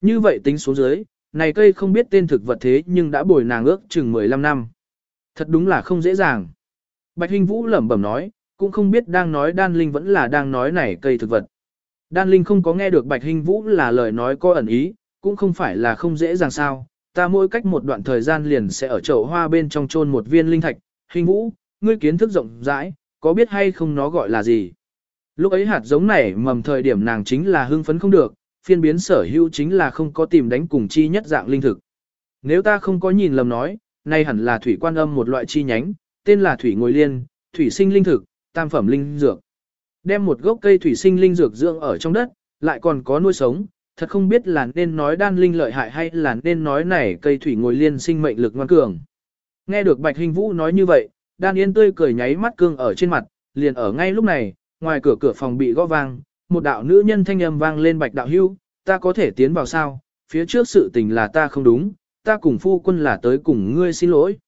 Như vậy tính xuống dưới, này cây không biết tên thực vật thế nhưng đã bồi nàng ước chừng 15 năm. Thật đúng là không dễ dàng. Bạch Hinh Vũ lẩm bẩm nói, cũng không biết đang nói đan linh vẫn là đang nói này cây thực vật. Đan linh không có nghe được Bạch Hinh Vũ là lời nói có ẩn ý, cũng không phải là không dễ dàng sao. Ta mỗi cách một đoạn thời gian liền sẽ ở chậu hoa bên trong chôn một viên linh thạch. Hinh Vũ, ngươi kiến thức rộng rãi, có biết hay không nó gọi là gì? Lúc ấy hạt giống này mầm thời điểm nàng chính là hưng phấn không được, phiên biến sở hữu chính là không có tìm đánh cùng chi nhất dạng linh thực. Nếu ta không có nhìn lầm nói, nay hẳn là thủy quan âm một loại chi nhánh, tên là thủy ngồi liên, thủy sinh linh thực, tam phẩm linh dược. Đem một gốc cây thủy sinh linh dược dưỡng ở trong đất, lại còn có nuôi sống, thật không biết là nên nói đan linh lợi hại hay là nên nói này cây thủy ngồi liên sinh mệnh lực ngoan cường. Nghe được Bạch Hình Vũ nói như vậy, đan yên tươi cười nháy mắt cương ở trên mặt, liền ở ngay lúc này, ngoài cửa cửa phòng bị gõ vang, một đạo nữ nhân thanh âm vang lên Bạch đạo hưu, ta có thể tiến vào sao, phía trước sự tình là ta không đúng, ta cùng phu quân là tới cùng ngươi xin lỗi.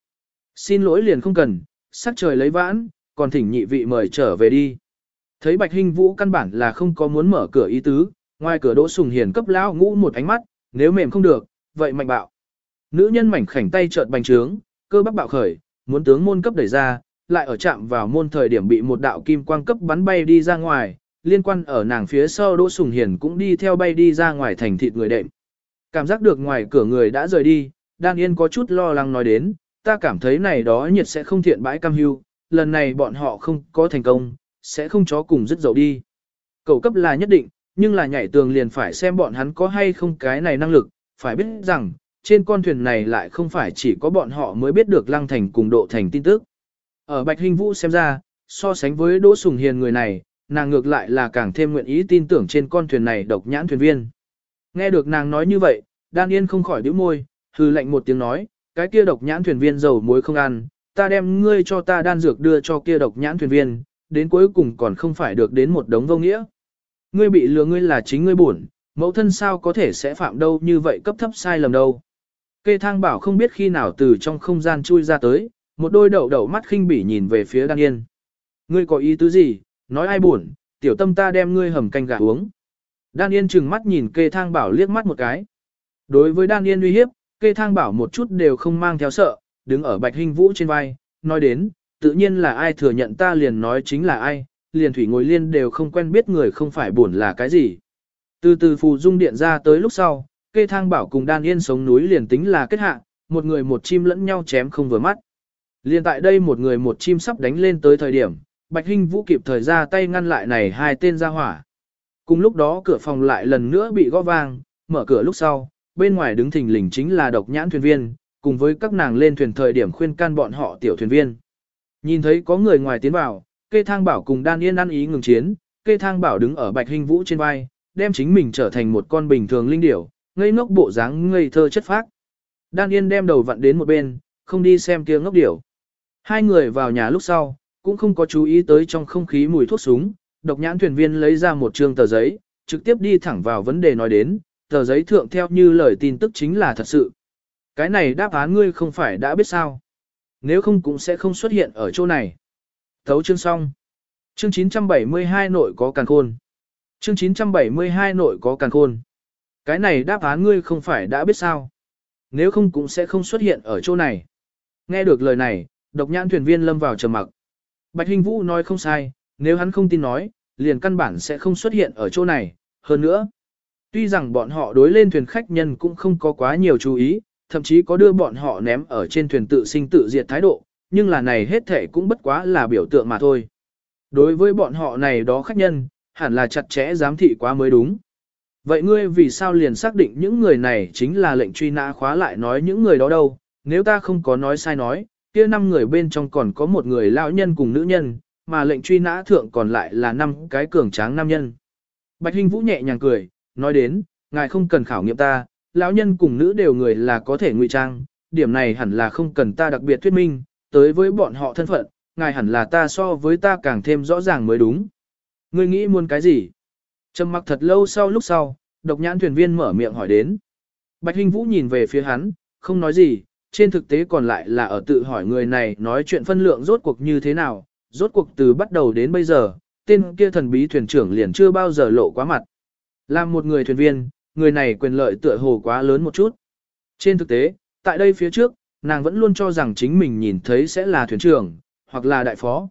Xin lỗi liền không cần, sắc trời lấy vãn, còn thỉnh nhị vị mời trở về đi. Thấy Bạch hình Vũ căn bản là không có muốn mở cửa ý tứ, ngoài cửa Đỗ Sùng Hiền cấp lão ngũ một ánh mắt, nếu mềm không được, vậy mạnh bạo. Nữ nhân mảnh khảnh tay chợt bành trướng, cơ bắp bạo khởi, muốn tướng môn cấp đẩy ra, lại ở chạm vào môn thời điểm bị một đạo kim quang cấp bắn bay đi ra ngoài, liên quan ở nàng phía sau Đỗ Sùng Hiền cũng đi theo bay đi ra ngoài thành thịt người đệm. Cảm giác được ngoài cửa người đã rời đi, Đan Yên có chút lo lắng nói đến, ta cảm thấy này đó nhiệt sẽ không thiện bãi cam hưu, lần này bọn họ không có thành công, sẽ không chó cùng dứt dậu đi. Cầu cấp là nhất định, nhưng là nhảy tường liền phải xem bọn hắn có hay không cái này năng lực, phải biết rằng, trên con thuyền này lại không phải chỉ có bọn họ mới biết được lăng thành cùng độ thành tin tức. Ở Bạch Hình Vũ xem ra, so sánh với Đỗ Sùng Hiền người này, nàng ngược lại là càng thêm nguyện ý tin tưởng trên con thuyền này độc nhãn thuyền viên. Nghe được nàng nói như vậy, Đan Yên không khỏi bĩu môi, hừ lạnh một tiếng nói, cái kia độc nhãn thuyền viên dầu muối không ăn, ta đem ngươi cho ta đan dược đưa cho kia độc nhãn thuyền viên, đến cuối cùng còn không phải được đến một đống vô nghĩa. Ngươi bị lừa ngươi là chính ngươi buồn, mẫu thân sao có thể sẽ phạm đâu như vậy cấp thấp sai lầm đâu. Kê thang bảo không biết khi nào từ trong không gian chui ra tới, một đôi đậu đậu mắt khinh bỉ nhìn về phía Đan Yên. Ngươi có ý tứ gì, nói ai buồn, tiểu tâm ta đem ngươi hầm canh gà uống. Đan Yên trừng mắt nhìn kê thang bảo liếc mắt một cái. Đối với Đan Yên uy hiếp, kê thang bảo một chút đều không mang theo sợ, đứng ở bạch hình vũ trên vai, nói đến, tự nhiên là ai thừa nhận ta liền nói chính là ai, liền thủy ngồi liên đều không quen biết người không phải buồn là cái gì. Từ từ phù dung điện ra tới lúc sau, kê thang bảo cùng đan yên sống núi liền tính là kết hạ, một người một chim lẫn nhau chém không vừa mắt. Liền tại đây một người một chim sắp đánh lên tới thời điểm, Bạch Hinh Vũ kịp thời ra tay ngăn lại này hai tên ra hỏa. Cùng lúc đó cửa phòng lại lần nữa bị gõ vang, mở cửa lúc sau, bên ngoài đứng thình lình chính là độc nhãn thuyền viên, cùng với các nàng lên thuyền thời điểm khuyên can bọn họ tiểu thuyền viên. Nhìn thấy có người ngoài tiến vào, kê thang bảo cùng đan yên ăn ý ngừng chiến, kê thang bảo đứng ở bạch hình vũ trên vai, đem chính mình trở thành một con bình thường linh điểu, ngây ngốc bộ dáng ngây thơ chất phác. Đan yên đem đầu vặn đến một bên, không đi xem kia ngốc điểu. Hai người vào nhà lúc sau, cũng không có chú ý tới trong không khí mùi thuốc súng, độc nhãn thuyền viên lấy ra một trương tờ giấy, trực tiếp đi thẳng vào vấn đề nói đến, tờ giấy thượng theo như lời tin tức chính là thật sự. Cái này đáp án ngươi không phải đã biết sao. Nếu không cũng sẽ không xuất hiện ở chỗ này. Thấu chương xong. Chương 972 nội có càng khôn. Chương 972 nội có càng khôn. Cái này đáp án ngươi không phải đã biết sao. Nếu không cũng sẽ không xuất hiện ở chỗ này. Nghe được lời này, độc nhãn thuyền viên lâm vào trầm mặc. Bạch Hình Vũ nói không sai, nếu hắn không tin nói, liền căn bản sẽ không xuất hiện ở chỗ này. Hơn nữa, tuy rằng bọn họ đối lên thuyền khách nhân cũng không có quá nhiều chú ý, thậm chí có đưa bọn họ ném ở trên thuyền tự sinh tự diệt thái độ, nhưng là này hết thể cũng bất quá là biểu tượng mà thôi. Đối với bọn họ này đó khách nhân, hẳn là chặt chẽ giám thị quá mới đúng. Vậy ngươi vì sao liền xác định những người này chính là lệnh truy nã khóa lại nói những người đó đâu, nếu ta không có nói sai nói, kia năm người bên trong còn có một người lão nhân cùng nữ nhân, mà lệnh truy nã thượng còn lại là năm cái cường tráng nam nhân. Bạch Hinh Vũ nhẹ nhàng cười, nói đến, ngài không cần khảo nghiệm ta, lão nhân cùng nữ đều người là có thể ngụy trang, điểm này hẳn là không cần ta đặc biệt thuyết minh, tới với bọn họ thân phận, ngài hẳn là ta so với ta càng thêm rõ ràng mới đúng. Ngươi nghĩ muốn cái gì? Trầm mặc thật lâu sau lúc sau, độc nhãn thuyền viên mở miệng hỏi đến. Bạch Hinh Vũ nhìn về phía hắn, không nói gì, trên thực tế còn lại là ở tự hỏi người này nói chuyện phân lượng rốt cuộc như thế nào, rốt cuộc từ bắt đầu đến bây giờ, tên kia thần bí thuyền trưởng liền chưa bao giờ lộ quá mặt. Làm một người thuyền viên, người này quyền lợi tựa hồ quá lớn một chút. Trên thực tế, tại đây phía trước, nàng vẫn luôn cho rằng chính mình nhìn thấy sẽ là thuyền trưởng, hoặc là đại phó.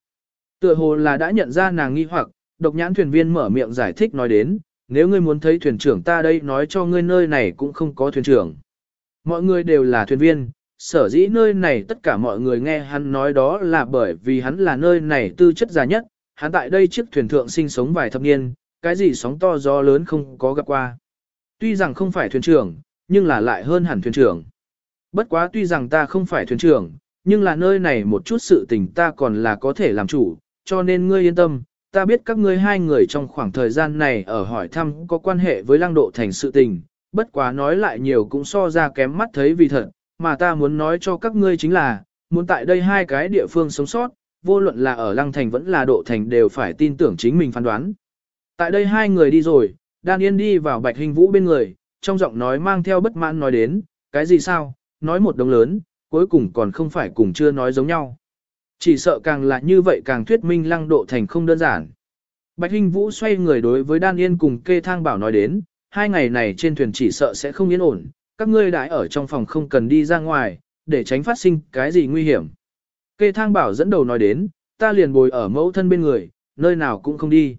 Tựa hồ là đã nhận ra nàng nghi hoặc, độc nhãn thuyền viên mở miệng giải thích nói đến, nếu ngươi muốn thấy thuyền trưởng ta đây nói cho ngươi nơi này cũng không có thuyền trưởng. Mọi người đều là thuyền viên, sở dĩ nơi này tất cả mọi người nghe hắn nói đó là bởi vì hắn là nơi này tư chất già nhất, hắn tại đây chiếc thuyền thượng sinh sống vài thập niên, cái gì sóng to gió lớn không có gặp qua. Tuy rằng không phải thuyền trưởng, nhưng là lại hơn hẳn thuyền trưởng. Bất quá tuy rằng ta không phải thuyền trưởng, nhưng là nơi này một chút sự tình ta còn là có thể làm chủ, cho nên ngươi yên tâm, ta biết các ngươi hai người trong khoảng thời gian này ở hỏi thăm có quan hệ với lăng độ thành sự tình, bất quá nói lại nhiều cũng so ra kém mắt thấy vì thật, mà ta muốn nói cho các ngươi chính là, muốn tại đây hai cái địa phương sống sót, vô luận là ở lăng thành vẫn là độ thành đều phải tin tưởng chính mình phán đoán. Tại đây hai người đi rồi, Đan Yên đi vào Bạch Hình Vũ bên người, trong giọng nói mang theo bất mãn nói đến, cái gì sao, nói một đồng lớn, cuối cùng còn không phải cùng chưa nói giống nhau. Chỉ sợ càng là như vậy càng thuyết minh lăng độ thành không đơn giản. Bạch hình Vũ xoay người đối với Đan Yên cùng kê thang bảo nói đến, hai ngày này trên thuyền chỉ sợ sẽ không yên ổn, các ngươi đãi ở trong phòng không cần đi ra ngoài, để tránh phát sinh cái gì nguy hiểm. Kê thang bảo dẫn đầu nói đến, ta liền bồi ở mẫu thân bên người, nơi nào cũng không đi.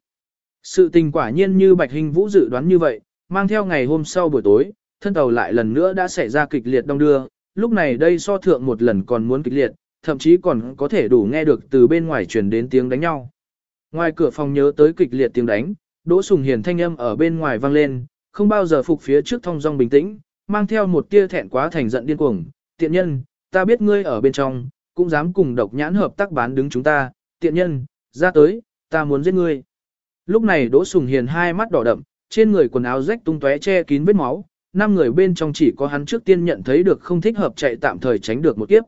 Sự tình quả nhiên như Bạch hình Vũ dự đoán như vậy, mang theo ngày hôm sau buổi tối, thân tàu lại lần nữa đã xảy ra kịch liệt đông đưa, lúc này đây so thượng một lần còn muốn kịch liệt, thậm chí còn có thể đủ nghe được từ bên ngoài truyền đến tiếng đánh nhau. Ngoài cửa phòng nhớ tới kịch liệt tiếng đánh, Đỗ Sùng Hiền thanh âm ở bên ngoài vang lên, không bao giờ phục phía trước thông dong bình tĩnh, mang theo một tia thẹn quá thành giận điên cuồng, "Tiện nhân, ta biết ngươi ở bên trong, cũng dám cùng độc nhãn hợp tác bán đứng chúng ta, tiện nhân, ra tới, ta muốn giết ngươi." Lúc này Đỗ Sùng Hiền hai mắt đỏ đậm, trên người quần áo rách tung tóe che kín vết máu, năm người bên trong chỉ có hắn trước tiên nhận thấy được không thích hợp chạy tạm thời tránh được một kiếp.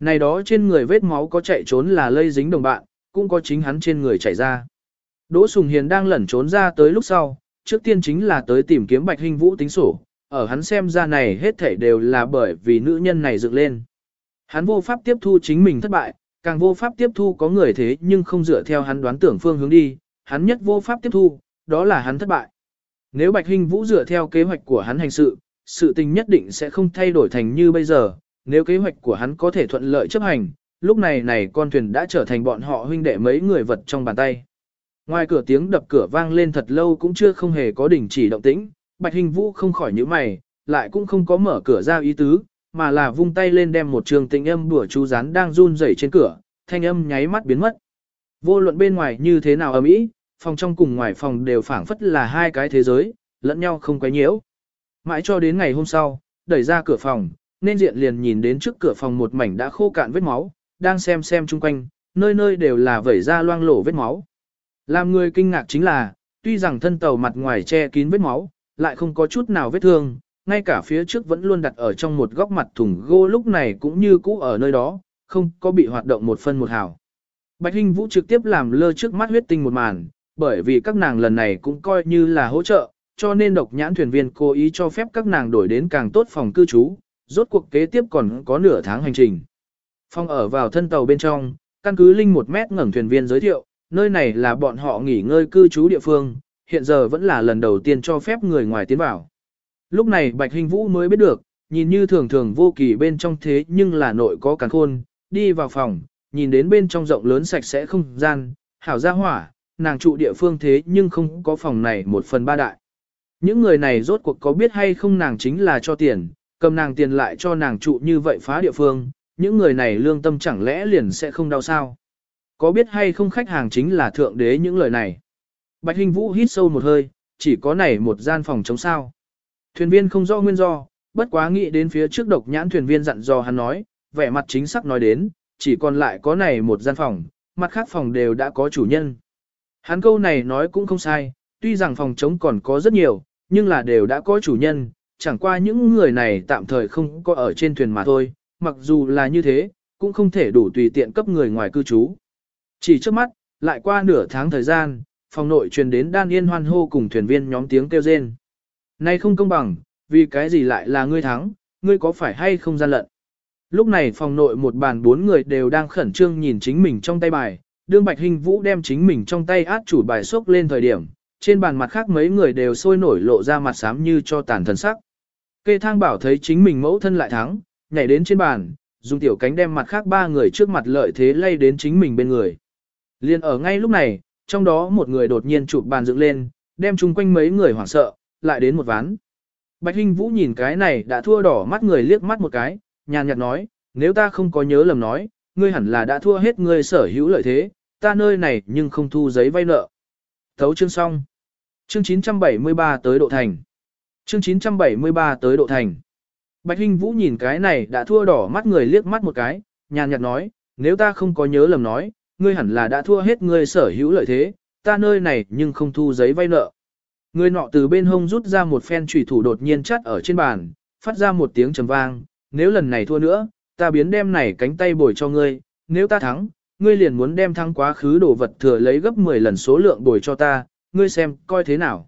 Này đó trên người vết máu có chạy trốn là lây dính đồng bạn, cũng có chính hắn trên người chảy ra. Đỗ Sùng Hiền đang lẩn trốn ra tới lúc sau, trước tiên chính là tới tìm kiếm Bạch Hình Vũ tính sổ, ở hắn xem ra này hết thảy đều là bởi vì nữ nhân này dựng lên. Hắn vô pháp tiếp thu chính mình thất bại, càng vô pháp tiếp thu có người thế nhưng không dựa theo hắn đoán tưởng phương hướng đi, hắn nhất vô pháp tiếp thu, đó là hắn thất bại. Nếu Bạch Hinh Vũ dựa theo kế hoạch của hắn hành sự, sự tình nhất định sẽ không thay đổi thành như bây giờ, nếu kế hoạch của hắn có thể thuận lợi chấp hành, lúc này này con thuyền đã trở thành bọn họ huynh đệ mấy người vật trong bàn tay. Ngoài cửa tiếng đập cửa vang lên thật lâu cũng chưa không hề có đỉnh chỉ động tĩnh, Bạch Hình Vũ không khỏi nhíu mày, lại cũng không có mở cửa ra ý tứ, mà là vung tay lên đem một trường tình âm bùa chú rán đang run rẩy trên cửa, thanh âm nháy mắt biến mất. Vô luận bên ngoài như thế nào ầm ĩ, phòng trong cùng ngoài phòng đều phảng phất là hai cái thế giới, lẫn nhau không quấy nhiễu. Mãi cho đến ngày hôm sau, đẩy ra cửa phòng, nên diện liền nhìn đến trước cửa phòng một mảnh đã khô cạn vết máu, đang xem xem chung quanh, nơi nơi đều là vẩy ra loang lổ vết máu. Làm người kinh ngạc chính là, tuy rằng thân tàu mặt ngoài che kín vết máu, lại không có chút nào vết thương, ngay cả phía trước vẫn luôn đặt ở trong một góc mặt thùng gỗ lúc này cũng như cũ ở nơi đó, không có bị hoạt động một phân một hào. Bạch Hinh Vũ trực tiếp làm lơ trước mắt huyết tinh một màn, bởi vì các nàng lần này cũng coi như là hỗ trợ, cho nên độc nhãn thuyền viên cố ý cho phép các nàng đổi đến càng tốt phòng cư trú, rốt cuộc kế tiếp còn có nửa tháng hành trình. Phong ở vào thân tàu bên trong, căn cứ linh một mét ngẩng thuyền viên giới thiệu, nơi này là bọn họ nghỉ ngơi cư trú địa phương, hiện giờ vẫn là lần đầu tiên cho phép người ngoài tiến vào. Lúc này Bạch Hình Vũ mới biết được, nhìn như thường thường vô kỳ bên trong thế nhưng là nội có càng khôn, đi vào phòng, nhìn đến bên trong rộng lớn sạch sẽ không gian, hảo gia hỏa, nàng trụ địa phương thế nhưng không có phòng này một phần ba đại. Những người này rốt cuộc có biết hay không nàng chính là cho tiền, cầm nàng tiền lại cho nàng trụ như vậy phá địa phương, những người này lương tâm chẳng lẽ liền sẽ không đau sao? Có biết hay không khách hàng chính là thượng đế những lời này? Bạch Hình Vũ hít sâu một hơi, chỉ có này một gian phòng chống sao. Thuyền viên không rõ nguyên do, bất quá nghĩ đến phía trước độc nhãn thuyền viên dặn dò hắn nói, vẻ mặt chính xác nói đến, chỉ còn lại có này một gian phòng, mặt khác phòng đều đã có chủ nhân. Hắn câu này nói cũng không sai, tuy rằng phòng chống còn có rất nhiều, nhưng là đều đã có chủ nhân, chẳng qua những người này tạm thời không có ở trên thuyền mà thôi, mặc dù là như thế, cũng không thể đủ tùy tiện cấp người ngoài cư trú. Chỉ trước mắt, lại qua nửa tháng thời gian, phòng nội truyền đến đan yên hoan hô cùng thuyền viên nhóm tiếng kêu rên. Nay không công bằng, vì cái gì lại là ngươi thắng, ngươi có phải hay không gian lận. Lúc này phòng nội một bàn bốn người đều đang khẩn trương nhìn chính mình trong tay bài, đương Bạch Hình Vũ đem chính mình trong tay át chủ bài xốc lên thời điểm, trên bàn mặt khác mấy người đều sôi nổi lộ ra mặt xám như cho tàn thần sắc. Kê thang bảo thấy chính mình mẫu thân lại thắng, nhảy đến trên bàn, dùng tiểu cánh đem mặt khác ba người trước mặt lợi thế lay đến chính mình bên người. Liên ở ngay lúc này, trong đó một người đột nhiên chụp bàn dựng lên, đem chung quanh mấy người hoảng sợ, lại đến một ván. Bạch Hinh Vũ nhìn cái này đã thua đỏ mắt người liếc mắt một cái, nhàn nhạt nói, nếu ta không có nhớ lầm nói, ngươi hẳn là đã thua hết ngươi sở hữu lợi thế, ta nơi này nhưng không thu giấy vay nợ. Thấu chương xong. Chương 973 tới độ thành. Chương 973 tới độ thành. Bạch Hinh Vũ nhìn cái này đã thua đỏ mắt người liếc mắt một cái, nhàn nhạt nói, nếu ta không có nhớ lầm nói, ngươi hẳn là đã thua hết ngươi sở hữu lợi thế, ta nơi này nhưng không thu giấy vay nợ. Người nọ từ bên hông rút ra một phen chủy thủ đột nhiên chắt ở trên bàn, phát ra một tiếng trầm vang, nếu lần này thua nữa, ta biến đem này cánh tay bồi cho ngươi, nếu ta thắng, ngươi liền muốn đem thắng quá khứ đồ vật thừa lấy gấp 10 lần số lượng bồi cho ta, ngươi xem, coi thế nào.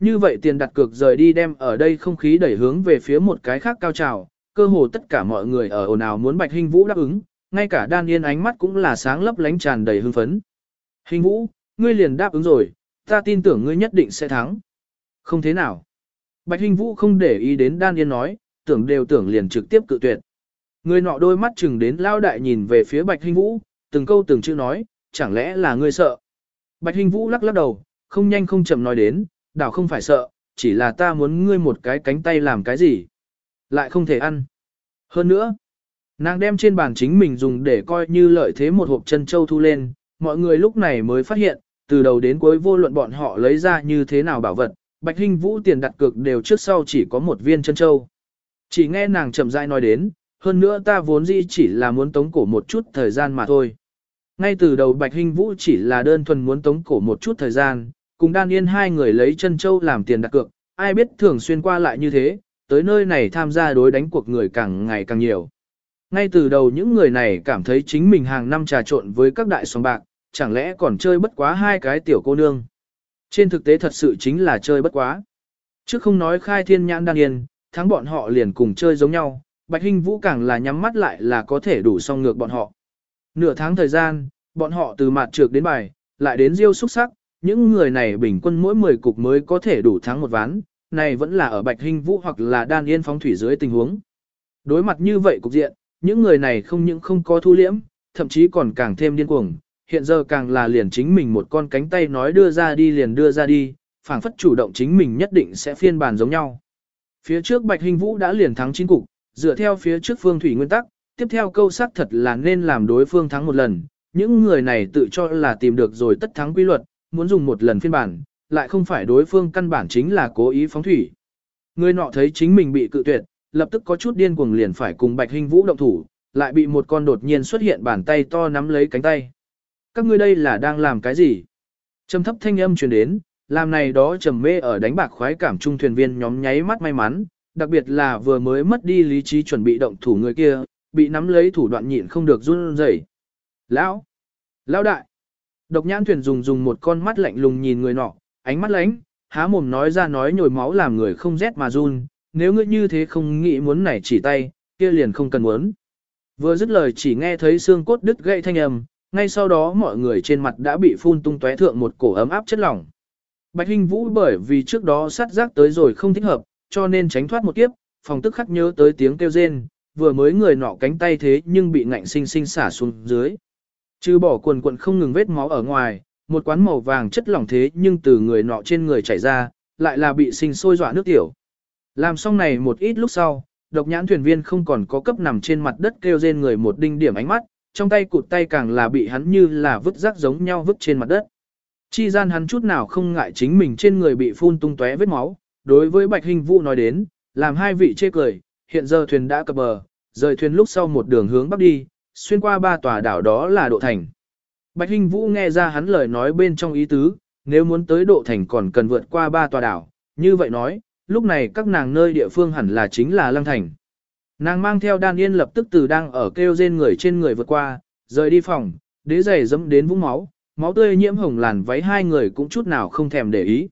Như vậy tiền đặt cược rời đi đem ở đây không khí đẩy hướng về phía một cái khác cao trào, cơ hồ tất cả mọi người ở ồn ào muốn Bạch Hình Vũ đáp ứng, ngay cả Đan Yên ánh mắt cũng là sáng lấp lánh tràn đầy hưng phấn. Hình Vũ, ngươi liền đáp ứng rồi, ta tin tưởng ngươi nhất định sẽ thắng. Không thế nào. Bạch Hình Vũ không để ý đến Đan Yên nói, tưởng đều tưởng liền trực tiếp cự tuyệt. Người nọ đôi mắt chừng đến lao đại nhìn về phía Bạch Hình Vũ, từng câu từng chữ nói, chẳng lẽ là ngươi sợ. Bạch Hình Vũ lắc lắc đầu, không nhanh không chậm nói đến, đảo không phải sợ, chỉ là ta muốn ngươi một cái cánh tay làm cái gì. Lại không thể ăn. Hơn nữa, nàng đem trên bàn chính mình dùng để coi như lợi thế một hộp chân châu thu lên, mọi người lúc này mới phát hiện, từ đầu đến cuối vô luận bọn họ lấy ra như thế nào bảo vật, Bạch Hinh Vũ tiền đặt cược đều trước sau chỉ có một viên chân châu. Chỉ nghe nàng chậm rãi nói đến, hơn nữa ta vốn dĩ chỉ là muốn tống cổ một chút thời gian mà thôi. Ngay từ đầu Bạch Hinh Vũ chỉ là đơn thuần muốn tống cổ một chút thời gian, cùng Đan Yên hai người lấy chân châu làm tiền đặt cược, ai biết thường xuyên qua lại như thế, tới nơi này tham gia đối đánh cuộc người càng ngày càng nhiều. Ngay từ đầu những người này cảm thấy chính mình hàng năm trà trộn với các đại sòng bạc, chẳng lẽ còn chơi bất quá hai cái tiểu cô nương. Trên thực tế thật sự chính là chơi bất quá. Chứ không nói khai thiên nhãn Đan Yên, thắng bọn họ liền cùng chơi giống nhau, Bạch Hinh Vũ càng là nhắm mắt lại là có thể đủ song ngược bọn họ. Nửa tháng thời gian, bọn họ từ mặt trược đến bài, lại đến diêu xúc sắc, những người này bình quân mỗi 10 cục mới có thể đủ thắng một ván, này vẫn là ở Bạch Hinh Vũ hoặc là Đan Yên phóng thủy dưới tình huống. Đối mặt như vậy cục diện, những người này không những không có thu liễm, thậm chí còn càng thêm điên cuồng, hiện giờ càng là liền chính mình một con cánh tay nói đưa ra đi liền đưa ra đi, phảng phất chủ động chính mình nhất định sẽ phiên bản giống nhau. Phía trước Bạch Hinh Vũ đã liền thắng chính cục, dựa theo phía trước phương thủy nguyên tắc, tiếp theo câu xác thật là nên làm đối phương thắng một lần. Những người này tự cho là tìm được rồi tất thắng quy luật, muốn dùng một lần phiên bản, lại không phải đối phương căn bản chính là cố ý phóng thủy. Người nọ thấy chính mình bị cự tuyệt, lập tức có chút điên cuồng liền phải cùng Bạch Hinh Vũ động thủ, lại bị một con đột nhiên xuất hiện bàn tay to nắm lấy cánh tay. Các ngươi đây là đang làm cái gì? Trầm thấp thanh âm truyền đến, làm này đó trầm mê ở đánh bạc khoái cảm trung thuyền viên nhóm nháy mắt may mắn, đặc biệt là vừa mới mất đi lý trí chuẩn bị động thủ người kia, bị nắm lấy thủ đoạn nhịn không được run rẩy. Lão! Lão đại! Độc nhãn thuyền dùng dùng một con mắt lạnh lùng nhìn người nọ, ánh mắt lánh, há mồm nói ra nói nhồi máu làm người không rét mà run, nếu ngươi như thế không nghĩ muốn nảy chỉ tay, kia liền không cần muốn. Vừa dứt lời chỉ nghe thấy xương cốt đứt gãy thanh âm, ngay sau đó mọi người trên mặt đã bị phun tung tóe thượng một cổ ấm áp chất lỏng. Bạch Hinh Vũ bởi vì trước đó sát giác tới rồi không thích hợp, cho nên tránh thoát một kiếp, phòng tức khắc nhớ tới tiếng kêu rên, vừa mới người nọ cánh tay thế nhưng bị ngạnh sinh sinh xả xuống dưới. Trừ bỏ quần quần không ngừng vết máu ở ngoài, một quán màu vàng chất lỏng thế nhưng từ người nọ trên người chảy ra, lại là bị sinh sôi dọa nước tiểu. Làm xong này một ít lúc sau, độc nhãn thuyền viên không còn có cấp nằm trên mặt đất kêu rên người một đinh điểm ánh mắt, trong tay cụt tay càng là bị hắn như là vứt rác giống nhau vứt trên mặt đất. Chi gian hắn chút nào không ngại chính mình trên người bị phun tung tóe vết máu, đối với Bạch Hình Vũ nói đến, làm hai vị chê cười, hiện giờ thuyền đã cập bờ, rời thuyền lúc sau một đường hướng bắc đi, xuyên qua ba tòa đảo đó là độ thành. Bạch Hình Vũ nghe ra hắn lời nói bên trong ý tứ, nếu muốn tới độ thành còn cần vượt qua ba tòa đảo, như vậy nói, lúc này các nàng nơi địa phương hẳn là chính là Lăng Thành. Nàng mang theo đan yên lập tức từ đang ở kêu rên người trên người vượt qua, rời đi phòng, đế giày dẫm đến vũng máu, máu tươi nhiễm hồng làn váy hai người cũng chút nào không thèm để ý.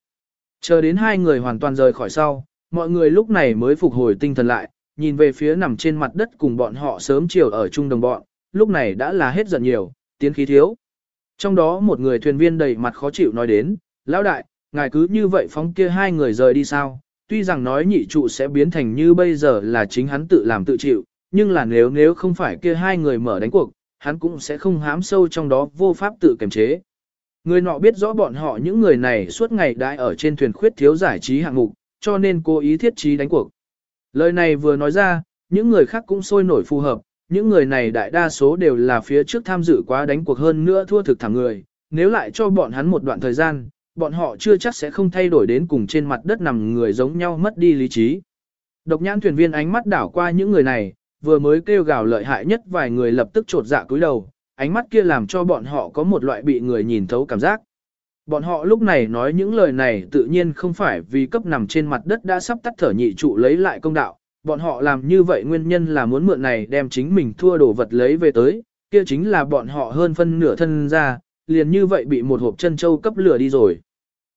Chờ đến hai người hoàn toàn rời khỏi sau, mọi người lúc này mới phục hồi tinh thần lại, nhìn về phía nằm trên mặt đất cùng bọn họ sớm chiều ở chung đồng bọn, lúc này đã là hết giận nhiều, tiến khí thiếu. Trong đó một người thuyền viên đầy mặt khó chịu nói đến, lão đại, ngài cứ như vậy phóng kia hai người rời đi sao, tuy rằng nói nhị trụ sẽ biến thành như bây giờ là chính hắn tự làm tự chịu, nhưng là nếu nếu không phải kia hai người mở đánh cuộc, hắn cũng sẽ không hám sâu trong đó vô pháp tự kiềm chế. Người nọ biết rõ bọn họ những người này suốt ngày đãi ở trên thuyền khuyết thiếu giải trí hạng mục, cho nên cố ý thiết trí đánh cuộc. Lời này vừa nói ra, những người khác cũng sôi nổi phù hợp, những người này đại đa số đều là phía trước tham dự quá đánh cuộc hơn nữa thua thực thẳng người, nếu lại cho bọn hắn một đoạn thời gian, bọn họ chưa chắc sẽ không thay đổi đến cùng trên mặt đất nằm người giống nhau mất đi lý trí. Độc nhãn thuyền viên ánh mắt đảo qua những người này, vừa mới kêu gào lợi hại nhất vài người lập tức trột dạ cúi đầu, ánh mắt kia làm cho bọn họ có một loại bị người nhìn thấu cảm giác. Bọn họ lúc này nói những lời này tự nhiên không phải vì cấp nằm trên mặt đất đã sắp tắt thở nhị trụ lấy lại công đạo, bọn họ làm như vậy nguyên nhân là muốn mượn này đem chính mình thua đồ vật lấy về tới, kia chính là bọn họ hơn phân nửa thân ra, liền như vậy bị một hộp chân châu cấp lửa đi rồi.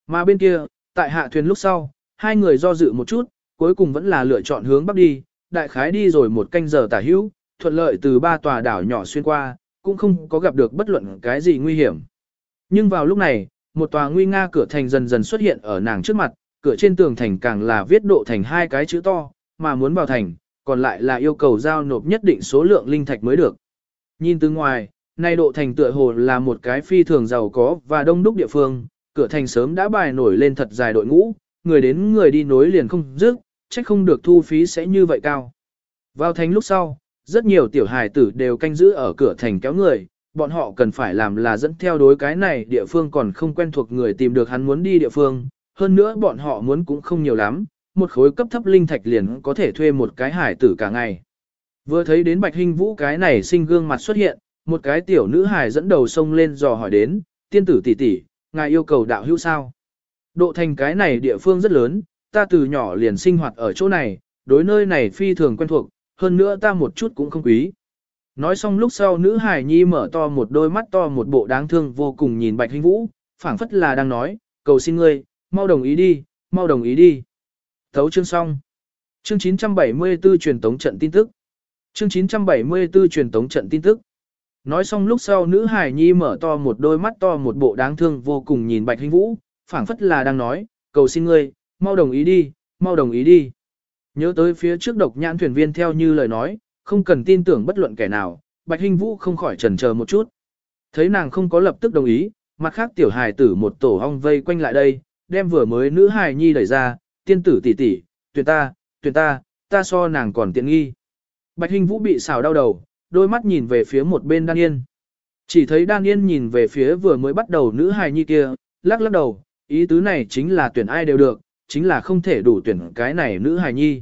Mà bên kia, tại hạ thuyền lúc sau, hai người do dự một chút, cuối cùng vẫn là lựa chọn hướng bắc đi, đại khái đi rồi một canh giờ tả hữu, thuận lợi từ ba tòa đảo nhỏ xuyên qua, cũng không có gặp được bất luận cái gì nguy hiểm. Nhưng vào lúc này, một tòa nguy nga cửa thành dần dần xuất hiện ở nàng trước mặt, cửa trên tường thành càng là viết độ thành hai cái chữ to, mà muốn vào thành, còn lại là yêu cầu giao nộp nhất định số lượng linh thạch mới được. Nhìn từ ngoài, nay độ thành tựa hồ là một cái phi thường giàu có và đông đúc địa phương, cửa thành sớm đã bài nổi lên thật dài đội ngũ, người đến người đi nối liền không dứt, trách không được thu phí sẽ như vậy cao. Vào thành lúc sau, rất nhiều tiểu hài tử đều canh giữ ở cửa thành kéo người, bọn họ cần phải làm là dẫn theo đối cái này địa phương còn không quen thuộc người tìm được hắn muốn đi địa phương, hơn nữa bọn họ muốn cũng không nhiều lắm, một khối cấp thấp linh thạch liền có thể thuê một cái hải tử cả ngày. Vừa thấy đến Bạch Hinh Vũ cái này sinh gương mặt xuất hiện, một cái tiểu nữ hài dẫn đầu sông lên dò hỏi đến, tiên tử tỷ tỷ, ngài yêu cầu đạo hữu sao? Độ thành cái này địa phương rất lớn, ta từ nhỏ liền sinh hoạt ở chỗ này, đối nơi này phi thường quen thuộc, hơn nữa ta một chút cũng không quý. Nói xong lúc sau nữ hài nhi mở to một đôi mắt to một bộ đáng thương vô cùng nhìn Bạch Hinh Vũ, phảng phất là đang nói, cầu xin ngươi, mau đồng ý đi, mau đồng ý đi. Thấu chương xong. Chương 974 truyền tống trận tin tức. Chương 974 truyền tống trận tin tức. Nói xong lúc sau nữ hải nhi mở to một đôi mắt to một bộ đáng thương vô cùng nhìn Bạch hình Vũ, phảng phất là đang nói, cầu xin ngươi, mau đồng ý đi, mau đồng ý đi. Nhớ tới phía trước độc nhãn thuyền viên theo như lời nói, không cần tin tưởng bất luận kẻ nào, Bạch hình Vũ không khỏi chần chờ một chút. Thấy nàng không có lập tức đồng ý, mặt khác tiểu hài tử một tổ hong vây quanh lại đây, đem vừa mới nữ hài nhi đẩy ra, tiên tử tỷ tỷ, tuyệt ta, tuyệt ta, ta so nàng còn tiện nghi. Bạch hình Vũ bị xào đau đầu, đôi mắt nhìn về phía một bên Đan Yên. Chỉ thấy Đan Yên nhìn về phía vừa mới bắt đầu nữ hài nhi kia, lắc lắc đầu, ý tứ này chính là tuyển ai đều được, chính là không thể đủ tuyển cái này nữ hài nhi.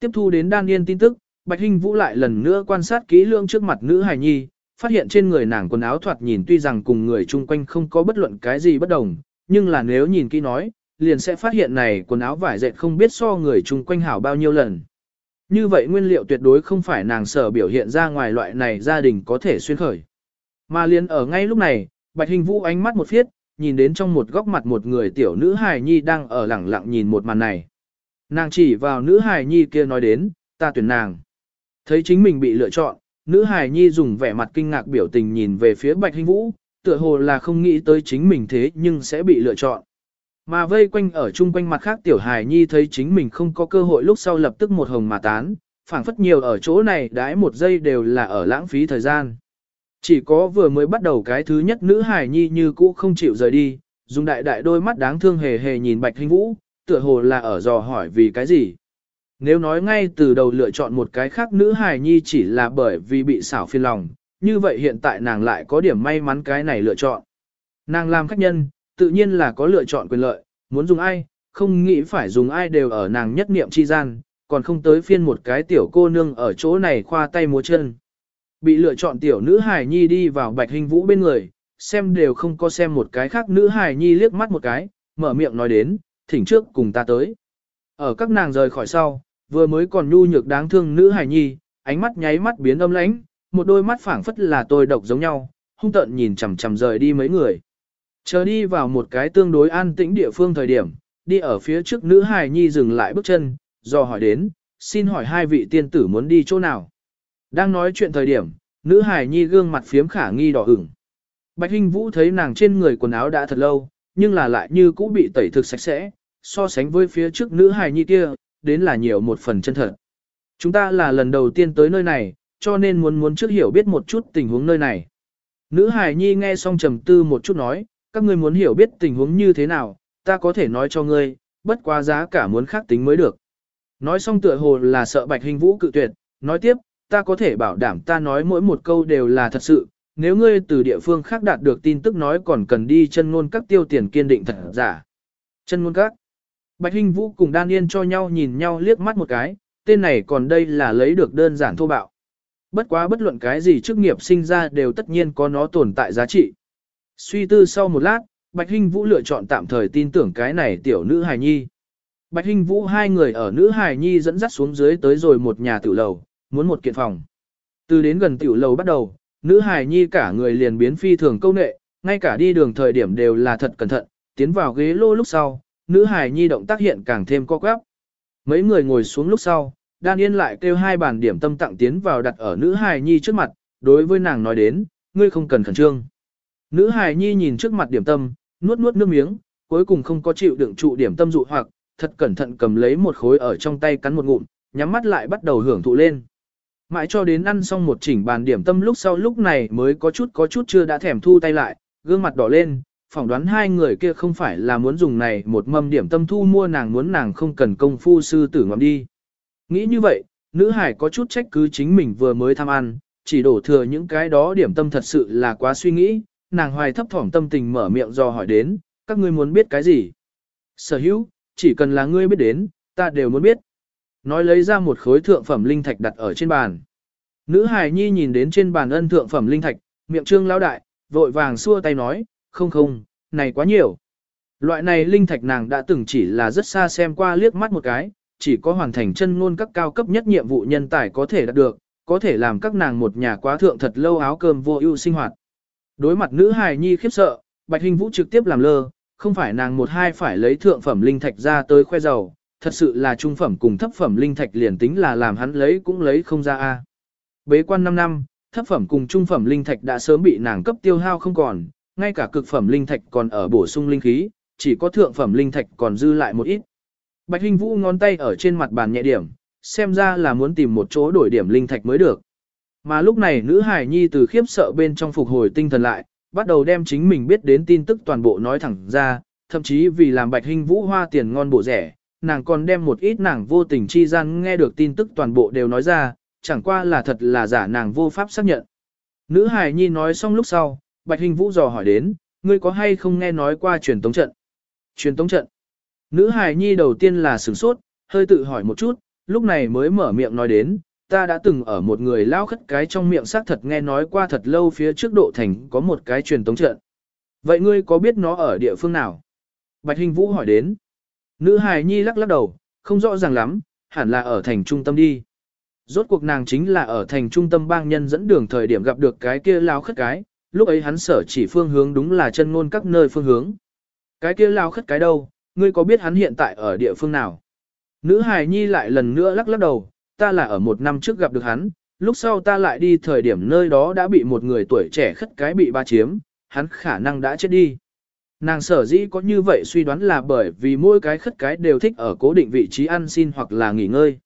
Tiếp thu đến Đan Yên tin tức, Bạch Hinh Vũ lại lần nữa quan sát kỹ lưỡng trước mặt nữ hài nhi, phát hiện trên người nàng quần áo thoạt nhìn tuy rằng cùng người chung quanh không có bất luận cái gì bất đồng, nhưng là nếu nhìn kỹ nói, liền sẽ phát hiện này quần áo vải dệt không biết so người chung quanh hảo bao nhiêu lần. Như vậy nguyên liệu tuyệt đối không phải nàng sở biểu hiện ra ngoài loại này gia đình có thể xuyên khởi. Mà liền ở ngay lúc này, Bạch Hình Vũ ánh mắt một phiết, nhìn đến trong một góc mặt một người tiểu nữ hài nhi đang ở lẳng lặng nhìn một màn này. Nàng chỉ vào nữ hài nhi kia nói đến, ta tuyển nàng. Thấy chính mình bị lựa chọn, nữ hài nhi dùng vẻ mặt kinh ngạc biểu tình nhìn về phía Bạch Hình Vũ, tựa hồ là không nghĩ tới chính mình thế nhưng sẽ bị lựa chọn. Mà vây quanh ở chung quanh mặt khác tiểu hài nhi thấy chính mình không có cơ hội lúc sau lập tức một hồng mà tán, phảng phất nhiều ở chỗ này đãi một giây đều là ở lãng phí thời gian. Chỉ có vừa mới bắt đầu cái thứ nhất nữ hài nhi như cũ không chịu rời đi, dùng đại đại đôi mắt đáng thương hề hề nhìn bạch hình vũ, tựa hồ là ở dò hỏi vì cái gì. Nếu nói ngay từ đầu lựa chọn một cái khác nữ hài nhi chỉ là bởi vì bị xảo phiền lòng, như vậy hiện tại nàng lại có điểm may mắn cái này lựa chọn. Nàng làm khách nhân, tự nhiên là có lựa chọn quyền lợi, muốn dùng ai, không nghĩ phải dùng ai đều ở nàng nhất niệm chi gian, còn không tới phiên một cái tiểu cô nương ở chỗ này khoa tay múa chân. Bị lựa chọn tiểu nữ hài nhi đi vào bạch hình vũ bên người, xem đều không có xem một cái khác nữ hài nhi liếc mắt một cái, mở miệng nói đến, thỉnh trước cùng ta tới. Ở các nàng rời khỏi sau, vừa mới còn nhu nhược đáng thương nữ hài nhi, ánh mắt nháy mắt biến âm lãnh, một đôi mắt phảng phất là tôi độc giống nhau, hung tợn nhìn chằm chằm rời đi mấy người. Chờ đi vào một cái tương đối an tĩnh địa phương thời điểm, đi ở phía trước nữ hài nhi dừng lại bước chân, do hỏi đến, xin hỏi hai vị tiên tử muốn đi chỗ nào. Đang nói chuyện thời điểm, nữ hài nhi gương mặt phiếm khả nghi đỏ ửng. Bạch Hinh Vũ thấy nàng trên người quần áo đã thật lâu, nhưng là lại như cũ bị tẩy thực sạch sẽ, so sánh với phía trước nữ hài nhi kia, đến là nhiều một phần chân thật. Chúng ta là lần đầu tiên tới nơi này, cho nên muốn muốn trước hiểu biết một chút tình huống nơi này. Nữ hài nhi nghe xong trầm tư một chút nói, các ngươi muốn hiểu biết tình huống như thế nào, ta có thể nói cho ngươi, bất quá giá cả muốn khác tính mới được. Nói xong tựa hồ là sợ bạch hình vũ cự tuyệt, nói tiếp, ta có thể bảo đảm ta nói mỗi một câu đều là thật sự, nếu ngươi từ địa phương khác đạt được tin tức nói còn cần đi chân ngôn các tiêu tiền kiên định thật giả. Chân ngôn các. Bạch Hinh Vũ cùng Đan Yên cho nhau nhìn nhau liếc mắt một cái, tên này còn đây là lấy được đơn giản thô bạo. Bất quá bất luận cái gì chức nghiệp sinh ra đều tất nhiên có nó tồn tại giá trị. Suy tư sau một lát, Bạch Hinh Vũ lựa chọn tạm thời tin tưởng cái này tiểu nữ hài nhi. Bạch Hinh Vũ hai người ở nữ hài nhi dẫn dắt xuống dưới tới rồi một nhà tiểu lầu, muốn một kiện phòng. Từ đến gần tiểu lầu bắt đầu, nữ hài nhi cả người liền biến phi thường câu nệ, ngay cả đi đường thời điểm đều là thật cẩn thận, tiến vào ghế lô lúc sau, nữ hài nhi động tác hiện càng thêm co quắp. Mấy người ngồi xuống lúc sau, Đan Yên lại kêu hai bàn điểm tâm tặng tiến vào đặt ở nữ hài nhi trước mặt, đối với nàng nói đến, ngươi không cần khẩn trương. Nữ hài nhi nhìn trước mặt điểm tâm, nuốt nuốt nước miếng, cuối cùng không có chịu đựng trụ điểm tâm dụ hoặc, thật cẩn thận cầm lấy một khối ở trong tay cắn một ngụm, nhắm mắt lại bắt đầu hưởng thụ lên. Mãi cho đến ăn xong một chỉnh bàn điểm tâm lúc sau lúc này mới có chút có chút chưa đã thèm thu tay lại, gương mặt đỏ lên, phỏng đoán hai người kia không phải là muốn dùng này một mâm điểm tâm thu mua nàng muốn nàng không cần công phu sư tử ngắm đi. Nghĩ như vậy, nữ hải có chút trách cứ chính mình vừa mới tham ăn, chỉ đổ thừa những cái đó điểm tâm thật sự là quá suy nghĩ, nàng hoài thấp thỏm tâm tình mở miệng do hỏi đến, các ngươi muốn biết cái gì? Sở hữu, chỉ cần là ngươi biết đến, ta đều muốn biết. Nói lấy ra một khối thượng phẩm linh thạch đặt ở trên bàn. Nữ hài nhi nhìn đến trên bàn ân thượng phẩm linh thạch, miệng trương lão đại, vội vàng xua tay nói, không không, này quá nhiều. Loại này linh thạch nàng đã từng chỉ là rất xa xem qua liếc mắt một cái, chỉ có hoàn thành chân ngôn các cao cấp nhất nhiệm vụ nhân tài có thể đạt được, có thể làm các nàng một nhà quá thượng thật lâu áo cơm vô ưu sinh hoạt. Đối mặt nữ hài nhi khiếp sợ, Bạch Hình Vũ trực tiếp làm lơ, không phải nàng một hai phải lấy thượng phẩm linh thạch ra tới khoe giàu, thật sự là trung phẩm cùng thấp phẩm linh thạch liền tính là làm hắn lấy cũng lấy không ra a. Bế quan 5 năm, thấp phẩm cùng trung phẩm linh thạch đã sớm bị nàng cấp tiêu hao không còn, ngay cả cực phẩm linh thạch còn ở bổ sung linh khí, chỉ có thượng phẩm linh thạch còn dư lại một ít. Bạch hình Vũ ngón tay ở trên mặt bàn nhẹ điểm, xem ra là muốn tìm một chỗ đổi điểm linh thạch mới được. Mà lúc này nữ hải nhi từ khiếp sợ bên trong phục hồi tinh thần lại, bắt đầu đem chính mình biết đến tin tức toàn bộ nói thẳng ra, thậm chí vì làm Bạch hình Vũ hoa tiền ngon bộ rẻ, nàng còn đem một ít nàng vô tình chi gian nghe được tin tức toàn bộ đều nói ra, chẳng qua là thật là giả nàng vô pháp xác nhận. Nữ hải nhi nói xong lúc sau, Bạch Hình Vũ dò hỏi đến, ngươi có hay không nghe nói qua truyền tống trận? Truyền tống trận. Nữ hải nhi đầu tiên là sửng sốt, hơi tự hỏi một chút, lúc này mới mở miệng nói đến, ta đã từng ở một người lao khất cái trong miệng xác thật nghe nói qua thật lâu phía trước độ thành có một cái truyền tống trận. Vậy ngươi có biết nó ở địa phương nào? Bạch Hình Vũ hỏi đến. Nữ hài nhi lắc lắc đầu, không rõ ràng lắm, hẳn là ở thành trung tâm đi. Rốt cuộc nàng chính là ở thành trung tâm bang nhân dẫn đường thời điểm gặp được cái kia lao khất cái, lúc ấy hắn sở chỉ phương hướng đúng là chân ngôn các nơi phương hướng. Cái kia lao khất cái đâu, ngươi có biết hắn hiện tại ở địa phương nào? Nữ hài nhi lại lần nữa lắc lắc đầu, ta là ở một năm trước gặp được hắn, lúc sau ta lại đi thời điểm nơi đó đã bị một người tuổi trẻ khất cái bị ba chiếm, hắn khả năng đã chết đi. Nàng sở dĩ có như vậy suy đoán là bởi vì mỗi cái khất cái đều thích ở cố định vị trí ăn xin hoặc là nghỉ ngơi.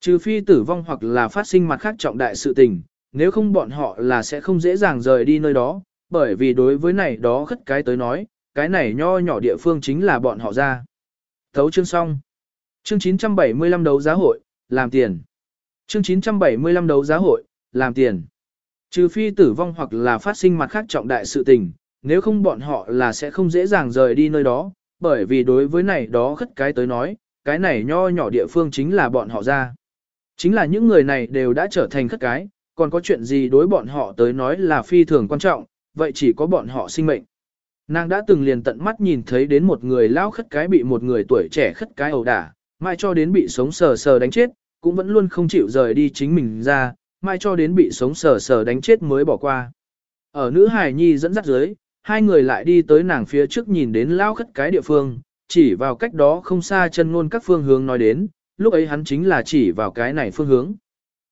Trừ phi tử vong hoặc là phát sinh mặt khác trọng đại sự tình, nếu không bọn họ là sẽ không dễ dàng rời đi nơi đó, bởi vì đối với này đó khất cái tới nói, cái này nho nhỏ địa phương chính là bọn họ ra. Thấu chương xong. Chương 975 đấu giá hội, làm tiền. Chương 975 đấu giá hội, làm tiền. Trừ phi tử vong hoặc là phát sinh mặt khác trọng đại sự tình, nếu không bọn họ là sẽ không dễ dàng rời đi nơi đó, bởi vì đối với này đó khất cái tới nói, cái này nho nhỏ địa phương chính là bọn họ ra. Chính là những người này đều đã trở thành khất cái, còn có chuyện gì đối bọn họ tới nói là phi thường quan trọng, vậy chỉ có bọn họ sinh mệnh. Nàng đã từng liền tận mắt nhìn thấy đến một người lao khất cái bị một người tuổi trẻ khất cái ẩu đả, mai cho đến bị sống sờ sờ đánh chết, cũng vẫn luôn không chịu rời đi chính mình ra, mai cho đến bị sống sờ sờ đánh chết mới bỏ qua. Ở nữ hải nhi dẫn dắt dưới, hai người lại đi tới nàng phía trước nhìn đến lao khất cái địa phương, chỉ vào cách đó không xa chân ngôn các phương hướng nói đến, lúc ấy hắn chính là chỉ vào cái này phương hướng.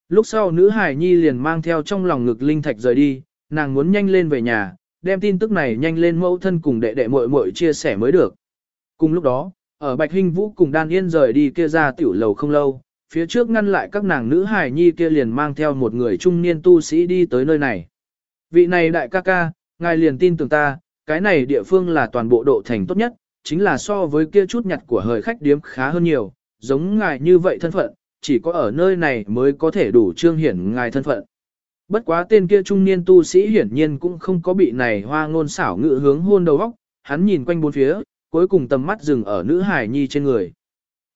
Lúc sau nữ hải nhi liền mang theo trong lòng ngực linh thạch rời đi, nàng muốn nhanh lên về nhà, đem tin tức này nhanh lên mẫu thân cùng đệ đệ muội muội chia sẻ mới được. Cùng lúc đó, ở Bạch Hinh Vũ cùng Đan Yên rời đi kia ra tiểu lầu không lâu, phía trước ngăn lại các nàng nữ hài nhi kia liền mang theo một người trung niên tu sĩ đi tới nơi này. Vị này đại ca ca, ngài liền tin tưởng ta, cái này địa phương là toàn bộ độ thành tốt nhất, chính là so với kia chút nhặt của hời khách điếm khá hơn nhiều, giống ngài như vậy thân phận, chỉ có ở nơi này mới có thể đủ trương hiển ngài thân phận. Bất quá tên kia trung niên tu sĩ hiển nhiên cũng không có bị này hoa ngôn xảo ngữ hướng hôn đầu óc, hắn nhìn quanh bốn phía, cuối cùng tầm mắt dừng ở nữ hài nhi trên người.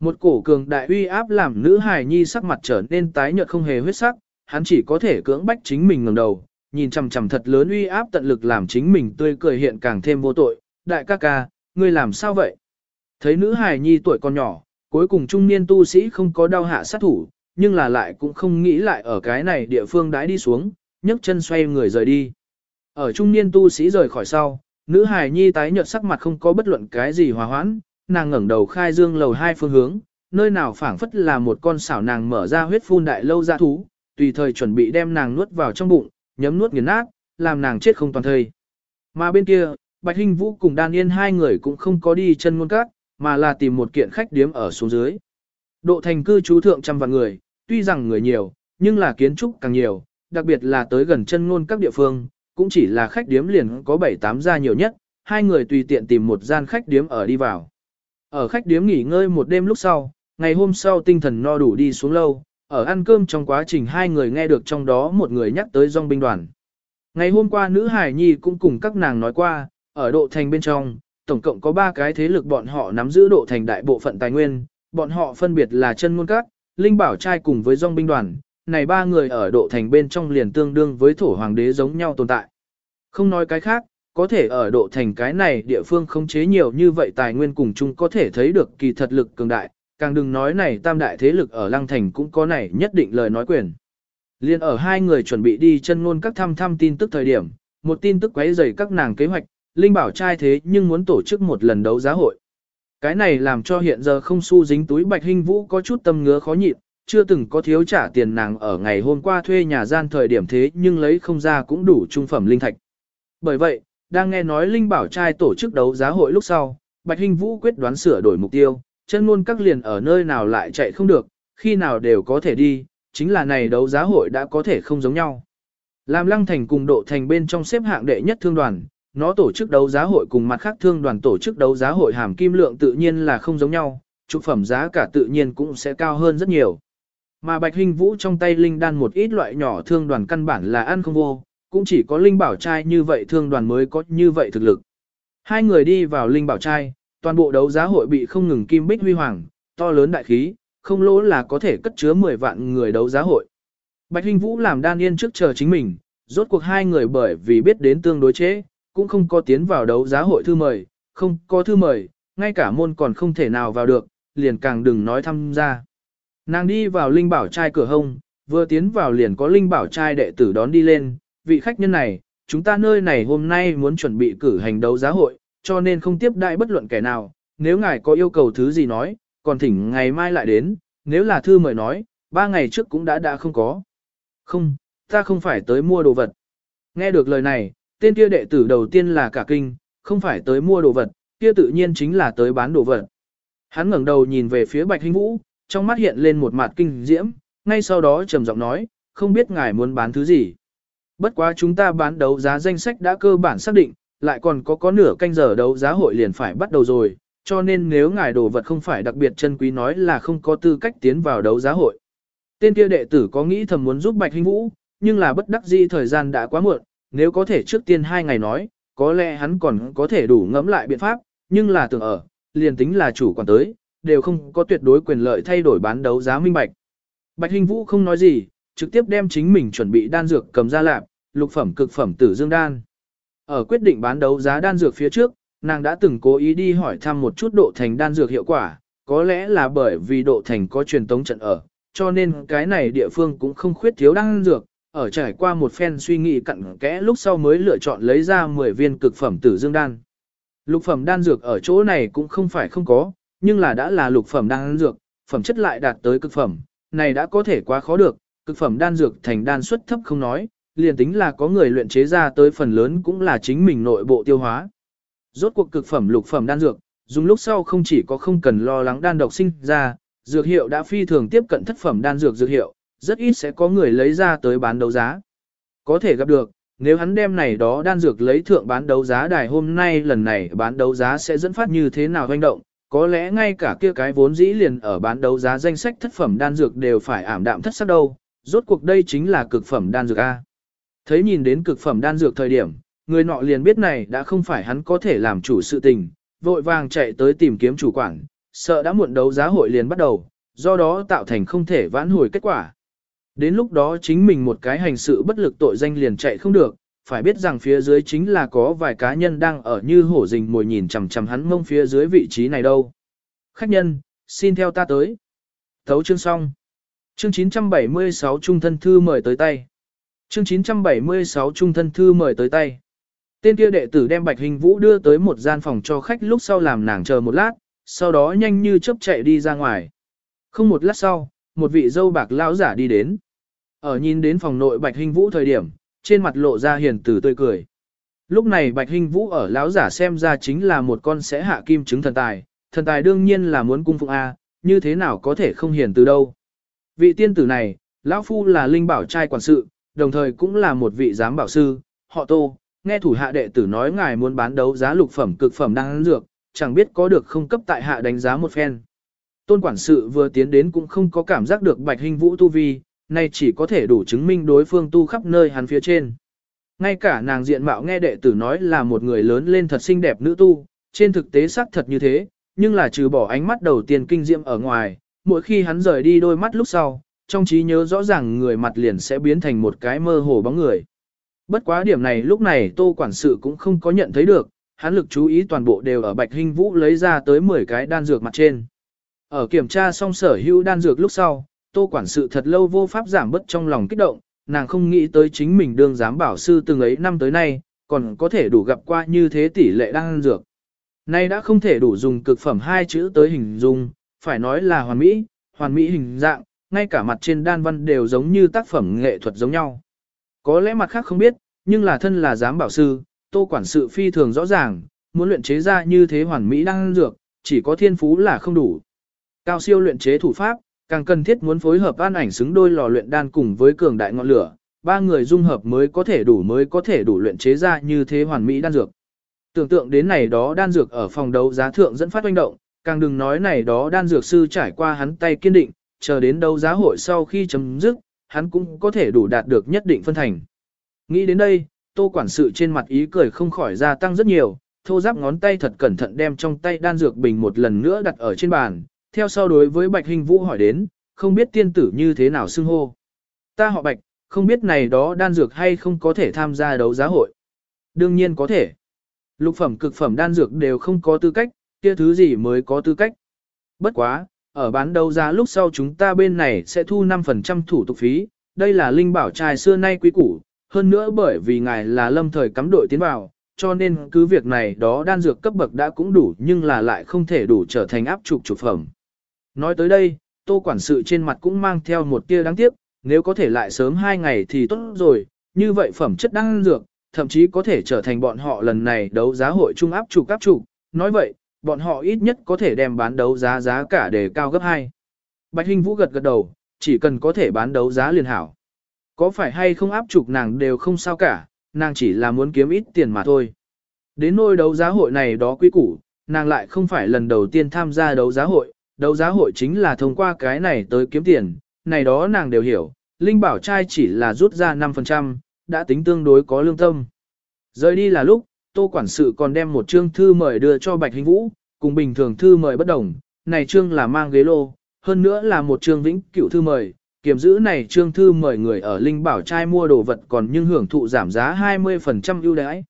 Một cổ cường đại uy áp làm nữ hài nhi sắc mặt trở nên tái nhợt không hề huyết sắc, hắn chỉ có thể cưỡng bách chính mình ngẩng đầu, nhìn chằm chằm thật lớn uy áp tận lực làm chính mình tươi cười hiện càng thêm vô tội. Đại ca ca, ngươi làm sao vậy? Thấy nữ hài nhi tuổi còn nhỏ, cuối cùng trung niên tu sĩ không có đau hạ sát thủ, nhưng là lại cũng không nghĩ lại ở cái này địa phương đãi đi xuống, nhấc chân xoay người rời đi. Ở trung niên tu sĩ rời khỏi sau, nữ hài nhi tái nhợt sắc mặt không có bất luận cái gì hòa hoãn, nàng ngẩng đầu khai dương lầu hai phương hướng, nơi nào phảng phất là một con xảo nàng mở ra huyết phun đại lâu ra thú, tùy thời chuẩn bị đem nàng nuốt vào trong bụng, nhấm nuốt nghiền nát, làm nàng chết không toàn thây. Mà bên kia, Bạch Hinh Vũ cùng Đan Yên hai người cũng không có đi chân ngôn cát, mà là tìm một kiện khách điếm ở xuống dưới. Độ thành cư trú thượng trăm vạn người, tuy rằng người nhiều, nhưng là kiến trúc càng nhiều, đặc biệt là tới gần chân ngôn các địa phương, cũng chỉ là khách điếm liền có 7-8 gia nhiều nhất, hai người tùy tiện tìm một gian khách điếm ở đi vào. Ở khách điếm nghỉ ngơi một đêm lúc sau, ngày hôm sau tinh thần no đủ đi xuống lâu, ở ăn cơm trong quá trình hai người nghe được trong đó một người nhắc tới dòng binh đoàn. Ngày hôm qua nữ hải nhi cũng cùng các nàng nói qua, ở độ thành bên trong, tổng cộng có 3 cái thế lực bọn họ nắm giữ độ thành đại bộ phận tài nguyên, bọn họ phân biệt là chân ngôn các, linh bảo trai cùng với dòng binh đoàn, này ba người ở độ thành bên trong liền tương đương với thổ hoàng đế giống nhau tồn tại. Không nói cái khác, có thể ở độ thành cái này địa phương khống chế nhiều như vậy tài nguyên cùng chung có thể thấy được kỳ thật lực cường đại, càng đừng nói này tam đại thế lực ở lăng thành cũng có này nhất định lời nói quyền. Liên ở hai người chuẩn bị đi chân ngôn các thăm thăm tin tức thời điểm, một tin tức quấy rầy các nàng kế hoạch, Linh bảo trai thế nhưng muốn tổ chức một lần đấu giá hội. Cái này làm cho hiện giờ không su dính túi Bạch hình Vũ có chút tâm ngứa khó nhịn, chưa từng có thiếu trả tiền nàng ở ngày hôm qua thuê nhà gian thời điểm thế nhưng lấy không ra cũng đủ trung phẩm linh thạch. Bởi vậy, đang nghe nói Linh Bảo trai tổ chức đấu giá hội lúc sau, Bạch Hinh Vũ quyết đoán sửa đổi mục tiêu, chân luôn các liền ở nơi nào lại chạy không được, khi nào đều có thể đi, chính là này đấu giá hội đã có thể không giống nhau. Làm lăng thành cùng độ thành bên trong xếp hạng đệ nhất thương đoàn, nó tổ chức đấu giá hội cùng mặt khác thương đoàn tổ chức đấu giá hội hàm kim lượng tự nhiên là không giống nhau, trục phẩm giá cả tự nhiên cũng sẽ cao hơn rất nhiều. Mà Bạch Hình Vũ trong tay linh đan một ít loại nhỏ thương đoàn căn bản là ăn không vô, cũng chỉ có linh bảo trai như vậy thương đoàn mới có như vậy thực lực. Hai người đi vào linh bảo trai, toàn bộ đấu giá hội bị không ngừng kim bích huy hoàng, to lớn đại khí, không lỗ là có thể cất chứa 10 vạn người đấu giá hội. Bạch Hình Vũ làm đan yên trước chờ chính mình, rốt cuộc hai người bởi vì biết đến tương đối chế, cũng không có tiến vào đấu giá hội thư mời, không có thư mời, ngay cả môn còn không thể nào vào được, liền càng đừng nói tham gia. Nàng đi vào linh bảo trai cửa hông, vừa tiến vào liền có linh bảo trai đệ tử đón đi lên, vị khách nhân này, chúng ta nơi này hôm nay muốn chuẩn bị cử hành đấu giá hội, cho nên không tiếp đại bất luận kẻ nào, nếu ngài có yêu cầu thứ gì nói, còn thỉnh ngày mai lại đến, nếu là thư mời nói, ba ngày trước cũng đã đã không có. Không, ta không phải tới mua đồ vật. Nghe được lời này, tên kia đệ tử đầu tiên là cả kinh, không phải tới mua đồ vật, kia tự nhiên chính là tới bán đồ vật. Hắn ngẩng đầu nhìn về phía Bạch Hinh Vũ, trong mắt hiện lên một mặt kinh diễm, ngay sau đó trầm giọng nói, không biết ngài muốn bán thứ gì. Bất quá chúng ta bán đấu giá danh sách đã cơ bản xác định, lại còn có có nửa canh giờ đấu giá hội liền phải bắt đầu rồi, cho nên nếu ngài đồ vật không phải đặc biệt chân quý nói là không có tư cách tiến vào đấu giá hội. Tên kia đệ tử có nghĩ thầm muốn giúp Bạch Hinh Vũ, nhưng là bất đắc dĩ thời gian đã quá muộn, nếu có thể trước tiên hai ngày nói, có lẽ hắn còn có thể đủ ngẫm lại biện pháp, nhưng là tưởng ở, liền tính là chủ quản tới, đều không có tuyệt đối quyền lợi thay đổi bán đấu giá minh bạch. Bạch Hình Vũ không nói gì, trực tiếp đem chính mình chuẩn bị đan dược cầm ra lạp, lục phẩm cực phẩm tử dương đan. Ở quyết định bán đấu giá đan dược phía trước, nàng đã từng cố ý đi hỏi thăm một chút độ thành đan dược hiệu quả, có lẽ là bởi vì độ thành có truyền tống trận ở, cho nên cái này địa phương cũng không khuyết thiếu đan dược, ở trải qua một phen suy nghĩ cặn kẽ lúc sau mới lựa chọn lấy ra 10 viên cực phẩm tử dương đan. Lục phẩm đan dược ở chỗ này cũng không phải không có, nhưng là đã là lục phẩm đan dược, phẩm chất lại đạt tới cực phẩm, này đã có thể quá khó được, cực phẩm đan dược thành đan suất thấp không nói, liền tính là có người luyện chế ra tới phần lớn cũng là chính mình nội bộ tiêu hóa. Rốt cuộc cực phẩm lục phẩm đan dược, dùng lúc sau không chỉ có không cần lo lắng đan độc sinh ra, dược hiệu đã phi thường tiếp cận thất phẩm đan dược dược hiệu, rất ít sẽ có người lấy ra tới bán đấu giá. Có thể gặp được, nếu hắn đem này đó đan dược lấy thượng bán đấu giá đài hôm nay lần này bán đấu giá sẽ dẫn phát như thế nào hoành động, có lẽ ngay cả kia cái vốn dĩ liền ở bán đấu giá danh sách thất phẩm đan dược đều phải ảm đạm thất sắc đâu, rốt cuộc đây chính là cực phẩm đan dược A. Thấy nhìn đến cực phẩm đan dược thời điểm, người nọ liền biết này đã không phải hắn có thể làm chủ sự tình, vội vàng chạy tới tìm kiếm chủ quản, sợ đã muộn đấu giá hội liền bắt đầu, do đó tạo thành không thể vãn hồi kết quả. Đến lúc đó chính mình một cái hành sự bất lực tội danh liền chạy không được, phải biết rằng phía dưới chính là có vài cá nhân đang ở như hổ rình mồi nhìn chằm chằm hắn mông phía dưới vị trí này đâu. Khách nhân, xin theo ta tới. Thấu chương xong. Chương 976 Trung thân thư mời tới tay. Chương 976 Trung thân thư mời tới tay. Tên kia đệ tử đem Bạch Hình Vũ đưa tới một gian phòng cho khách lúc sau làm nàng chờ một lát, sau đó nhanh như chớp chạy đi ra ngoài. Không một lát sau, một vị dâu bạc lão giả đi đến. Ở nhìn đến phòng nội Bạch Hình Vũ thời điểm, trên mặt lộ ra hiền từ tươi cười. Lúc này Bạch Hình Vũ ở lão giả xem ra chính là một con sẽ hạ kim chứng thần tài, thần tài đương nhiên là muốn cung phụng A, như thế nào có thể không hiền từ đâu. Vị tiên tử này, lão phu là linh bảo trai quản sự, đồng thời cũng là một vị giám bảo sư, họ tô, nghe thủ hạ đệ tử nói ngài muốn bán đấu giá lục phẩm cực phẩm đang dược, chẳng biết có được không cấp tại hạ đánh giá một phen. Tôn quản sự vừa tiến đến cũng không có cảm giác được bạch hình vũ tu vi, nay chỉ có thể đủ chứng minh đối phương tu khắp nơi hắn phía trên. Ngay cả nàng diện mạo nghe đệ tử nói là một người lớn lên thật xinh đẹp nữ tu, trên thực tế xác thật như thế, nhưng là trừ bỏ ánh mắt đầu tiên kinh diệm ở ngoài, mỗi khi hắn rời đi đôi mắt lúc sau, trong trí nhớ rõ ràng người mặt liền sẽ biến thành một cái mơ hồ bóng người. Bất quá điểm này lúc này tô quản sự cũng không có nhận thấy được, hắn lực chú ý toàn bộ đều ở bạch hình vũ lấy ra tới 10 cái đan dược mặt trên. Ở kiểm tra xong sở hữu đan dược lúc sau, tô quản sự thật lâu vô pháp giảm bớt trong lòng kích động, nàng không nghĩ tới chính mình đương giám bảo sư từng ấy năm tới nay, còn có thể đủ gặp qua như thế tỷ lệ đan dược. Nay đã không thể đủ dùng cực phẩm hai chữ tới hình dung, phải nói là hoàn mỹ, hoàn mỹ hình dạng, ngay cả mặt trên đan văn đều giống như tác phẩm nghệ thuật giống nhau. Có lẽ mặt khác không biết, nhưng là thân là giám bảo sư, tô quản sự phi thường rõ ràng, muốn luyện chế ra như thế hoàn mỹ đang dược, chỉ có thiên phú là không đủ. Cao siêu luyện chế thủ pháp, càng cần thiết muốn phối hợp an ảnh xứng đôi lò luyện đan cùng với cường đại ngọn lửa, ba người dung hợp mới có thể đủ mới có thể đủ luyện chế ra như thế hoàn mỹ đan dược. Tưởng tượng đến này đó đan dược ở phòng đấu giá thượng dẫn phát hoành động, càng đừng nói này đó đan dược sư trải qua hắn tay kiên định, chờ đến đấu giá hội sau khi chấm dứt, hắn cũng có thể đủ đạt được nhất định phân thành. Nghĩ đến đây, tô quản sự trên mặt ý cười không khỏi gia tăng rất nhiều, thô giáp ngón tay thật cẩn thận đem trong tay đan dược bình một lần nữa đặt ở trên bàn, theo sau đối với Bạch Hình Vũ hỏi đến, không biết tiên tử như thế nào xưng hô. Ta họ Bạch, không biết này đó đan dược hay không có thể tham gia đấu giá hội. Đương nhiên có thể. Lục phẩm cực phẩm đan dược đều không có tư cách, kia thứ gì mới có tư cách. Bất quá, ở bán đấu giá lúc sau chúng ta bên này sẽ thu 5% thủ tục phí, đây là linh bảo trai xưa nay quý củ, hơn nữa bởi vì ngài là lâm thời cắm đội tiến vào, cho nên cứ việc này đó đan dược cấp bậc đã cũng đủ nhưng là lại không thể đủ trở thành áp trục trục phẩm. Nói tới đây, tô quản sự trên mặt cũng mang theo một tia đáng tiếc, nếu có thể lại sớm hai ngày thì tốt rồi, như vậy phẩm chất đang dược, thậm chí có thể trở thành bọn họ lần này đấu giá hội trung áp trục áp trục, nói vậy, bọn họ ít nhất có thể đem bán đấu giá giá cả để cao gấp 2. Bạch hình Vũ gật gật đầu, chỉ cần có thể bán đấu giá liền hảo. Có phải hay không áp trục nàng đều không sao cả, nàng chỉ là muốn kiếm ít tiền mà thôi. Đến nôi đấu giá hội này đó quý củ, nàng lại không phải lần đầu tiên tham gia đấu giá hội, đấu giá hội chính là thông qua cái này tới kiếm tiền, này đó nàng đều hiểu, Linh Bảo trai chỉ là rút ra 5%, đã tính tương đối có lương tâm. Rời đi là lúc, Tô Quản sự còn đem một chương thư mời đưa cho Bạch Hình Vũ, cùng bình thường thư mời bất đồng, này chương là mang ghế lô, hơn nữa là một chương vĩnh cửu thư mời, kiểm giữ này trương thư mời người ở Linh Bảo trai mua đồ vật còn nhưng hưởng thụ giảm giá 20% ưu đãi.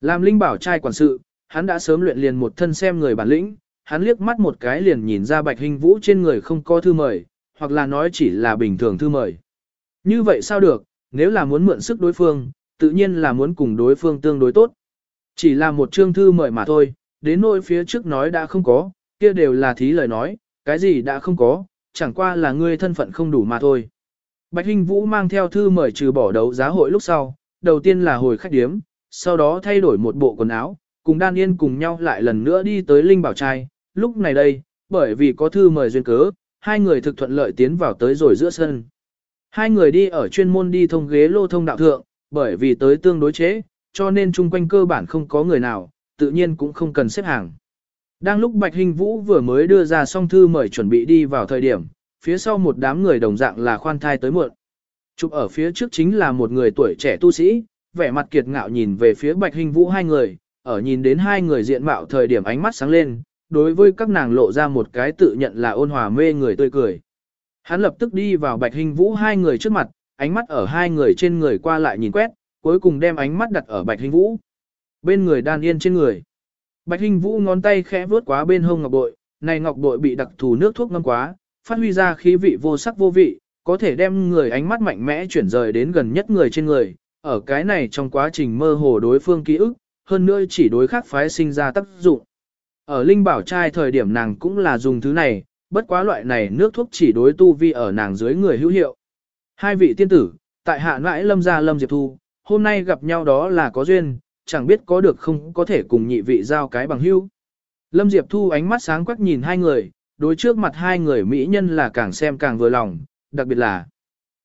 Làm Linh Bảo trai quản sự, hắn đã sớm luyện liền một thân xem người bản lĩnh, hắn liếc mắt một cái liền nhìn ra Bạch Hình Vũ trên người không có thư mời, hoặc là nói chỉ là bình thường thư mời. Như vậy sao được, nếu là muốn mượn sức đối phương, tự nhiên là muốn cùng đối phương tương đối tốt. Chỉ là một chương thư mời mà thôi, đến nỗi phía trước nói đã không có, kia đều là thí lời nói, cái gì đã không có, chẳng qua là ngươi thân phận không đủ mà thôi. Bạch Hinh Vũ mang theo thư mời trừ bỏ đấu giá hội lúc sau, đầu tiên là hồi khách điếm, sau đó thay đổi một bộ quần áo, cùng Đan Yên cùng nhau lại lần nữa đi tới Linh Bảo Trai. Lúc này đây, bởi vì có thư mời duyên cớ, hai người thực thuận lợi tiến vào tới rồi giữa sân. Hai người đi ở chuyên môn đi thông ghế lô thông đạo thượng, bởi vì tới tương đối chế, cho nên chung quanh cơ bản không có người nào, tự nhiên cũng không cần xếp hàng. Đang lúc Bạch Hình Vũ vừa mới đưa ra xong thư mời chuẩn bị đi vào thời điểm, phía sau một đám người đồng dạng là khoan thai tới muộn. Chụp ở phía trước chính là một người tuổi trẻ tu sĩ, vẻ mặt kiệt ngạo nhìn về phía Bạch Hình Vũ hai người, ở nhìn đến hai người diện mạo thời điểm ánh mắt sáng lên, đối với các nàng lộ ra một cái tự nhận là ôn hòa mê người tươi cười. Hắn lập tức đi vào Bạch Hình Vũ hai người trước mặt, ánh mắt ở hai người trên người qua lại nhìn quét, cuối cùng đem ánh mắt đặt ở Bạch Hình Vũ. Bên người đan yên trên người. Bạch Hình Vũ ngón tay khẽ vuốt quá bên hông ngọc bội, này ngọc bội bị đặc thù nước thuốc ngâm quá, phát huy ra khí vị vô sắc vô vị, có thể đem người ánh mắt mạnh mẽ chuyển rời đến gần nhất người trên người, ở cái này trong quá trình mơ hồ đối phương ký ức, hơn nữa chỉ đối khác phái sinh ra tác dụng. Ở Linh Bảo trai thời điểm nàng cũng là dùng thứ này, bất quá loại này nước thuốc chỉ đối tu vi ở nàng dưới người hữu hiệu. Hai vị tiên tử, tại hạ nãi lâm gia lâm diệp thu, hôm nay gặp nhau đó là có duyên, chẳng biết có được không có thể cùng nhị vị giao cái bằng hữu. Lâm Diệp Thu ánh mắt sáng quắc nhìn hai người, đối trước mặt hai người mỹ nhân là càng xem càng vừa lòng, đặc biệt là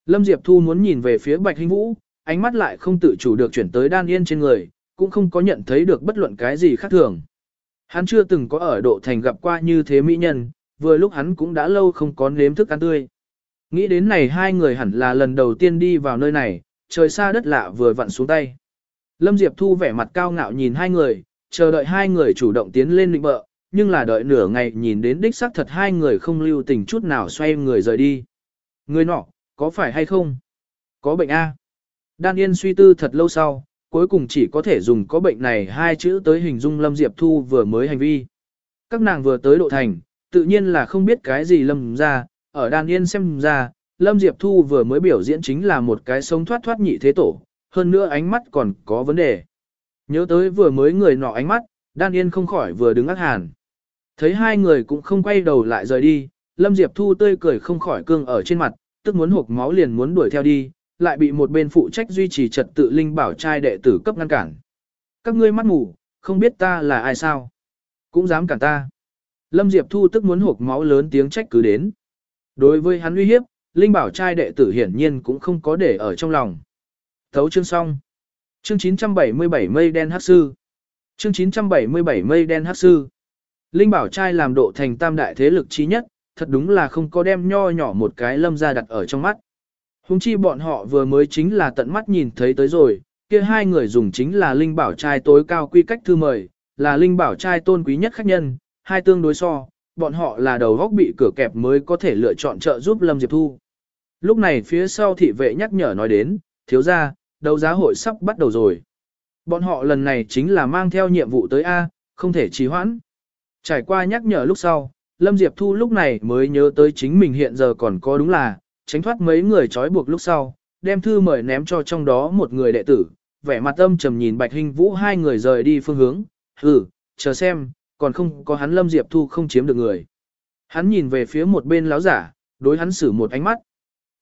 Lâm Diệp Thu muốn nhìn về phía Bạch Hinh Vũ, ánh mắt lại không tự chủ được chuyển tới đan yên trên người, cũng không có nhận thấy được bất luận cái gì khác thường. Hắn chưa từng có ở độ thành gặp qua như thế mỹ nhân, vừa lúc hắn cũng đã lâu không có nếm thức ăn tươi. Nghĩ đến này hai người hẳn là lần đầu tiên đi vào nơi này, trời xa đất lạ vừa vặn xuống tay. Lâm Diệp Thu vẻ mặt cao ngạo nhìn hai người, chờ đợi hai người chủ động tiến lên định bợ, nhưng là đợi nửa ngày nhìn đến đích xác thật hai người không lưu tình chút nào xoay người rời đi. Người nọ, có phải hay không? Có bệnh A. Đan Yên suy tư thật lâu sau, cuối cùng chỉ có thể dùng có bệnh này hai chữ tới hình dung Lâm Diệp Thu vừa mới hành vi. Các nàng vừa tới độ thành, tự nhiên là không biết cái gì Lâm ra, ở Đan Yên xem ra, Lâm Diệp Thu vừa mới biểu diễn chính là một cái sống thoát thoát nhị thế tổ, hơn nữa ánh mắt còn có vấn đề. Nhớ tới vừa mới người nọ ánh mắt, Đan Yên không khỏi vừa đứng ác hàn. Thấy hai người cũng không quay đầu lại rời đi, Lâm Diệp Thu tươi cười không khỏi cương ở trên mặt, tức muốn hộp máu liền muốn đuổi theo đi, lại bị một bên phụ trách duy trì trật tự linh bảo trai đệ tử cấp ngăn cản. Các ngươi mắt ngủ, không biết ta là ai sao? Cũng dám cản ta. Lâm Diệp Thu tức muốn hộp máu lớn tiếng trách cứ đến. Đối với hắn uy hiếp, linh bảo trai đệ tử hiển nhiên cũng không có để ở trong lòng. Thấu chương xong. Chương 977 mây đen hắc sư. Chương 977 mây đen hắc sư. Linh bảo trai làm độ thành tam đại thế lực trí nhất, thật đúng là không có đem nho nhỏ một cái lâm ra đặt ở trong mắt. Hùng chi bọn họ vừa mới chính là tận mắt nhìn thấy tới rồi, kia hai người dùng chính là linh bảo trai tối cao quy cách thư mời, là linh bảo trai tôn quý nhất khách nhân, hai tương đối so, bọn họ là đầu góc bị cửa kẹp mới có thể lựa chọn trợ giúp Lâm Diệp Thu. Lúc này phía sau thị vệ nhắc nhở nói đến, thiếu ra, đấu giá hội sắp bắt đầu rồi. Bọn họ lần này chính là mang theo nhiệm vụ tới A, không thể trì hoãn. Trải qua nhắc nhở lúc sau, Lâm Diệp Thu lúc này mới nhớ tới chính mình hiện giờ còn có đúng là, tránh thoát mấy người trói buộc lúc sau, đem thư mời ném cho trong đó một người đệ tử, vẻ mặt âm trầm nhìn Bạch Hình Vũ hai người rời đi phương hướng, hừ, chờ xem, còn không có hắn Lâm Diệp Thu không chiếm được người. Hắn nhìn về phía một bên lão giả, đối hắn xử một ánh mắt.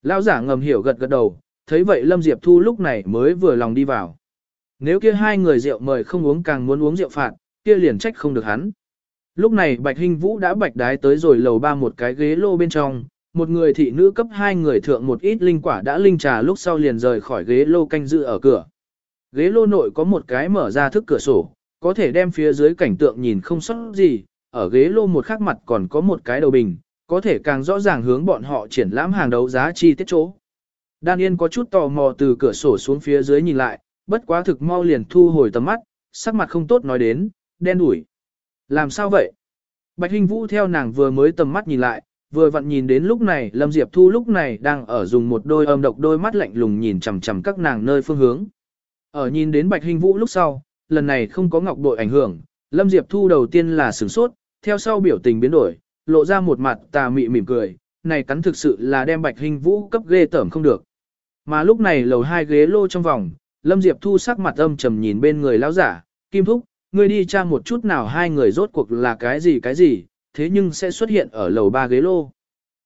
Lão giả ngầm hiểu gật gật đầu, thấy vậy Lâm Diệp Thu lúc này mới vừa lòng đi vào. Nếu kia hai người rượu mời không uống càng muốn uống rượu phạt, kia liền trách không được hắn. Lúc này Bạch Hình Vũ đã bạch đái tới rồi lầu ba một cái ghế lô bên trong, một người thị nữ cấp hai người thượng một ít linh quả đã linh trà lúc sau liền rời khỏi ghế lô canh dự ở cửa. Ghế lô nội có một cái mở ra thức cửa sổ, có thể đem phía dưới cảnh tượng nhìn không sót gì, ở ghế lô một khắc mặt còn có một cái đầu bình, có thể càng rõ ràng hướng bọn họ triển lãm hàng đấu giá chi tiết chỗ. Đan Yên có chút tò mò từ cửa sổ xuống phía dưới nhìn lại, bất quá thực mau liền thu hồi tầm mắt, sắc mặt không tốt nói đến, đen đủi. Làm sao vậy? Bạch Hinh Vũ theo nàng vừa mới tầm mắt nhìn lại, vừa vặn nhìn đến lúc này Lâm Diệp Thu lúc này đang ở dùng một đôi âm độc đôi mắt lạnh lùng nhìn chằm chằm các nàng nơi phương hướng. Ở nhìn đến Bạch hình Vũ lúc sau, lần này không có ngọc bội ảnh hưởng, Lâm Diệp Thu đầu tiên là sửng sốt, theo sau biểu tình biến đổi, lộ ra một mặt tà mị mỉm cười, này cắn thực sự là đem Bạch hình Vũ cấp ghê tởm không được. Mà lúc này lầu hai ghế lô trong vòng, Lâm Diệp Thu sắc mặt âm trầm nhìn bên người lão giả, Kim Thúc, ngươi đi tra một chút nào hai người rốt cuộc là cái gì cái gì, thế nhưng sẽ xuất hiện ở lầu ba ghế lô.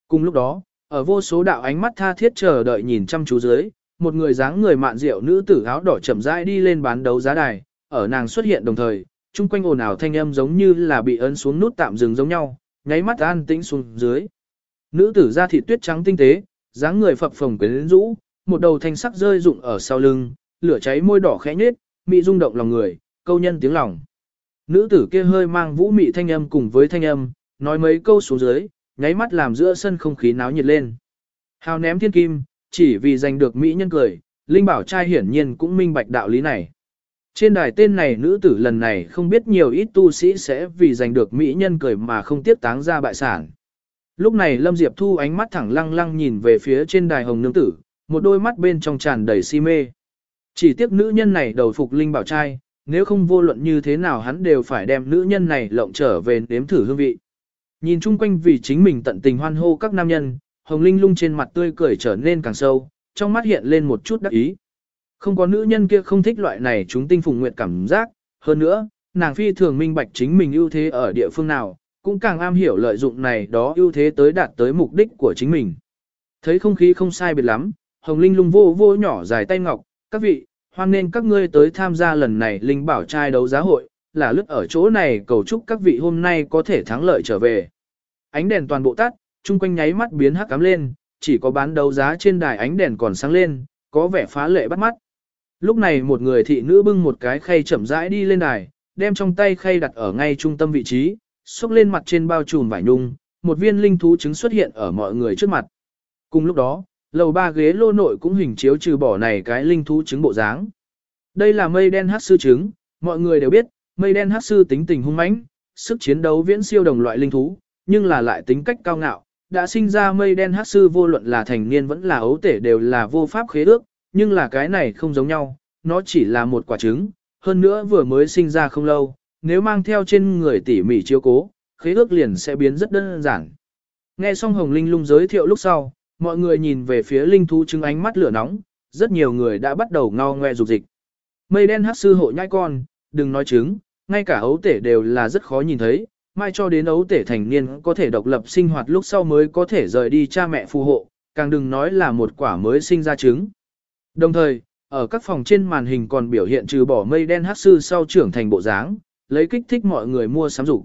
Cùng lúc đó, Ở vô số đạo ánh mắt tha thiết chờ đợi nhìn chăm chú dưới, một người dáng người mạn rượu nữ tử áo đỏ chậm rãi đi lên bán đấu giá đài, ở nàng xuất hiện đồng thời, chung quanh ồn ào thanh âm giống như là bị ấn xuống nút tạm dừng giống nhau, nháy mắt an tĩnh xuống dưới. Nữ tử da thịt tuyết trắng tinh tế, dáng người phập phồng quyến rũ, một đầu thanh sắc rơi rụng ở sau lưng, lửa cháy môi đỏ khẽ nhếch, mị rung động lòng người, câu nhân tiếng lòng. Nữ tử kia hơi mang vũ mị thanh âm cùng với thanh âm, nói mấy câu xuống dưới, nháy mắt làm giữa sân không khí náo nhiệt lên. Hào ném thiên kim, chỉ vì giành được mỹ nhân cười, Linh Bảo trai hiển nhiên cũng minh bạch đạo lý này. Trên đài tên này nữ tử lần này không biết nhiều ít tu sĩ sẽ vì giành được mỹ nhân cười mà không tiếc táng ra bại sản. Lúc này Lâm Diệp Thu ánh mắt thẳng lăng lăng nhìn về phía trên đài hồng nương tử, một đôi mắt bên trong tràn đầy si mê. Chỉ tiếc nữ nhân này đầu phục Linh Bảo trai, nếu không vô luận như thế nào hắn đều phải đem nữ nhân này lộng trở về nếm thử hương vị. Nhìn chung quanh vì chính mình tận tình hoan hô các nam nhân, Hồng Linh lung trên mặt tươi cười trở nên càng sâu, trong mắt hiện lên một chút đắc ý. Không có nữ nhân kia không thích loại này chúng tinh phùng nguyện cảm giác, hơn nữa, nàng phi thường minh bạch chính mình ưu thế ở địa phương nào, cũng càng am hiểu lợi dụng này đó ưu thế tới đạt tới mục đích của chính mình. Thấy không khí không sai biệt lắm, Hồng Linh lung vô vô nhỏ dài tay ngọc, các vị, hoan nên các ngươi tới tham gia lần này Linh Bảo trai đấu giá hội, là lướt ở chỗ này cầu chúc các vị hôm nay có thể thắng lợi trở về. Ánh đèn toàn bộ tắt, chung quanh nháy mắt biến hắc cắm lên, chỉ có bán đấu giá trên đài ánh đèn còn sáng lên, có vẻ phá lệ bắt mắt. Lúc này một người thị nữ bưng một cái khay chậm rãi đi lên đài, đem trong tay khay đặt ở ngay trung tâm vị trí, xúc lên mặt trên bao trùm vải nhung, một viên linh thú trứng xuất hiện ở mọi người trước mặt. Cùng lúc đó, lầu ba ghế lô nội cũng hình chiếu trừ bỏ này cái linh thú trứng bộ dáng. Đây là mây đen hát sư trứng, mọi người đều biết, mây đen hát sư tính tình hung mãnh, sức chiến đấu viễn siêu đồng loại linh thú, nhưng là lại tính cách cao ngạo, đã sinh ra mây đen hát sư vô luận là thành niên vẫn là ấu tể đều là vô pháp khế ước, nhưng là cái này không giống nhau, nó chỉ là một quả trứng, hơn nữa vừa mới sinh ra không lâu, nếu mang theo trên người tỉ mỉ chiếu cố, khế ước liền sẽ biến rất đơn giản. Nghe xong Hồng Linh lung giới thiệu lúc sau, mọi người nhìn về phía linh thú trứng ánh mắt lửa nóng, rất nhiều người đã bắt đầu ngao ngoe dục dịch. Mây đen hát sư hộ nhai con, đừng nói trứng, ngay cả ấu tể đều là rất khó nhìn thấy, mai cho đến ấu tể thành niên có thể độc lập sinh hoạt lúc sau mới có thể rời đi cha mẹ phù hộ, càng đừng nói là một quả mới sinh ra trứng. Đồng thời, ở các phòng trên màn hình còn biểu hiện trừ bỏ mây đen hát sư sau trưởng thành bộ dáng, lấy kích thích mọi người mua sắm dục.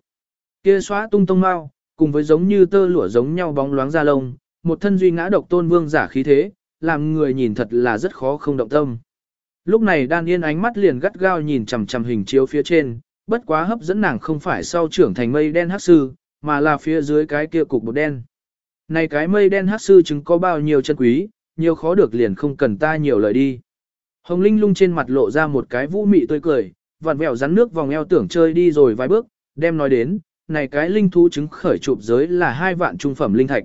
Kia xóa tung tông mau, cùng với giống như tơ lụa giống nhau bóng loáng da lông, một thân duy ngã độc tôn vương giả khí thế, làm người nhìn thật là rất khó không động tâm. Lúc này đan yên ánh mắt liền gắt gao nhìn chằm chằm hình chiếu phía trên, bất quá hấp dẫn nàng không phải sau trưởng thành mây đen hắc sư, mà là phía dưới cái kia cục bột đen. Này cái mây đen hắc sư chứng có bao nhiêu chân quý, nhiều khó được liền không cần ta nhiều lời đi. Hồng Linh lung trên mặt lộ ra một cái vũ mị tươi cười, vặn vẹo rắn nước vòng eo tưởng chơi đi rồi vài bước, đem nói đến, này cái linh thú chứng khởi chụp giới là hai vạn trung phẩm linh thạch.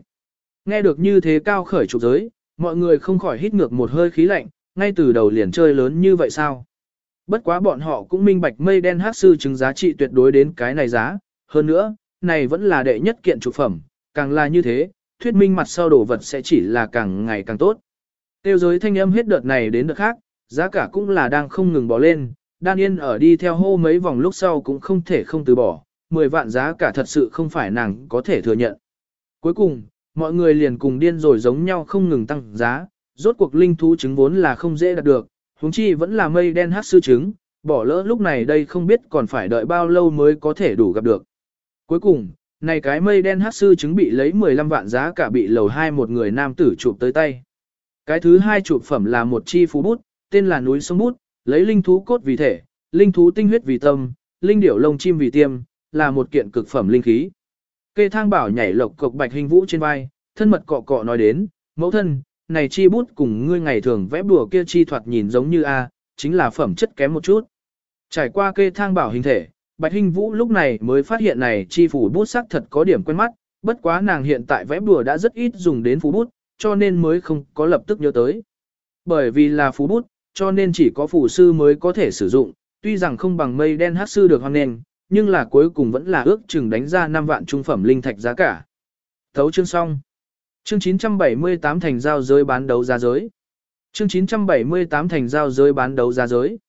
Nghe được như thế cao khởi chụp giới, mọi người không khỏi hít ngược một hơi khí lạnh, ngay từ đầu liền chơi lớn như vậy sao? Bất quá bọn họ cũng minh bạch mây đen hát sư chứng giá trị tuyệt đối đến cái này giá, hơn nữa, này vẫn là đệ nhất kiện trục phẩm, càng là như thế, thuyết minh mặt sau đồ vật sẽ chỉ là càng ngày càng tốt. Tiêu giới thanh âm hết đợt này đến đợt khác, giá cả cũng là đang không ngừng bỏ lên, đan yên ở đi theo hô mấy vòng lúc sau cũng không thể không từ bỏ, 10 vạn giá cả thật sự không phải nàng có thể thừa nhận. Cuối cùng, mọi người liền cùng điên rồi giống nhau không ngừng tăng giá, rốt cuộc linh thú chứng vốn là không dễ đạt được, huống chi vẫn là mây đen hát sư trứng, bỏ lỡ lúc này đây không biết còn phải đợi bao lâu mới có thể đủ gặp được. Cuối cùng, này cái mây đen hát sư trứng bị lấy 15 vạn giá cả bị lầu hai một người nam tử chụp tới tay. Cái thứ hai chụp phẩm là một chi phú bút, tên là núi sông bút, lấy linh thú cốt vì thể, linh thú tinh huyết vì tâm, linh điểu lông chim vì tiêm, là một kiện cực phẩm linh khí. Kê thang bảo nhảy lộc cộc bạch hình vũ trên vai, thân mật cọ cọ nói đến, mẫu thân, này chi bút cùng ngươi ngày thường vẽ bùa kia chi thoạt nhìn giống như A, chính là phẩm chất kém một chút. Trải qua kê thang bảo hình thể, Bạch Hinh Vũ lúc này mới phát hiện này chi phủ bút sắc thật có điểm quen mắt, bất quá nàng hiện tại vẽ bùa đã rất ít dùng đến phủ bút, cho nên mới không có lập tức nhớ tới. Bởi vì là phủ bút, cho nên chỉ có phủ sư mới có thể sử dụng, tuy rằng không bằng mây đen hát sư được hoan nền, nhưng là cuối cùng vẫn là ước chừng đánh ra 5 vạn trung phẩm linh thạch giá cả. Thấu chương xong. Chương 978 thành giao giới bán đấu giá giới. Chương 978 thành giao giới bán đấu giá giới.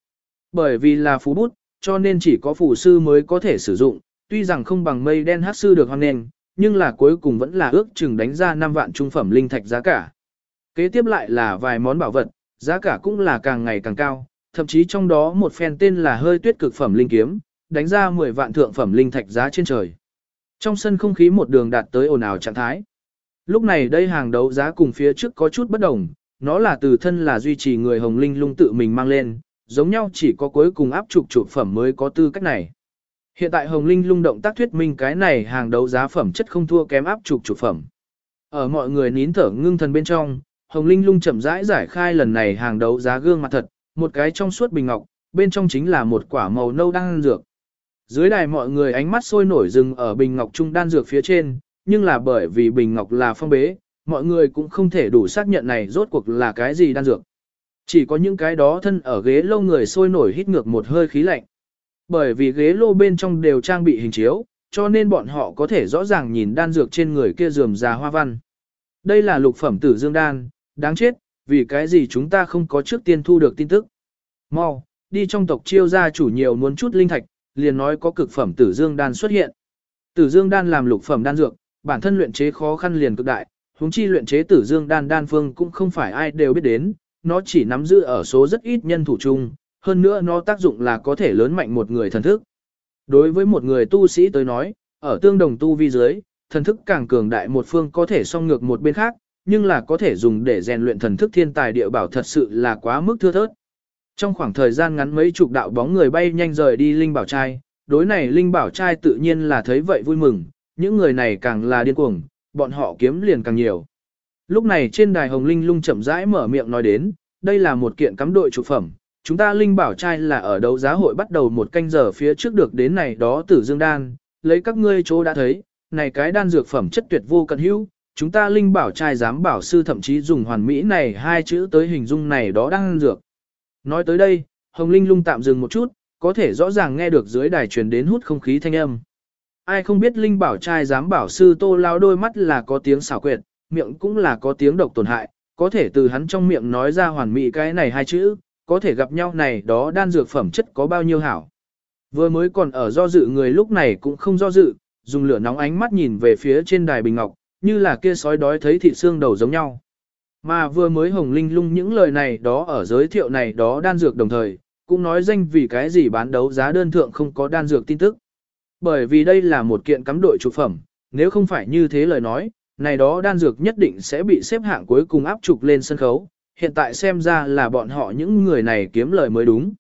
Bởi vì là phú bút, cho nên chỉ có phù sư mới có thể sử dụng, tuy rằng không bằng mây đen hát sư được hoan nền, nhưng là cuối cùng vẫn là ước chừng đánh ra 5 vạn trung phẩm linh thạch giá cả. Kế tiếp lại là vài món bảo vật, giá cả cũng là càng ngày càng cao, thậm chí trong đó một phen tên là hơi tuyết cực phẩm linh kiếm, đánh ra 10 vạn thượng phẩm linh thạch giá trên trời. Trong sân không khí một đường đạt tới ồn ào trạng thái. Lúc này đây hàng đấu giá cùng phía trước có chút bất đồng, nó là từ thân là duy trì người hồng linh lung tự mình mang lên, giống nhau chỉ có cuối cùng áp trục trục phẩm mới có tư cách này. Hiện tại hồng linh lung động tác thuyết minh cái này hàng đấu giá phẩm chất không thua kém áp trục trục phẩm. Ở mọi người nín thở ngưng thần bên trong, hồng linh lung chậm rãi giải khai lần này hàng đấu giá gương mặt thật, một cái trong suốt bình ngọc, bên trong chính là một quả màu nâu đang dược. Dưới đài mọi người ánh mắt sôi nổi dừng ở bình ngọc trung đan dược phía trên, nhưng là bởi vì bình ngọc là phong bế, mọi người cũng không thể đủ xác nhận này rốt cuộc là cái gì đan dược. Chỉ có những cái đó thân ở ghế lâu người sôi nổi hít ngược một hơi khí lạnh. Bởi vì ghế lô bên trong đều trang bị hình chiếu, cho nên bọn họ có thể rõ ràng nhìn đan dược trên người kia rườm già hoa văn. Đây là lục phẩm tử dương đan, đáng chết, vì cái gì chúng ta không có trước tiên thu được tin tức. Mau, đi trong tộc chiêu gia chủ nhiều muốn chút linh thạch, liền nói có cực phẩm tử dương đan xuất hiện. Tử dương đan làm lục phẩm đan dược, bản thân luyện chế khó khăn liền cực đại, huống chi luyện chế tử dương đan đan phương cũng không phải ai đều biết đến, nó chỉ nắm giữ ở số rất ít nhân thủ chung, hơn nữa nó tác dụng là có thể lớn mạnh một người thần thức. Đối với một người tu sĩ tới nói, ở tương đồng tu vi dưới, thần thức càng cường đại một phương có thể song ngược một bên khác, nhưng là có thể dùng để rèn luyện thần thức thiên tài địa bảo thật sự là quá mức thưa thớt. Trong khoảng thời gian ngắn mấy chục đạo bóng người bay nhanh rời đi Linh Bảo Trai, đối này Linh Bảo Trai tự nhiên là thấy vậy vui mừng, những người này càng là điên cuồng, bọn họ kiếm liền càng nhiều. Lúc này trên đài Hồng Linh lung chậm rãi mở miệng nói đến, đây là một kiện cắm đội trụ phẩm, chúng ta Linh Bảo Trai là ở đấu giá hội bắt đầu một canh giờ phía trước được đến này đó tử dương đan, lấy các ngươi chỗ đã thấy, này cái đan dược phẩm chất tuyệt vô cận hữu, chúng ta Linh Bảo Trai dám bảo sư thậm chí dùng hoàn mỹ này hai chữ tới hình dung này đó đan dược. Nói tới đây, Hồng Linh lung tạm dừng một chút, có thể rõ ràng nghe được dưới đài truyền đến hút không khí thanh âm. Ai không biết Linh Bảo trai dám bảo sư tô lao đôi mắt là có tiếng xảo quyệt, miệng cũng là có tiếng độc tổn hại, có thể từ hắn trong miệng nói ra hoàn mỹ cái này hai chữ, có thể gặp nhau này đó đan dược phẩm chất có bao nhiêu hảo. Vừa mới còn ở do dự người lúc này cũng không do dự, dùng lửa nóng ánh mắt nhìn về phía trên đài bình ngọc, như là kia sói đói thấy thịt xương đầu giống nhau. Mà vừa mới hồng linh lung những lời này đó ở giới thiệu này đó đan dược đồng thời, cũng nói danh vì cái gì bán đấu giá đơn thượng không có đan dược tin tức. Bởi vì đây là một kiện cắm đội trục phẩm, nếu không phải như thế lời nói, này đó đan dược nhất định sẽ bị xếp hạng cuối cùng áp trục lên sân khấu, hiện tại xem ra là bọn họ những người này kiếm lời mới đúng.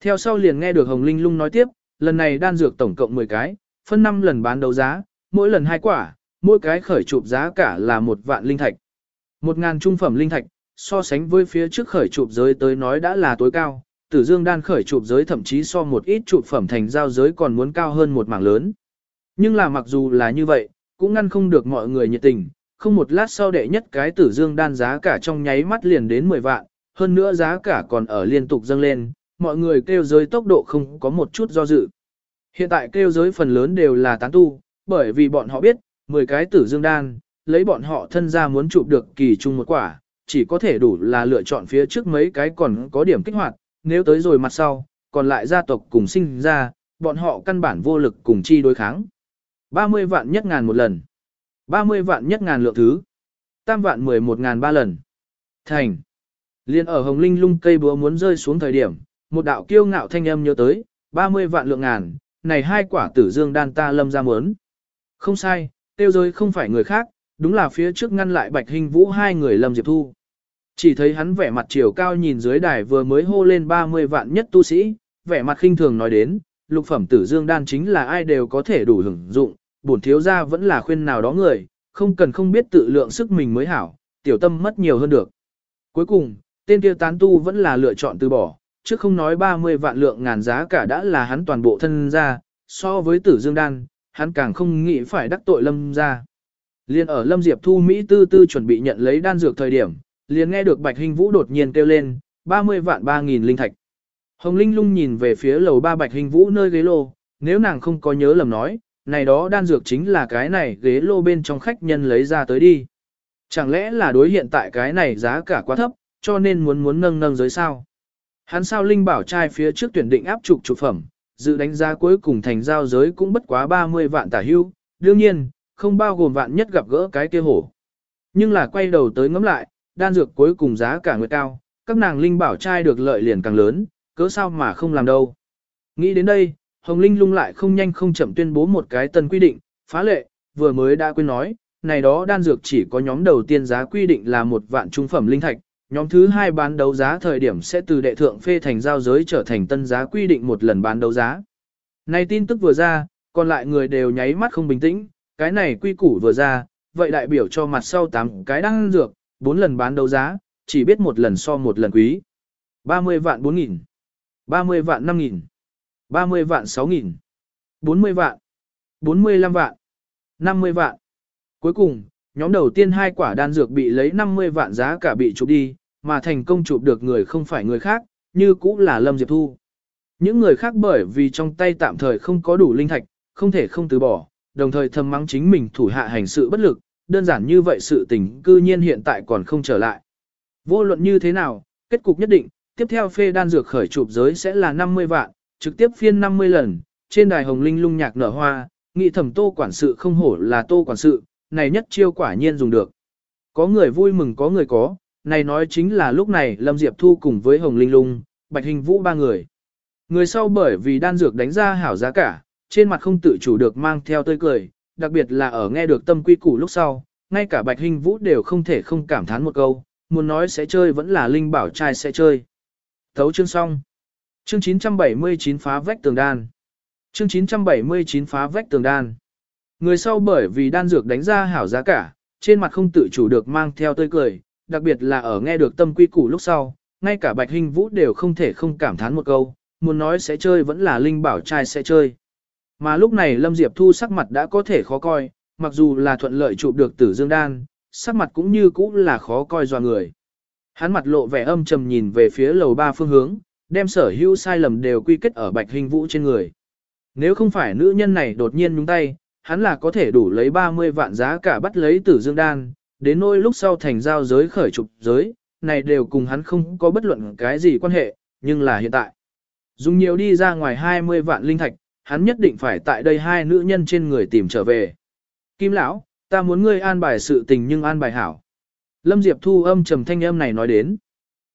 Theo sau liền nghe được Hồng Linh Lung nói tiếp, lần này đan dược tổng cộng 10 cái, phân 5 lần bán đấu giá, mỗi lần hai quả, mỗi cái khởi chụp giá cả là một vạn linh thạch. Một ngàn trung phẩm linh thạch, so sánh với phía trước khởi chụp giới tới nói đã là tối cao, tử dương đan khởi chụp giới thậm chí so một ít chụp phẩm thành giao giới còn muốn cao hơn một mảng lớn. Nhưng là mặc dù là như vậy, cũng ngăn không được mọi người nhiệt tình, không một lát sau đệ nhất cái tử dương đan giá cả trong nháy mắt liền đến 10 vạn, hơn nữa giá cả còn ở liên tục dâng lên, mọi người kêu giới tốc độ không có một chút do dự. Hiện tại kêu giới phần lớn đều là tán tu, bởi vì bọn họ biết, 10 cái tử dương đan, lấy bọn họ thân ra muốn chụp được kỳ chung một quả, chỉ có thể đủ là lựa chọn phía trước mấy cái còn có điểm kích hoạt, nếu tới rồi mặt sau, còn lại gia tộc cùng sinh ra, bọn họ căn bản vô lực cùng chi đối kháng. 30 vạn nhất ngàn một lần. 30 vạn nhất ngàn lượng thứ. Tam vạn 11 ngàn ba lần. Thành. Liên ở Hồng Linh lung cây búa muốn rơi xuống thời điểm, một đạo kiêu ngạo thanh âm nhớ tới, 30 vạn lượng ngàn, này hai quả tử dương đan ta lâm ra muốn. Không sai, tiêu giới không phải người khác, đúng là phía trước ngăn lại Bạch Hình Vũ hai người Lâm Diệp Thu. Chỉ thấy hắn vẻ mặt chiều cao nhìn dưới đài vừa mới hô lên 30 vạn nhất tu sĩ, vẻ mặt khinh thường nói đến, lục phẩm tử dương đan chính là ai đều có thể đủ hưởng dụng, bổn thiếu gia vẫn là khuyên nào đó người, không cần không biết tự lượng sức mình mới hảo, tiểu tâm mất nhiều hơn được. Cuối cùng, tên kia tán tu vẫn là lựa chọn từ bỏ, chứ không nói 30 vạn lượng ngàn giá cả đã là hắn toàn bộ thân ra, so với tử dương đan, hắn càng không nghĩ phải đắc tội lâm ra. Liên ở Lâm Diệp Thu Mỹ tư tư chuẩn bị nhận lấy đan dược thời điểm, liền nghe được Bạch Hình Vũ đột nhiên kêu lên, 30 vạn 3.000 linh thạch. Hồng Linh lung nhìn về phía lầu ba Bạch Hình Vũ nơi ghế lô, nếu nàng không có nhớ lầm nói, này đó đan dược chính là cái này ghế lô bên trong khách nhân lấy ra tới đi. Chẳng lẽ là đối hiện tại cái này giá cả quá thấp, cho nên muốn muốn nâng nâng giới sao? Hắn sao Linh bảo trai phía trước tuyển định áp trục trục phẩm, dự đánh giá cuối cùng thành giao giới cũng bất quá 30 vạn tả hưu, đương nhiên, không bao gồm vạn nhất gặp gỡ cái kia hổ. Nhưng là quay đầu tới ngắm lại, đan dược cuối cùng giá cả nguyệt cao, các nàng linh bảo trai được lợi liền càng lớn, cớ sao mà không làm đâu. Nghĩ đến đây, Hồng Linh lung lại không nhanh không chậm tuyên bố một cái tân quy định, phá lệ, vừa mới đã quên nói, này đó đan dược chỉ có nhóm đầu tiên giá quy định là một vạn trung phẩm linh thạch, nhóm thứ hai bán đấu giá thời điểm sẽ từ đệ thượng phê thành giao giới trở thành tân giá quy định một lần bán đấu giá. Này tin tức vừa ra, còn lại người đều nháy mắt không bình tĩnh, cái này quy củ vừa ra, vậy đại biểu cho mặt sau tám cái đan dược, 4 lần bán đấu giá, chỉ biết một lần so một lần quý. 30 vạn 4 nghìn, 30 vạn 5 nghìn, 30 vạn 6 nghìn, 40 vạn, 45 vạn, 50 vạn. Cuối cùng, nhóm đầu tiên hai quả đan dược bị lấy 50 vạn giá cả bị chụp đi, mà thành công chụp được người không phải người khác, như cũng là Lâm Diệp Thu. Những người khác bởi vì trong tay tạm thời không có đủ linh thạch, không thể không từ bỏ, đồng thời thầm mắng chính mình thủ hạ hành sự bất lực, đơn giản như vậy sự tình cư nhiên hiện tại còn không trở lại. Vô luận như thế nào, kết cục nhất định, tiếp theo phê đan dược khởi chụp giới sẽ là 50 vạn, trực tiếp phiên 50 lần, trên đài hồng linh lung nhạc nở hoa, nghị thẩm tô quản sự không hổ là tô quản sự, này nhất chiêu quả nhiên dùng được. Có người vui mừng có người có, này nói chính là lúc này Lâm Diệp Thu cùng với Hồng Linh Lung, Bạch Hình Vũ ba người. Người sau bởi vì đan dược đánh ra hảo giá cả, trên mặt không tự chủ được mang theo tươi cười, đặc biệt là ở nghe được tâm quy củ lúc sau, ngay cả Bạch Hình Vũ đều không thể không cảm thán một câu, muốn nói sẽ chơi vẫn là Linh bảo trai sẽ chơi. Thấu chương xong. Chương 979 phá vách tường đan. Chương 979 phá vách tường đan. Người sau bởi vì đan dược đánh ra hảo giá cả, trên mặt không tự chủ được mang theo tươi cười, đặc biệt là ở nghe được tâm quy củ lúc sau, ngay cả Bạch Hình Vũ đều không thể không cảm thán một câu, muốn nói sẽ chơi vẫn là Linh bảo trai sẽ chơi. Mà lúc này Lâm Diệp Thu sắc mặt đã có thể khó coi, mặc dù là thuận lợi chụp được tử dương đan, sắc mặt cũng như cũ là khó coi do người. Hắn mặt lộ vẻ âm trầm nhìn về phía lầu ba phương hướng, đem sở hữu sai lầm đều quy kết ở Bạch Hình Vũ trên người. Nếu không phải nữ nhân này đột nhiên nhúng tay, hắn là có thể đủ lấy 30 vạn giá cả bắt lấy tử dương đan, đến nỗi lúc sau thành giao giới khởi trục giới, này đều cùng hắn không có bất luận cái gì quan hệ, nhưng là hiện tại. Dùng nhiều đi ra ngoài 20 vạn linh thạch, hắn nhất định phải tại đây hai nữ nhân trên người tìm trở về. Kim lão, ta muốn ngươi an bài sự tình nhưng an bài hảo. Lâm Diệp Thu âm trầm thanh âm này nói đến.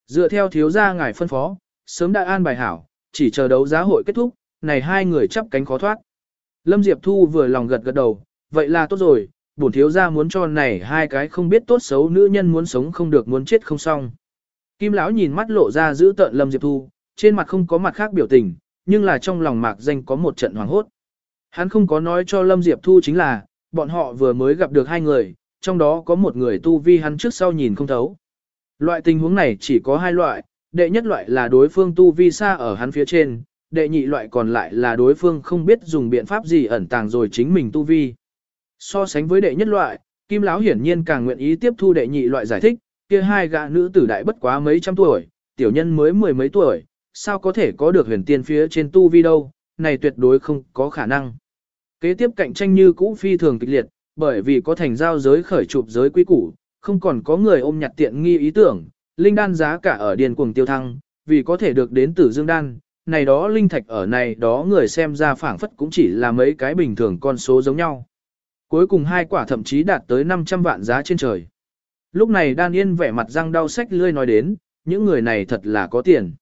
Dựa theo thiếu gia ngài phân phó, sớm đã an bài hảo, chỉ chờ đấu giá hội kết thúc, này hai người chắp cánh khó thoát. Lâm Diệp Thu vừa lòng gật gật đầu, vậy là tốt rồi, bổn thiếu gia muốn cho này hai cái không biết tốt xấu nữ nhân muốn sống không được muốn chết không xong. Kim lão nhìn mắt lộ ra giữ tợn Lâm Diệp Thu, trên mặt không có mặt khác biểu tình, nhưng là trong lòng mạc danh có một trận hoàng hốt. Hắn không có nói cho Lâm Diệp Thu chính là, bọn họ vừa mới gặp được hai người, trong đó có một người tu vi hắn trước sau nhìn không thấu. Loại tình huống này chỉ có hai loại, đệ nhất loại là đối phương tu vi xa ở hắn phía trên, đệ nhị loại còn lại là đối phương không biết dùng biện pháp gì ẩn tàng rồi chính mình tu vi. So sánh với đệ nhất loại, Kim Lão hiển nhiên càng nguyện ý tiếp thu đệ nhị loại giải thích, kia hai gã nữ tử đại bất quá mấy trăm tuổi, tiểu nhân mới mười mấy tuổi, sao có thể có được huyền tiên phía trên tu vi đâu, này tuyệt đối không có khả năng. Kế tiếp cạnh tranh như cũ phi thường kịch liệt, bởi vì có thành giao giới khởi chụp giới quý củ, không còn có người ôm nhặt tiện nghi ý tưởng, linh đan giá cả ở điền cuồng tiêu thăng, vì có thể được đến tử dương đan, này đó linh thạch ở này đó người xem ra phảng phất cũng chỉ là mấy cái bình thường con số giống nhau. Cuối cùng hai quả thậm chí đạt tới 500 vạn giá trên trời. Lúc này Đan Yên vẻ mặt răng đau sách lươi nói đến, những người này thật là có tiền.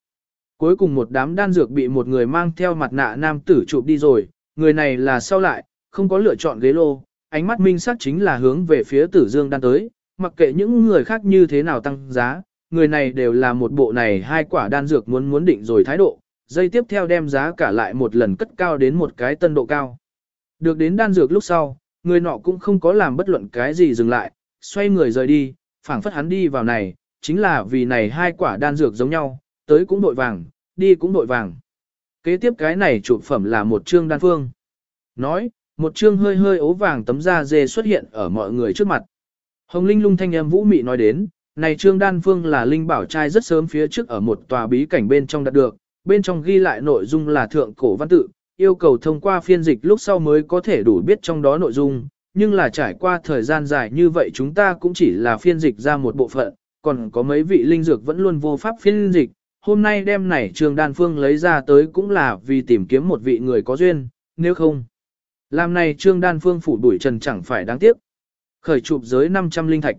Cuối cùng một đám đan dược bị một người mang theo mặt nạ nam tử chụp đi rồi, người này là sau lại, không có lựa chọn ghế lô, ánh mắt minh sắc chính là hướng về phía tử dương đan tới, mặc kệ những người khác như thế nào tăng giá, người này đều là một bộ này hai quả đan dược muốn muốn định rồi thái độ, dây tiếp theo đem giá cả lại một lần cất cao đến một cái tân độ cao. Được đến đan dược lúc sau, người nọ cũng không có làm bất luận cái gì dừng lại, xoay người rời đi, phảng phất hắn đi vào này, chính là vì này hai quả đan dược giống nhau, tới cũng đội vàng, đi cũng đội vàng. Kế tiếp cái này trụ phẩm là một chương đan phương. Nói, một chương hơi hơi ố vàng tấm da dê xuất hiện ở mọi người trước mặt. Hồng Linh lung thanh em vũ mị nói đến, này trương đan phương là linh bảo trai rất sớm phía trước ở một tòa bí cảnh bên trong đạt được, bên trong ghi lại nội dung là thượng cổ văn tự, yêu cầu thông qua phiên dịch lúc sau mới có thể đủ biết trong đó nội dung, nhưng là trải qua thời gian dài như vậy chúng ta cũng chỉ là phiên dịch ra một bộ phận, còn có mấy vị linh dược vẫn luôn vô pháp phiên dịch. Hôm nay đem này trường đan phương lấy ra tới cũng là vì tìm kiếm một vị người có duyên, nếu không Làm này trương đan phương phủ đuổi trần chẳng phải đáng tiếc. Khởi chụp giới 500 linh thạch.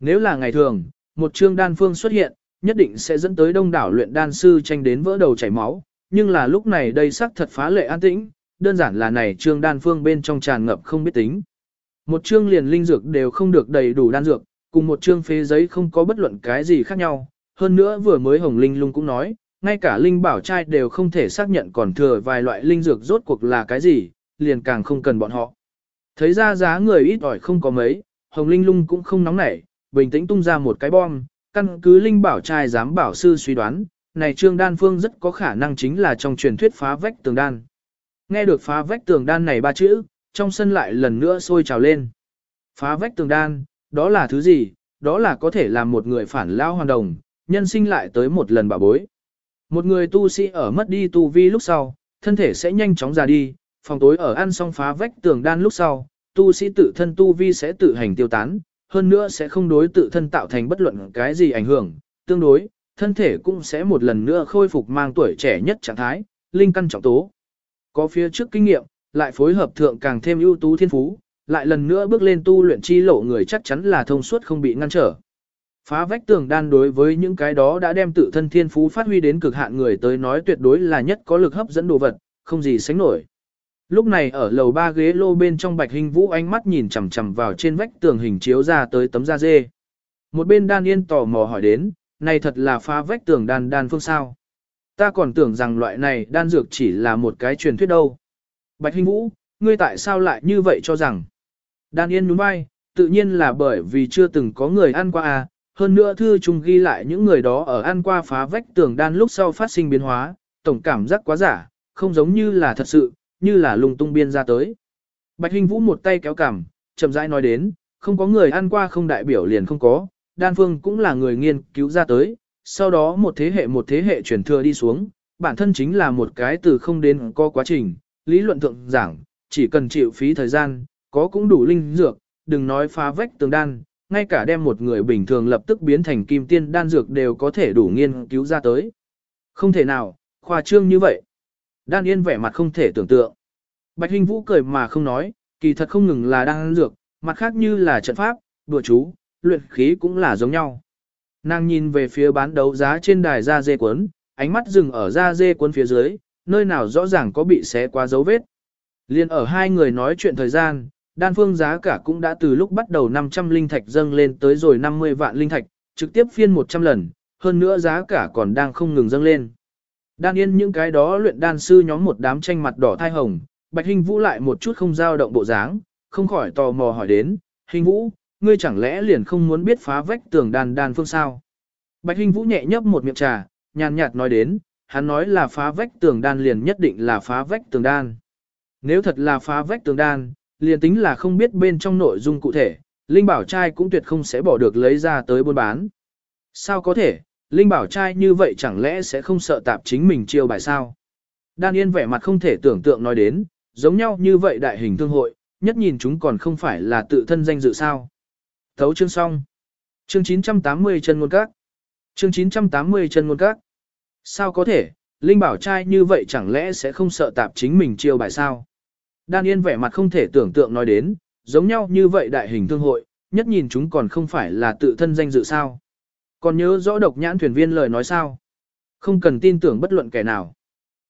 Nếu là ngày thường, một trương đan phương xuất hiện, nhất định sẽ dẫn tới đông đảo luyện đan sư tranh đến vỡ đầu chảy máu, nhưng là lúc này đây sắc thật phá lệ an tĩnh, đơn giản là này trương đan phương bên trong tràn ngập không biết tính. Một trương liền linh dược đều không được đầy đủ đan dược, cùng một trương phế giấy không có bất luận cái gì khác nhau, hơn nữa vừa mới Hồng Linh lung cũng nói, ngay cả linh bảo trai đều không thể xác nhận còn thừa vài loại linh dược rốt cuộc là cái gì, liền càng không cần bọn họ. Thấy ra giá người ít ỏi không có mấy, Hồng Linh lung cũng không nóng nảy, bình tĩnh tung ra một cái bom, căn cứ linh bảo trai dám bảo sư suy đoán, này trương đan phương rất có khả năng chính là trong truyền thuyết phá vách tường đan. Nghe được phá vách tường đan này ba chữ, trong sân lại lần nữa sôi trào lên. Phá vách tường đan, đó là thứ gì? Đó là có thể làm một người phản lao hoàn đồng, nhân sinh lại tới một lần bạo bối. Một người tu sĩ ở mất đi tu vi lúc sau, thân thể sẽ nhanh chóng ra đi, phòng tối ở ăn xong phá vách tường đan lúc sau, tu sĩ tự thân tu vi sẽ tự hành tiêu tán, hơn nữa sẽ không đối tự thân tạo thành bất luận cái gì ảnh hưởng, tương đối, thân thể cũng sẽ một lần nữa khôi phục mang tuổi trẻ nhất trạng thái, linh căn trọng tố. Có phía trước kinh nghiệm, lại phối hợp thượng càng thêm ưu tú thiên phú, lại lần nữa bước lên tu luyện chi lộ người chắc chắn là thông suốt không bị ngăn trở. Phá vách tường đan đối với những cái đó đã đem tự thân thiên phú phát huy đến cực hạn người tới nói tuyệt đối là nhất có lực hấp dẫn đồ vật, không gì sánh nổi. Lúc này ở lầu ba ghế lô bên trong bạch hình vũ ánh mắt nhìn chằm chằm vào trên vách tường hình chiếu ra tới tấm da dê. Một bên đan yên tò mò hỏi đến, này thật là phá vách tường đan đan phương sao. Ta còn tưởng rằng loại này đan dược chỉ là một cái truyền thuyết đâu. Bạch hình vũ, ngươi tại sao lại như vậy cho rằng. Đan yên nhún vai, tự nhiên là bởi vì chưa từng có người ăn qua à, hơn nữa thư trung ghi lại những người đó ở ăn qua phá vách tường đan lúc sau phát sinh biến hóa, tổng cảm giác quá giả, không giống như là thật sự, như là lung tung biên ra tới. Bạch Hình Vũ một tay kéo cằm, chậm rãi nói đến, không có người ăn qua không đại biểu liền không có, đan phương cũng là người nghiên cứu ra tới, sau đó một thế hệ một thế hệ truyền thừa đi xuống, bản thân chính là một cái từ không đến có quá trình, lý luận thượng giảng, chỉ cần chịu phí thời gian, có cũng đủ linh dược, đừng nói phá vách tường đan, ngay cả đem một người bình thường lập tức biến thành kim tiên đan dược đều có thể đủ nghiên cứu ra tới. Không thể nào, khoa trương như vậy. Đan Yên vẻ mặt không thể tưởng tượng. Bạch Hinh Vũ cười mà không nói, kỳ thật không ngừng là đan dược, mặt khác như là trận pháp, đùa chú, luyện khí cũng là giống nhau. Nàng nhìn về phía bán đấu giá trên đài da dê cuốn, ánh mắt dừng ở da dê cuốn phía dưới, nơi nào rõ ràng có bị xé qua dấu vết. Liên ở hai người nói chuyện thời gian, đan phương giá cả cũng đã từ lúc bắt đầu 500 linh thạch dâng lên tới rồi 50 vạn linh thạch, trực tiếp phiên 100 lần, hơn nữa giá cả còn đang không ngừng dâng lên. Đan yên những cái đó luyện đan sư nhóm một đám tranh mặt đỏ thai hồng, Bạch Hình Vũ lại một chút không dao động bộ dáng, không khỏi tò mò hỏi đến, Hình Vũ, ngươi chẳng lẽ liền không muốn biết phá vách tường đan đan phương sao? Bạch Hình Vũ nhẹ nhấp một miệng trà, nhàn nhạt nói đến, hắn nói là phá vách tường đan liền nhất định là phá vách tường đan. Nếu thật là phá vách tường đan, liền tính là không biết bên trong nội dung cụ thể, Linh Bảo trai cũng tuyệt không sẽ bỏ được lấy ra tới buôn bán. Sao có thể, Linh Bảo trai như vậy chẳng lẽ sẽ không sợ tạp chính mình chiêu bài sao? Đan Yên vẻ mặt không thể tưởng tượng nói đến, giống nhau như vậy đại hình thương hội, nhất nhìn chúng còn không phải là tự thân danh dự sao. Thấu chương xong. Chương 980 chân ngôn các. Chương 980 chân ngôn các. Sao có thể, Linh Bảo trai như vậy chẳng lẽ sẽ không sợ tạp chính mình chiêu bài sao? Đan Yên vẻ mặt không thể tưởng tượng nói đến, giống nhau như vậy đại hình thương hội, nhất nhìn chúng còn không phải là tự thân danh dự sao. Còn nhớ rõ độc nhãn thuyền viên lời nói sao? Không cần tin tưởng bất luận kẻ nào.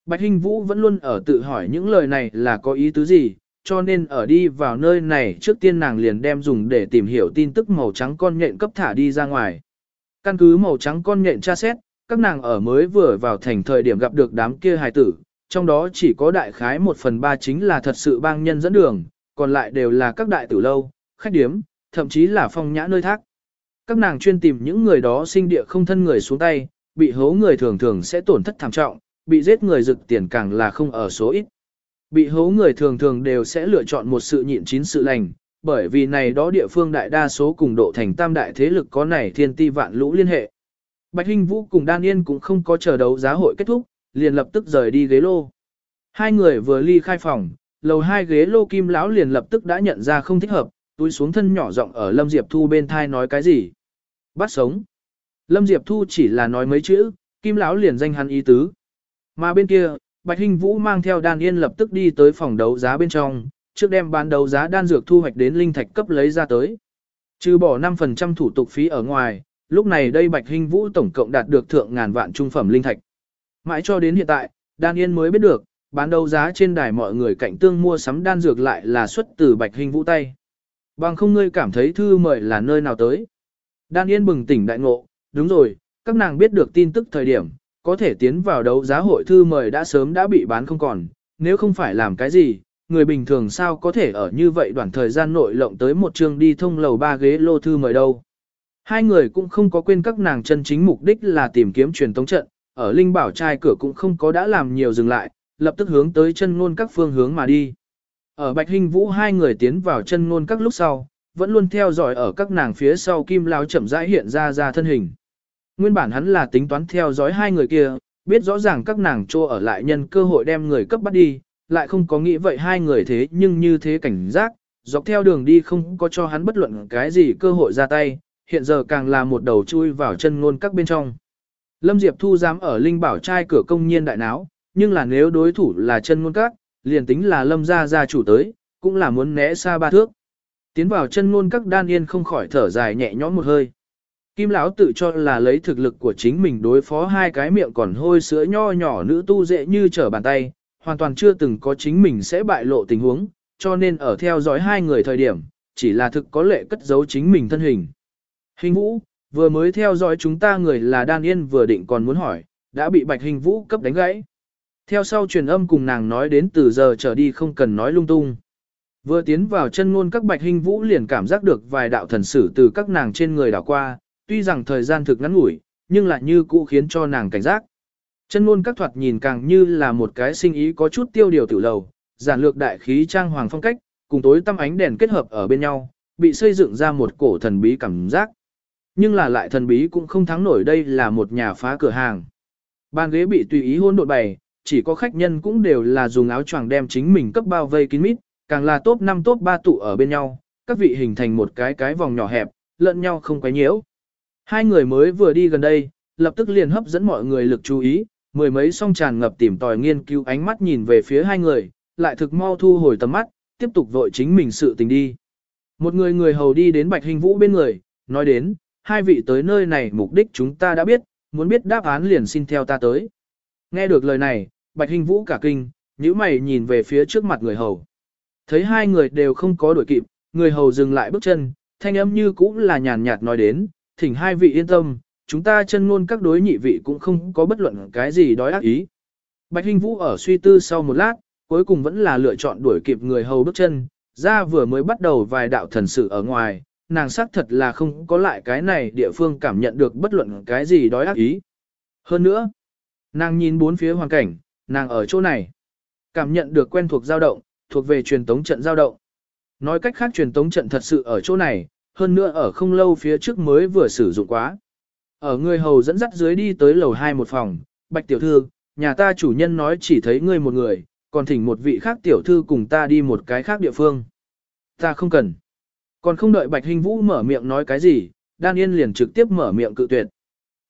Bạch Hinh Vũ vẫn luôn ở tự hỏi những lời này là có ý tứ gì, cho nên ở đi vào nơi này trước tiên nàng liền đem dùng để tìm hiểu tin tức màu trắng con nhện cấp thả đi ra ngoài. Căn cứ màu trắng con nhện tra xét, các nàng ở mới vừa vào thành thời điểm gặp được đám kia hài tử, trong đó chỉ có đại khái một phần ba chính là thật sự bang nhân dẫn đường, còn lại đều là các đại tử lâu, khách điếm, thậm chí là phong nhã nơi thác. Các nàng chuyên tìm những người đó sinh địa không thân người xuống tay, bị hố người thường thường sẽ tổn thất thảm trọng, bị giết người rực tiền càng là không ở số ít. Bị hố người thường thường đều sẽ lựa chọn một sự nhịn chín sự lành, bởi vì này đó địa phương đại đa số cùng độ thành tam đại thế lực có này thiên ti vạn lũ liên hệ. Bạch Hinh Vũ cùng Đan Yên cũng không có chờ đấu giá hội kết thúc, liền lập tức rời đi ghế lô. Hai người vừa ly khai phòng, lầu hai ghế lô kim lão liền lập tức đã nhận ra không thích hợp, túi xuống thân nhỏ giọng ở Lâm Diệp Thu bên thai nói cái gì. Bắt sống. Lâm Diệp Thu chỉ là nói mấy chữ, kim lão liền danh hắn ý tứ. Mà bên kia, Bạch Hinh Vũ mang theo đan yên lập tức đi tới phòng đấu giá bên trong, trước đem bán đấu giá đan dược thu hoạch đến linh thạch cấp lấy ra tới. Trừ bỏ 5% thủ tục phí ở ngoài, lúc này đây Bạch Hinh Vũ tổng cộng đạt được thượng ngàn vạn trung phẩm linh thạch. Mãi cho đến hiện tại, Đan Yên mới biết được, bán đấu giá trên đài mọi người cạnh tương mua sắm đan dược lại là xuất từ Bạch hình Vũ tay. Bằng không ngươi cảm thấy thư mời là nơi nào tới. Đan Yên bừng tỉnh đại ngộ, đúng rồi, các nàng biết được tin tức thời điểm, có thể tiến vào đấu giá hội thư mời đã sớm đã bị bán không còn, nếu không phải làm cái gì, người bình thường sao có thể ở như vậy đoạn thời gian nội lộng tới một trường đi thông lầu ba ghế lô thư mời đâu. Hai người cũng không có quên các nàng chân chính mục đích là tìm kiếm truyền tống trận, ở Linh Bảo trai cửa cũng không có đã làm nhiều dừng lại, lập tức hướng tới chân ngôn các phương hướng mà đi. Ở Bạch Hinh Vũ hai người tiến vào chân ngôn các lúc sau, vẫn luôn theo dõi ở các nàng phía sau kim lao chậm rãi hiện ra ra thân hình. Nguyên bản hắn là tính toán theo dõi hai người kia, biết rõ ràng các nàng trô ở lại nhân cơ hội đem người cấp bắt đi, lại không có nghĩ vậy hai người thế nhưng như thế cảnh giác, dọc theo đường đi không có cho hắn bất luận cái gì cơ hội ra tay, hiện giờ càng là một đầu chui vào chân ngôn các bên trong. Lâm Diệp Thu dám ở Linh Bảo trai cửa công nhiên đại náo, nhưng là nếu đối thủ là chân ngôn các, liền tính là Lâm gia gia chủ tới, cũng là muốn né xa ba thước. Tiến vào chân ngôn các đan yên không khỏi thở dài nhẹ nhõm một hơi. Kim lão tự cho là lấy thực lực của chính mình đối phó hai cái miệng còn hôi sữa nho nhỏ nữ tu dễ như trở bàn tay, hoàn toàn chưa từng có chính mình sẽ bại lộ tình huống, cho nên ở theo dõi hai người thời điểm, chỉ là thực có lệ cất giấu chính mình thân hình. Hình vũ, vừa mới theo dõi chúng ta người là Đan Yên vừa định còn muốn hỏi, đã bị bạch hình vũ cấp đánh gãy. Theo sau truyền âm cùng nàng nói đến từ giờ trở đi không cần nói lung tung. Vừa tiến vào chân ngôn các bạch hình vũ liền cảm giác được vài đạo thần sử từ các nàng trên người đảo qua, tuy rằng thời gian thực ngắn ngủi, nhưng lại như cũ khiến cho nàng cảnh giác. Chân ngôn các thoạt nhìn càng như là một cái sinh ý có chút tiêu điều tiểu lầu, giản lược đại khí trang hoàng phong cách, cùng tối tăm ánh đèn kết hợp ở bên nhau, bị xây dựng ra một cổ thần bí cảm giác. Nhưng là lại thần bí cũng không thắng nổi đây là một nhà phá cửa hàng. Bàn ghế bị tùy ý hôn độn bày, chỉ có khách nhân cũng đều là dùng áo choàng đem chính mình cấp bao vây kín mít, càng là top 5 top 3 tụ ở bên nhau, các vị hình thành một cái cái vòng nhỏ hẹp, lẫn nhau không quấy nhiễu. Hai người mới vừa đi gần đây, lập tức liền hấp dẫn mọi người lực chú ý, mười mấy song tràn ngập tìm tòi nghiên cứu ánh mắt nhìn về phía hai người, lại thực mau thu hồi tầm mắt, tiếp tục vội chính mình sự tình đi. Một người người hầu đi đến Bạch Hình Vũ bên người, nói đến, hai vị tới nơi này mục đích chúng ta đã biết, muốn biết đáp án liền xin theo ta tới. Nghe được lời này, Bạch Hình Vũ cả kinh, nhíu mày nhìn về phía trước mặt người hầu. Thấy hai người đều không có đuổi kịp, người hầu dừng lại bước chân, thanh âm như cũng là nhàn nhạt nói đến, thỉnh hai vị yên tâm, chúng ta chân ngôn các đối nhị vị cũng không có bất luận cái gì đói ác ý. Bạch Hinh Vũ ở suy tư sau một lát, cuối cùng vẫn là lựa chọn đuổi kịp người hầu bước chân, ra vừa mới bắt đầu vài đạo thần sự ở ngoài, nàng xác thật là không có lại cái này địa phương cảm nhận được bất luận cái gì đói ác ý. Hơn nữa, nàng nhìn bốn phía hoàn cảnh, nàng ở chỗ này, cảm nhận được quen thuộc dao động, thuộc về truyền tống trận dao động. Nói cách khác truyền tống trận thật sự ở chỗ này, hơn nữa ở không lâu phía trước mới vừa sử dụng quá. Ở người hầu dẫn dắt dưới đi tới lầu 2 một phòng, bạch tiểu thư, nhà ta chủ nhân nói chỉ thấy ngươi một người, còn thỉnh một vị khác tiểu thư cùng ta đi một cái khác địa phương. Ta không cần. Còn không đợi bạch hình vũ mở miệng nói cái gì, đan yên liền trực tiếp mở miệng cự tuyệt.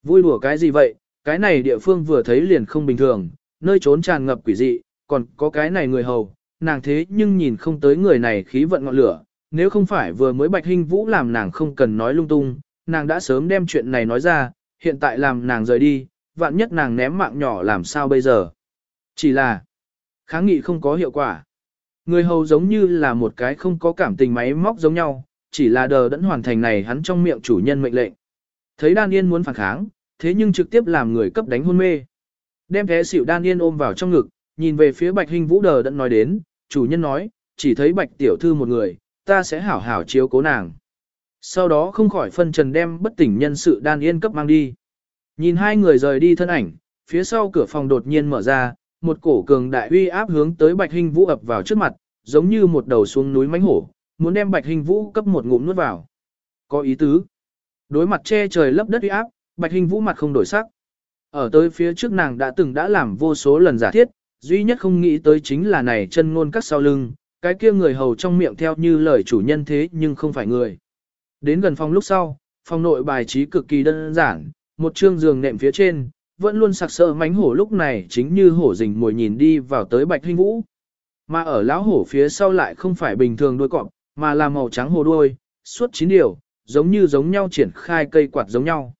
Vui đùa cái gì vậy, cái này địa phương vừa thấy liền không bình thường, nơi trốn tràn ngập quỷ dị, còn có cái này người hầu, nàng thế nhưng nhìn không tới người này khí vận ngọn lửa, nếu không phải vừa mới bạch hình vũ làm nàng không cần nói lung tung, nàng đã sớm đem chuyện này nói ra, hiện tại làm nàng rời đi, vạn nhất nàng ném mạng nhỏ làm sao bây giờ. Chỉ là, kháng nghị không có hiệu quả. Người hầu giống như là một cái không có cảm tình máy móc giống nhau, chỉ là đờ đẫn hoàn thành này hắn trong miệng chủ nhân mệnh lệnh. Thấy Đan Yên muốn phản kháng, thế nhưng trực tiếp làm người cấp đánh hôn mê. Đem thế xỉu Đan Yên ôm vào trong ngực, nhìn về phía Bạch Hình Vũ đờ đẫn nói đến, chủ nhân nói, chỉ thấy Bạch Tiểu Thư một người, ta sẽ hảo hảo chiếu cố nàng. Sau đó không khỏi phân trần đem bất tỉnh nhân sự đan yên cấp mang đi. Nhìn hai người rời đi thân ảnh, phía sau cửa phòng đột nhiên mở ra, một cổ cường đại uy áp hướng tới Bạch Hình Vũ ập vào trước mặt, giống như một đầu xuống núi mãnh hổ, muốn đem Bạch Hình Vũ cấp một ngụm nuốt vào. Có ý tứ. Đối mặt che trời lấp đất uy áp, Bạch Hình Vũ mặt không đổi sắc. Ở tới phía trước nàng đã từng đã làm vô số lần giả thiết, duy nhất không nghĩ tới chính là này chân ngôn các sau lưng, cái kia người hầu trong miệng theo như lời chủ nhân thế nhưng không phải người. Đến gần phòng lúc sau, phòng nội bài trí cực kỳ đơn giản, một chương giường nệm phía trên, vẫn luôn sặc sỡ mánh hổ lúc này chính như hổ rình mồi nhìn đi vào tới bạch hinh vũ. Mà ở lão hổ phía sau lại không phải bình thường đuôi cọp, mà là màu trắng hồ đuôi, suốt chín điều, giống như giống nhau triển khai cây quạt giống nhau.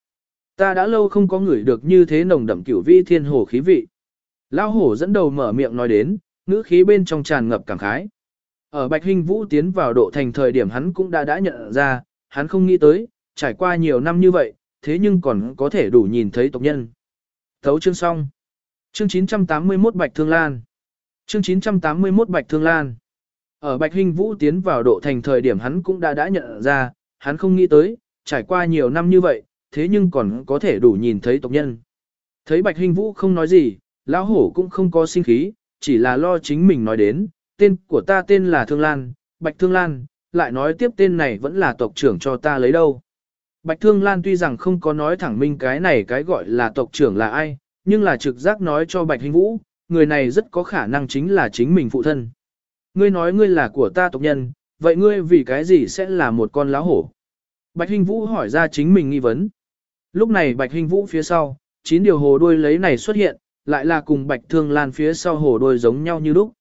Ta đã lâu không có ngửi được như thế nồng đậm cửu vi thiên hồ khí vị. Lão hổ dẫn đầu mở miệng nói đến, ngữ khí bên trong tràn ngập cảm khái. Ở Bạch Hinh Vũ tiến vào độ thành thời điểm hắn cũng đã đã nhận ra, hắn không nghĩ tới, trải qua nhiều năm như vậy, thế nhưng còn có thể đủ nhìn thấy tộc nhân. Thấu chương xong. Chương 981 Bạch Thương Lan. Chương 981 Bạch Thương Lan. Ở Bạch Hinh Vũ tiến vào độ thành thời điểm hắn cũng đã đã nhận ra, hắn không nghĩ tới, trải qua nhiều năm như vậy, thế nhưng còn có thể đủ nhìn thấy tộc nhân. Thấy Bạch Hinh Vũ không nói gì, lão hổ cũng không có sinh khí, chỉ là lo chính mình nói đến, tên của ta tên là Thương Lan, Bạch Thương Lan, lại nói tiếp tên này vẫn là tộc trưởng cho ta lấy đâu. Bạch Thương Lan tuy rằng không có nói thẳng minh cái này cái gọi là tộc trưởng là ai, nhưng là trực giác nói cho Bạch Hình Vũ, người này rất có khả năng chính là chính mình phụ thân. Ngươi nói ngươi là của ta tộc nhân, vậy ngươi vì cái gì sẽ là một con lá hổ? Bạch Hình Vũ hỏi ra chính mình nghi vấn. Lúc này Bạch Hình Vũ phía sau, chín điều hồ đuôi lấy này xuất hiện, lại là cùng Bạch Thương Lan phía sau hồ đuôi giống nhau như lúc.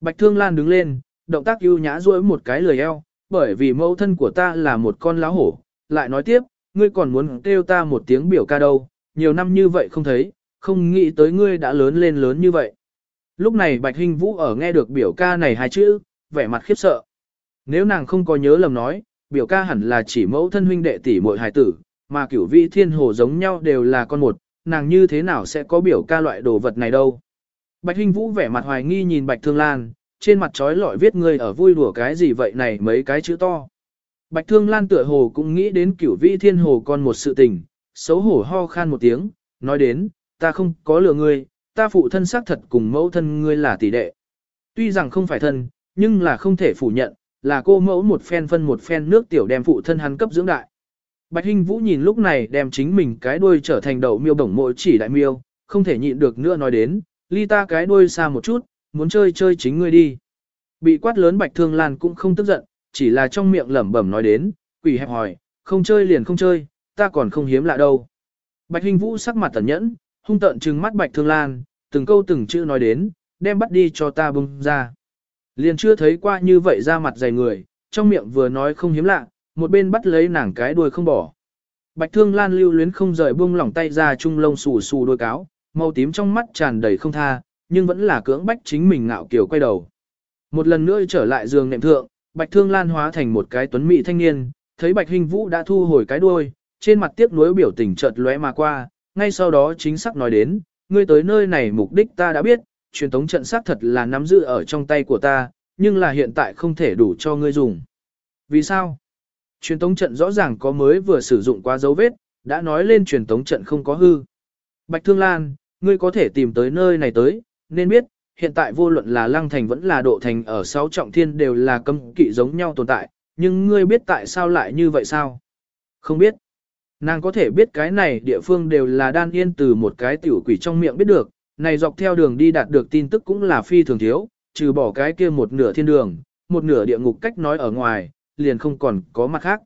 Bạch Thương Lan đứng lên, động tác ưu nhã duỗi một cái lười eo, bởi vì mẫu thân của ta là một con lá hổ, lại nói tiếp, ngươi còn muốn kêu ta một tiếng biểu ca đâu, nhiều năm như vậy không thấy, không nghĩ tới ngươi đã lớn lên lớn như vậy. Lúc này Bạch Hinh Vũ ở nghe được biểu ca này hai chữ, vẻ mặt khiếp sợ. Nếu nàng không có nhớ lầm nói, biểu ca hẳn là chỉ mẫu thân huynh đệ tỷ muội hài tử, mà cửu vị thiên hồ giống nhau đều là con một, nàng như thế nào sẽ có biểu ca loại đồ vật này đâu. Bạch Hinh Vũ vẻ mặt hoài nghi nhìn Bạch Thương Lan, trên mặt trói lọi viết ngươi ở vui đùa cái gì vậy này mấy cái chữ to. Bạch Thương Lan tựa hồ cũng nghĩ đến cửu vĩ thiên hồ con một sự tình, xấu hổ ho khan một tiếng, nói đến, ta không có lừa ngươi, ta phụ thân xác thật cùng mẫu thân ngươi là tỷ đệ. Tuy rằng không phải thân, nhưng là không thể phủ nhận, là cô mẫu một phen phân một phen nước tiểu đem phụ thân hắn cấp dưỡng đại. Bạch Hinh Vũ nhìn lúc này đem chính mình cái đuôi trở thành đầu miêu bổng mỗi chỉ đại miêu, không thể nhịn được nữa nói đến, ly ta cái đuôi xa một chút, muốn chơi chơi chính ngươi đi. Bị quát lớn Bạch Thương Lan cũng không tức giận, chỉ là trong miệng lẩm bẩm nói đến, quỷ hẹp hỏi, không chơi liền không chơi, ta còn không hiếm lạ đâu. Bạch Hình Vũ sắc mặt tẩn nhẫn, hung tợn trừng mắt Bạch Thương Lan, từng câu từng chữ nói đến, đem bắt đi cho ta bung ra. Liền chưa thấy qua như vậy ra mặt dày người, trong miệng vừa nói không hiếm lạ, một bên bắt lấy nàng cái đuôi không bỏ. Bạch Thương Lan lưu luyến không rời buông lỏng tay ra trung lông xù xù đôi cáo, màu tím trong mắt tràn đầy không tha, nhưng vẫn là cưỡng bách chính mình ngạo kiểu quay đầu. Một lần nữa trở lại giường nệm thượng, Bạch Thương Lan hóa thành một cái tuấn mỹ thanh niên, thấy Bạch Hình Vũ đã thu hồi cái đuôi, trên mặt tiếc nuối biểu tình chợt lóe mà qua, ngay sau đó chính xác nói đến, ngươi tới nơi này mục đích ta đã biết, truyền tống trận xác thật là nắm giữ ở trong tay của ta, nhưng là hiện tại không thể đủ cho ngươi dùng. Vì sao? Truyền tống trận rõ ràng có mới vừa sử dụng qua dấu vết, đã nói lên truyền tống trận không có hư. Bạch Thương Lan, ngươi có thể tìm tới nơi này tới, nên biết, hiện tại vô luận là lăng thành vẫn là độ thành ở sáu trọng thiên đều là cấm kỵ giống nhau tồn tại, nhưng ngươi biết tại sao lại như vậy sao? Không biết. Nàng có thể biết cái này địa phương đều là đan yên từ một cái tiểu quỷ trong miệng biết được, này dọc theo đường đi đạt được tin tức cũng là phi thường thiếu, trừ bỏ cái kia một nửa thiên đường, một nửa địa ngục cách nói ở ngoài, liền không còn có mặt khác.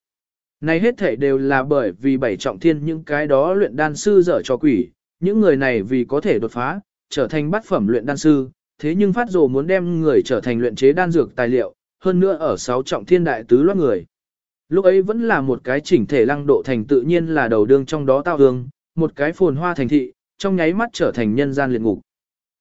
Này hết thể đều là bởi vì bảy trọng thiên những cái đó luyện đan sư dở cho quỷ, những người này vì có thể đột phá, trở thành bát phẩm luyện đan sư, thế nhưng phát rồ muốn đem người trở thành luyện chế đan dược tài liệu, hơn nữa ở sáu trọng thiên đại tứ loát người. Lúc ấy vẫn là một cái chỉnh thể lăng độ thành tự nhiên là đầu đương trong đó tao hương, một cái phồn hoa thành thị, trong nháy mắt trở thành nhân gian liệt ngục.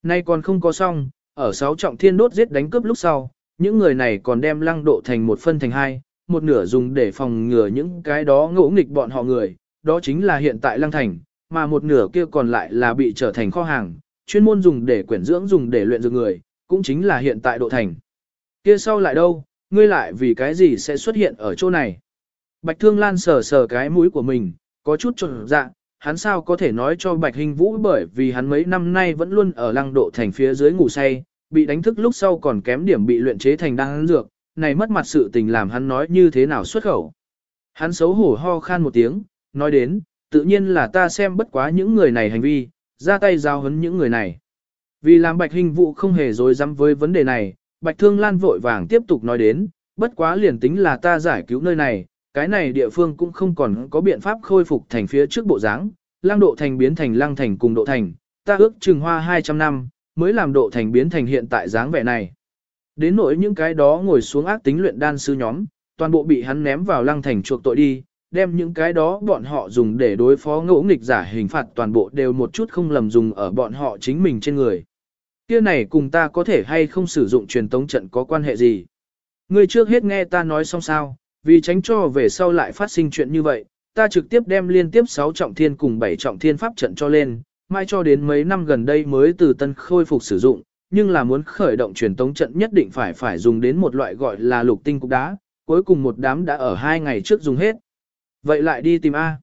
Nay còn không có xong, ở sáu trọng thiên đốt giết đánh cướp lúc sau, những người này còn đem lăng độ thành một phân thành hai, một nửa dùng để phòng ngừa những cái đó ngỗ nghịch bọn họ người, đó chính là hiện tại lăng thành, mà một nửa kia còn lại là bị trở thành kho hàng, chuyên môn dùng để quyển dưỡng dùng để luyện dược người, cũng chính là hiện tại độ thành. Kia sau lại đâu, ngươi lại vì cái gì sẽ xuất hiện ở chỗ này? Bạch Thương Lan sờ sờ cái mũi của mình, có chút trộn dạ, hắn sao có thể nói cho Bạch Hình Vũ bởi vì hắn mấy năm nay vẫn luôn ở lăng độ thành phía dưới ngủ say, bị đánh thức lúc sau còn kém điểm bị luyện chế thành đan dược, này mất mặt sự tình làm hắn nói như thế nào xuất khẩu. Hắn xấu hổ ho khan một tiếng, nói đến, tự nhiên là ta xem bất quá những người này hành vi, ra tay giao hấn những người này. Vì làm Bạch Hình Vũ không hề dối dám với vấn đề này, Bạch Thương Lan vội vàng tiếp tục nói đến, bất quá liền tính là ta giải cứu nơi này, cái này địa phương cũng không còn có biện pháp khôi phục thành phía trước bộ dáng, lang độ thành biến thành lang thành cùng độ thành, ta ước chừng hoa 200 năm, mới làm độ thành biến thành hiện tại dáng vẻ này. Đến nỗi những cái đó ngồi xuống ác tính luyện đan sư nhóm, toàn bộ bị hắn ném vào lang thành chuộc tội đi, đem những cái đó bọn họ dùng để đối phó ngỗ nghịch giả hình phạt toàn bộ đều một chút không lầm dùng ở bọn họ chính mình trên người. Kia này cùng ta có thể hay không sử dụng truyền tống trận có quan hệ gì? Ngươi trước hết nghe ta nói xong sao, vì tránh cho về sau lại phát sinh chuyện như vậy, ta trực tiếp đem liên tiếp 6 trọng thiên cùng 7 trọng thiên pháp trận cho lên, mai cho đến mấy năm gần đây mới từ tân khôi phục sử dụng, nhưng là muốn khởi động truyền tống trận nhất định phải phải dùng đến một loại gọi là lục tinh cục đá, cuối cùng một đám đã ở hai ngày trước dùng hết. Vậy lại đi tìm A.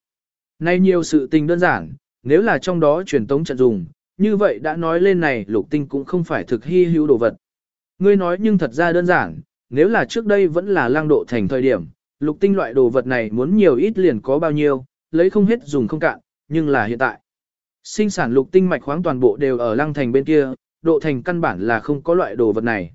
Nay nhiều sự tình đơn giản, nếu là trong đó truyền tống trận dùng, như vậy đã nói lên này lục tinh cũng không phải thực hy hữu đồ vật. Ngươi nói nhưng thật ra đơn giản, nếu là trước đây vẫn là lang độ thành thời điểm, lục tinh loại đồ vật này muốn nhiều ít liền có bao nhiêu, lấy không hết dùng không cạn, nhưng là hiện tại. Sinh sản lục tinh mạch khoáng toàn bộ đều ở lăng thành bên kia, độ thành căn bản là không có loại đồ vật này.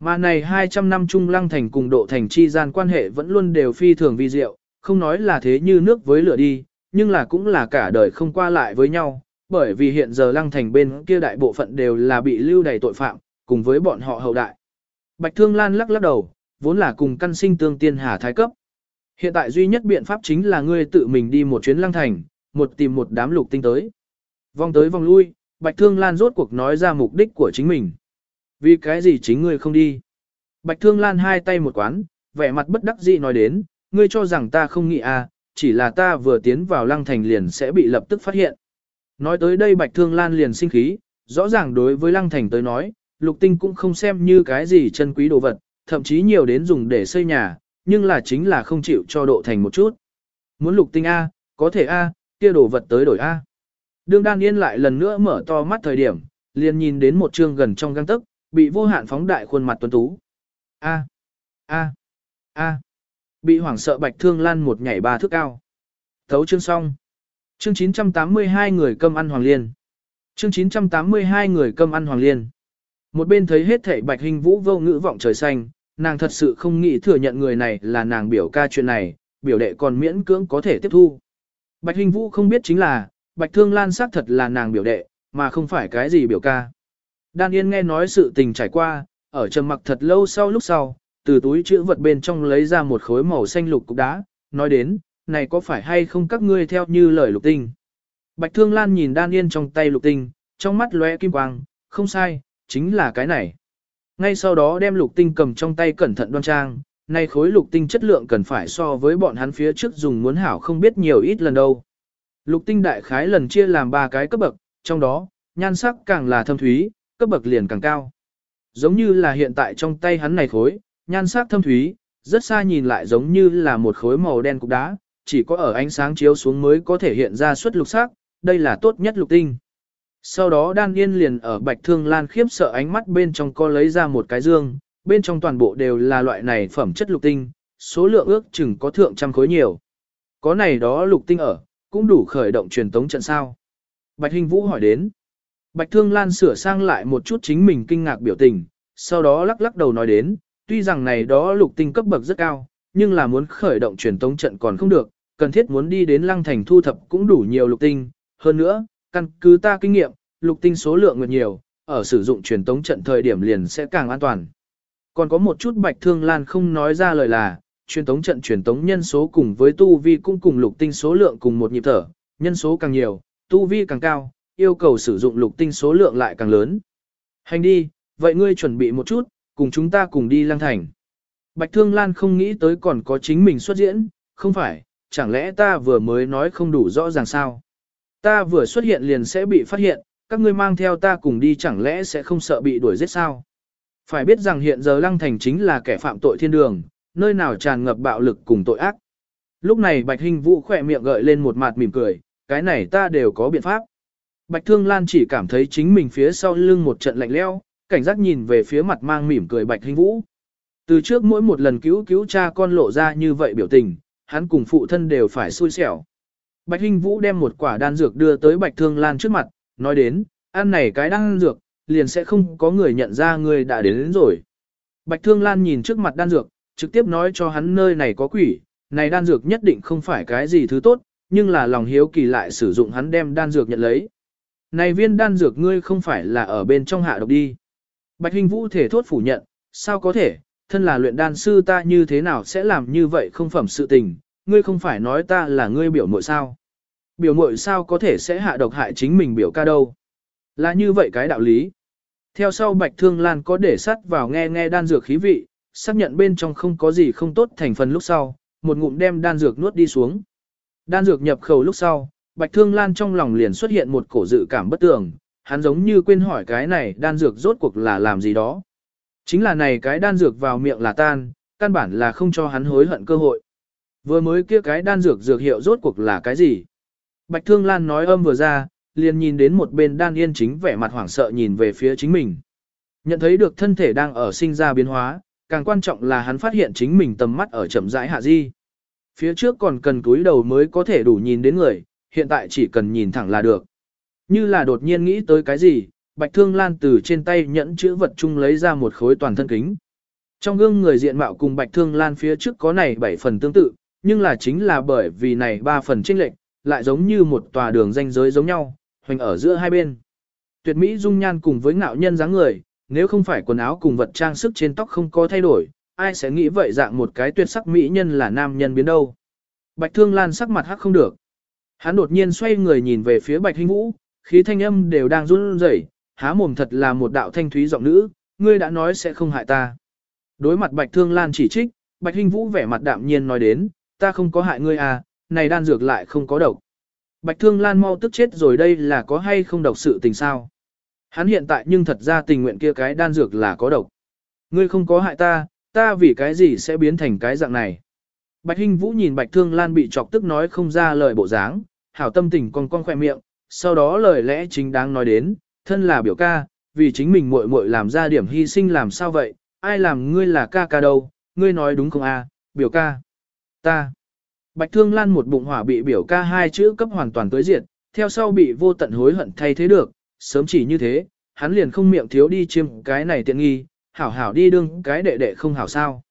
Mà này 200 năm chung lăng thành cùng độ thành chi gian quan hệ vẫn luôn đều phi thường vi diệu, không nói là thế như nước với lửa đi, nhưng là cũng là cả đời không qua lại với nhau, bởi vì hiện giờ lăng thành bên kia đại bộ phận đều là bị lưu đầy tội phạm, cùng với bọn họ hậu đại. Bạch Thương Lan lắc lắc đầu, vốn là cùng căn sinh tương tiên hà thái cấp. Hiện tại duy nhất biện pháp chính là ngươi tự mình đi một chuyến lăng thành, một tìm một đám lục tinh tới. Vòng tới vòng lui, Bạch Thương Lan rốt cuộc nói ra mục đích của chính mình. Vì cái gì chính ngươi không đi? Bạch Thương Lan hai tay một quán, vẻ mặt bất đắc dĩ nói đến, ngươi cho rằng ta không nghĩ à, chỉ là ta vừa tiến vào lăng thành liền sẽ bị lập tức phát hiện. Nói tới đây Bạch Thương Lan liền sinh khí, rõ ràng đối với lăng thành tới nói, lục tinh cũng không xem như cái gì chân quý đồ vật, thậm chí nhiều đến dùng để xây nhà, nhưng là chính là không chịu cho độ thành một chút. Muốn lục tinh A, có thể A, kia đồ vật tới đổi A. Đương đan yên lại lần nữa mở to mắt thời điểm, liền nhìn đến một chương gần trong găng tức, bị vô hạn phóng đại khuôn mặt tuấn tú. A, A, A. Bị hoảng sợ bạch thương lan một nhảy ba thước cao. Thấu chương xong. Chương 982 người cơm ăn hoàng liên. Chương 982 người cơm ăn hoàng liên. Một bên thấy hết thảy bạch hình vũ vô ngữ vọng trời xanh, nàng thật sự không nghĩ thừa nhận người này là nàng biểu ca chuyện này, biểu đệ còn miễn cưỡng có thể tiếp thu. Bạch hình vũ không biết chính là, bạch thương lan xác thật là nàng biểu đệ, mà không phải cái gì biểu ca. Đan Yên nghe nói sự tình trải qua, ở trầm mặc thật lâu sau lúc sau, từ túi chữ vật bên trong lấy ra một khối màu xanh lục cục đá, nói đến, này có phải hay không các ngươi theo như lời lục tinh. Bạch Thương Lan nhìn Đan Yên trong tay lục tinh, trong mắt lóe kim quang, không sai, chính là cái này. Ngay sau đó đem lục tinh cầm trong tay cẩn thận đoan trang, này khối lục tinh chất lượng cần phải so với bọn hắn phía trước dùng muốn hảo không biết nhiều ít lần đâu. Lục tinh đại khái lần chia làm ba cái cấp bậc, trong đó, nhan sắc càng là thâm thúy, cấp bậc liền càng cao. Giống như là hiện tại trong tay hắn này khối, nhan sắc thâm thúy, rất xa nhìn lại giống như là một khối màu đen cục đá, chỉ có ở ánh sáng chiếu xuống mới có thể hiện ra suất lục sắc, đây là tốt nhất lục tinh. Sau đó đan yên liền ở bạch thương lan khiếp sợ ánh mắt bên trong co lấy ra một cái dương, bên trong toàn bộ đều là loại này phẩm chất lục tinh, số lượng ước chừng có thượng trăm khối nhiều. Có này đó lục tinh ở, cũng đủ khởi động truyền tống trận sao. Bạch Hình Vũ hỏi đến. Bạch Thương Lan sửa sang lại một chút chính mình kinh ngạc biểu tình, sau đó lắc lắc đầu nói đến, tuy rằng này đó lục tinh cấp bậc rất cao, nhưng là muốn khởi động truyền tống trận còn không được, cần thiết muốn đi đến lăng thành thu thập cũng đủ nhiều lục tinh. Hơn nữa, căn cứ ta kinh nghiệm, lục tinh số lượng ngược nhiều, ở sử dụng truyền tống trận thời điểm liền sẽ càng an toàn. Còn có một chút Bạch Thương Lan không nói ra lời là, truyền tống trận truyền tống nhân số cùng với tu vi cũng cùng lục tinh số lượng cùng một nhịp thở, nhân số càng nhiều, tu vi càng cao, yêu cầu sử dụng lục tinh số lượng lại càng lớn. Hành đi, vậy ngươi chuẩn bị một chút, cùng chúng ta cùng đi lang thành. Bạch Thương Lan không nghĩ tới còn có chính mình xuất diễn, không phải, chẳng lẽ ta vừa mới nói không đủ rõ ràng sao? Ta vừa xuất hiện liền sẽ bị phát hiện, các ngươi mang theo ta cùng đi chẳng lẽ sẽ không sợ bị đuổi giết sao? Phải biết rằng hiện giờ Lăng Thành chính là kẻ phạm tội thiên đường, nơi nào tràn ngập bạo lực cùng tội ác. Lúc này Bạch Hinh Vũ khỏe miệng gợi lên một mặt mỉm cười, cái này ta đều có biện pháp. Bạch Thương Lan chỉ cảm thấy chính mình phía sau lưng một trận lạnh leo, cảnh giác nhìn về phía mặt mang mỉm cười Bạch Hinh Vũ. Từ trước mỗi một lần cứu cứu cha con lộ ra như vậy biểu tình, hắn cùng phụ thân đều phải xui xẻo. Bạch Hinh Vũ đem một quả đan dược đưa tới Bạch Thương Lan trước mặt, nói đến, ăn này cái đan dược, liền sẽ không có người nhận ra người đã đến, đến rồi. Bạch Thương Lan nhìn trước mặt đan dược, trực tiếp nói cho hắn nơi này có quỷ, này đan dược nhất định không phải cái gì thứ tốt, nhưng là lòng hiếu kỳ lại sử dụng hắn đem đan dược nhận lấy. Này viên đan dược ngươi không phải là ở bên trong hạ độc đi. Bạch Hình Vũ thể thốt phủ nhận, sao có thể, thân là luyện đan sư ta như thế nào sẽ làm như vậy không phẩm sự tình, ngươi không phải nói ta là ngươi biểu muội sao. Biểu muội sao có thể sẽ hạ độc hại chính mình biểu ca đâu. Là như vậy cái đạo lý. Theo sau Bạch Thương Lan có để sắt vào nghe nghe đan dược khí vị, xác nhận bên trong không có gì không tốt thành phần lúc sau, một ngụm đem đan dược nuốt đi xuống. Đan dược nhập khẩu lúc sau, Bạch Thương Lan trong lòng liền xuất hiện một cổ dự cảm bất tường, hắn giống như quên hỏi cái này đan dược rốt cuộc là làm gì đó. Chính là này cái đan dược vào miệng là tan, căn bản là không cho hắn hối hận cơ hội. Vừa mới kia cái đan dược dược hiệu rốt cuộc là cái gì? Bạch Thương Lan nói âm vừa ra, liền nhìn đến một bên đan yên chính vẻ mặt hoảng sợ nhìn về phía chính mình. Nhận thấy được thân thể đang ở sinh ra biến hóa, càng quan trọng là hắn phát hiện chính mình tầm mắt ở chậm rãi hạ di. Phía trước còn cần cúi đầu mới có thể đủ nhìn đến người, hiện tại chỉ cần nhìn thẳng là được. Như là đột nhiên nghĩ tới cái gì, Bạch Thương Lan từ trên tay nhẫn chữ vật chung lấy ra một khối toàn thân kính. Trong gương người diện mạo cùng Bạch Thương Lan phía trước có này 7 phần tương tự, nhưng là chính là bởi vì này 3 phần chênh lệch, lại giống như một tòa đường ranh giới giống nhau, hoành ở giữa hai bên. Tuyệt mỹ dung nhan cùng với ngạo nhân dáng người, nếu không phải quần áo cùng vật trang sức trên tóc không có thay đổi, ai sẽ nghĩ vậy dạng một cái tuyệt sắc mỹ nhân là nam nhân biến đâu. Bạch Thương Lan sắc mặt hắc không được. Hắn đột nhiên xoay người nhìn về phía Bạch Hinh Vũ, khí thanh âm đều đang run rẩy, há mồm thật là một đạo thanh thúy giọng nữ, ngươi đã nói sẽ không hại ta. Đối mặt Bạch Thương Lan chỉ trích, Bạch Hinh Vũ vẻ mặt đạm nhiên nói đến, ta không có hại ngươi à, này đan dược lại không có độc. Bạch Thương Lan mau tức chết rồi đây là có hay không độc sự tình sao. Hắn hiện tại nhưng thật ra tình nguyện kia cái đan dược là có độc. Ngươi không có hại ta, ta vì cái gì sẽ biến thành cái dạng này. Bạch Hinh Vũ nhìn Bạch Thương Lan bị chọc tức nói không ra lời bộ dáng, hảo tâm tình con con khỏe miệng, sau đó lời lẽ chính đáng nói đến, thân là biểu ca, vì chính mình muội muội làm ra điểm hy sinh làm sao vậy, ai làm ngươi là ca ca đâu, ngươi nói đúng không a, biểu ca. Ta. Bạch Thương Lan một bụng hỏa bị biểu ca hai chữ cấp hoàn toàn tới diệt, theo sau bị vô tận hối hận thay thế được, sớm chỉ như thế, hắn liền không miệng thiếu đi chiêm cái này tiện nghi, hảo hảo đi đương cái đệ đệ không hảo sao.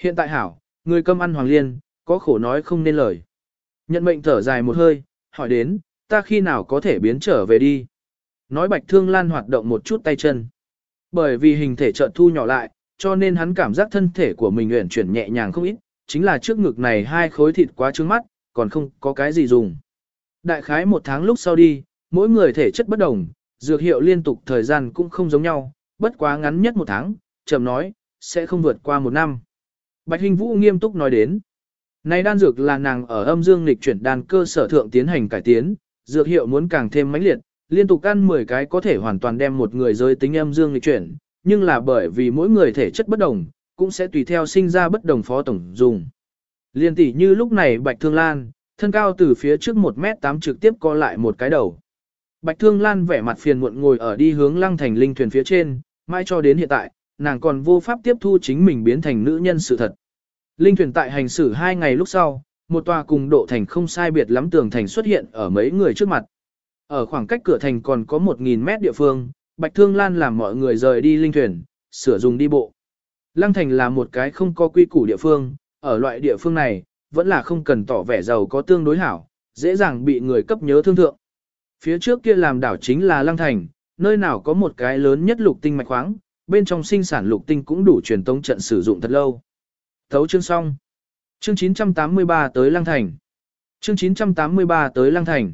Hiện tại hảo, người cơm ăn hoàng liên, có khổ nói không nên lời. Nhận mệnh thở dài một hơi, hỏi đến, ta khi nào có thể biến trở về đi. Nói bạch thương lan hoạt động một chút tay chân. Bởi vì hình thể chợt thu nhỏ lại, cho nên hắn cảm giác thân thể của mình uyển chuyển nhẹ nhàng không ít, chính là trước ngực này hai khối thịt quá trướng mắt, còn không có cái gì dùng. Đại khái một tháng lúc sau đi, mỗi người thể chất bất đồng, dược hiệu liên tục thời gian cũng không giống nhau, bất quá ngắn nhất một tháng, chậm nói, sẽ không vượt qua một năm. Bạch Hình Vũ nghiêm túc nói đến. Này đan dược là nàng ở âm dương lịch chuyển đan cơ sở thượng tiến hành cải tiến, dược hiệu muốn càng thêm mãnh liệt, liên tục ăn 10 cái có thể hoàn toàn đem một người giới tính âm dương lịch chuyển, nhưng là bởi vì mỗi người thể chất bất đồng, cũng sẽ tùy theo sinh ra bất đồng phó tổng dùng. Liên tỷ như lúc này Bạch Thương Lan, thân cao từ phía trước 1m8 trực tiếp co lại một cái đầu. Bạch Thương Lan vẻ mặt phiền muộn ngồi ở đi hướng lăng thành linh thuyền phía trên, mãi cho đến hiện tại, nàng còn vô pháp tiếp thu chính mình biến thành nữ nhân sự thật. Linh thuyền tại hành xử hai ngày lúc sau, một tòa cùng độ thành không sai biệt lắm tường thành xuất hiện ở mấy người trước mặt. Ở khoảng cách cửa thành còn có 1.000 mét địa phương, Bạch Thương Lan làm mọi người rời đi linh thuyền, sửa dùng đi bộ. Lăng thành là một cái không có quy củ địa phương, ở loại địa phương này, vẫn là không cần tỏ vẻ giàu có tương đối hảo, dễ dàng bị người cấp nhớ thương thượng. Phía trước kia làm đảo chính là Lăng Thành, nơi nào có một cái lớn nhất lục tinh mạch khoáng, bên trong sinh sản lục tinh cũng đủ truyền tống trận sử dụng thật lâu. Thấu chương xong. Chương 983 tới Lăng Thành. Chương 983 tới Lăng Thành.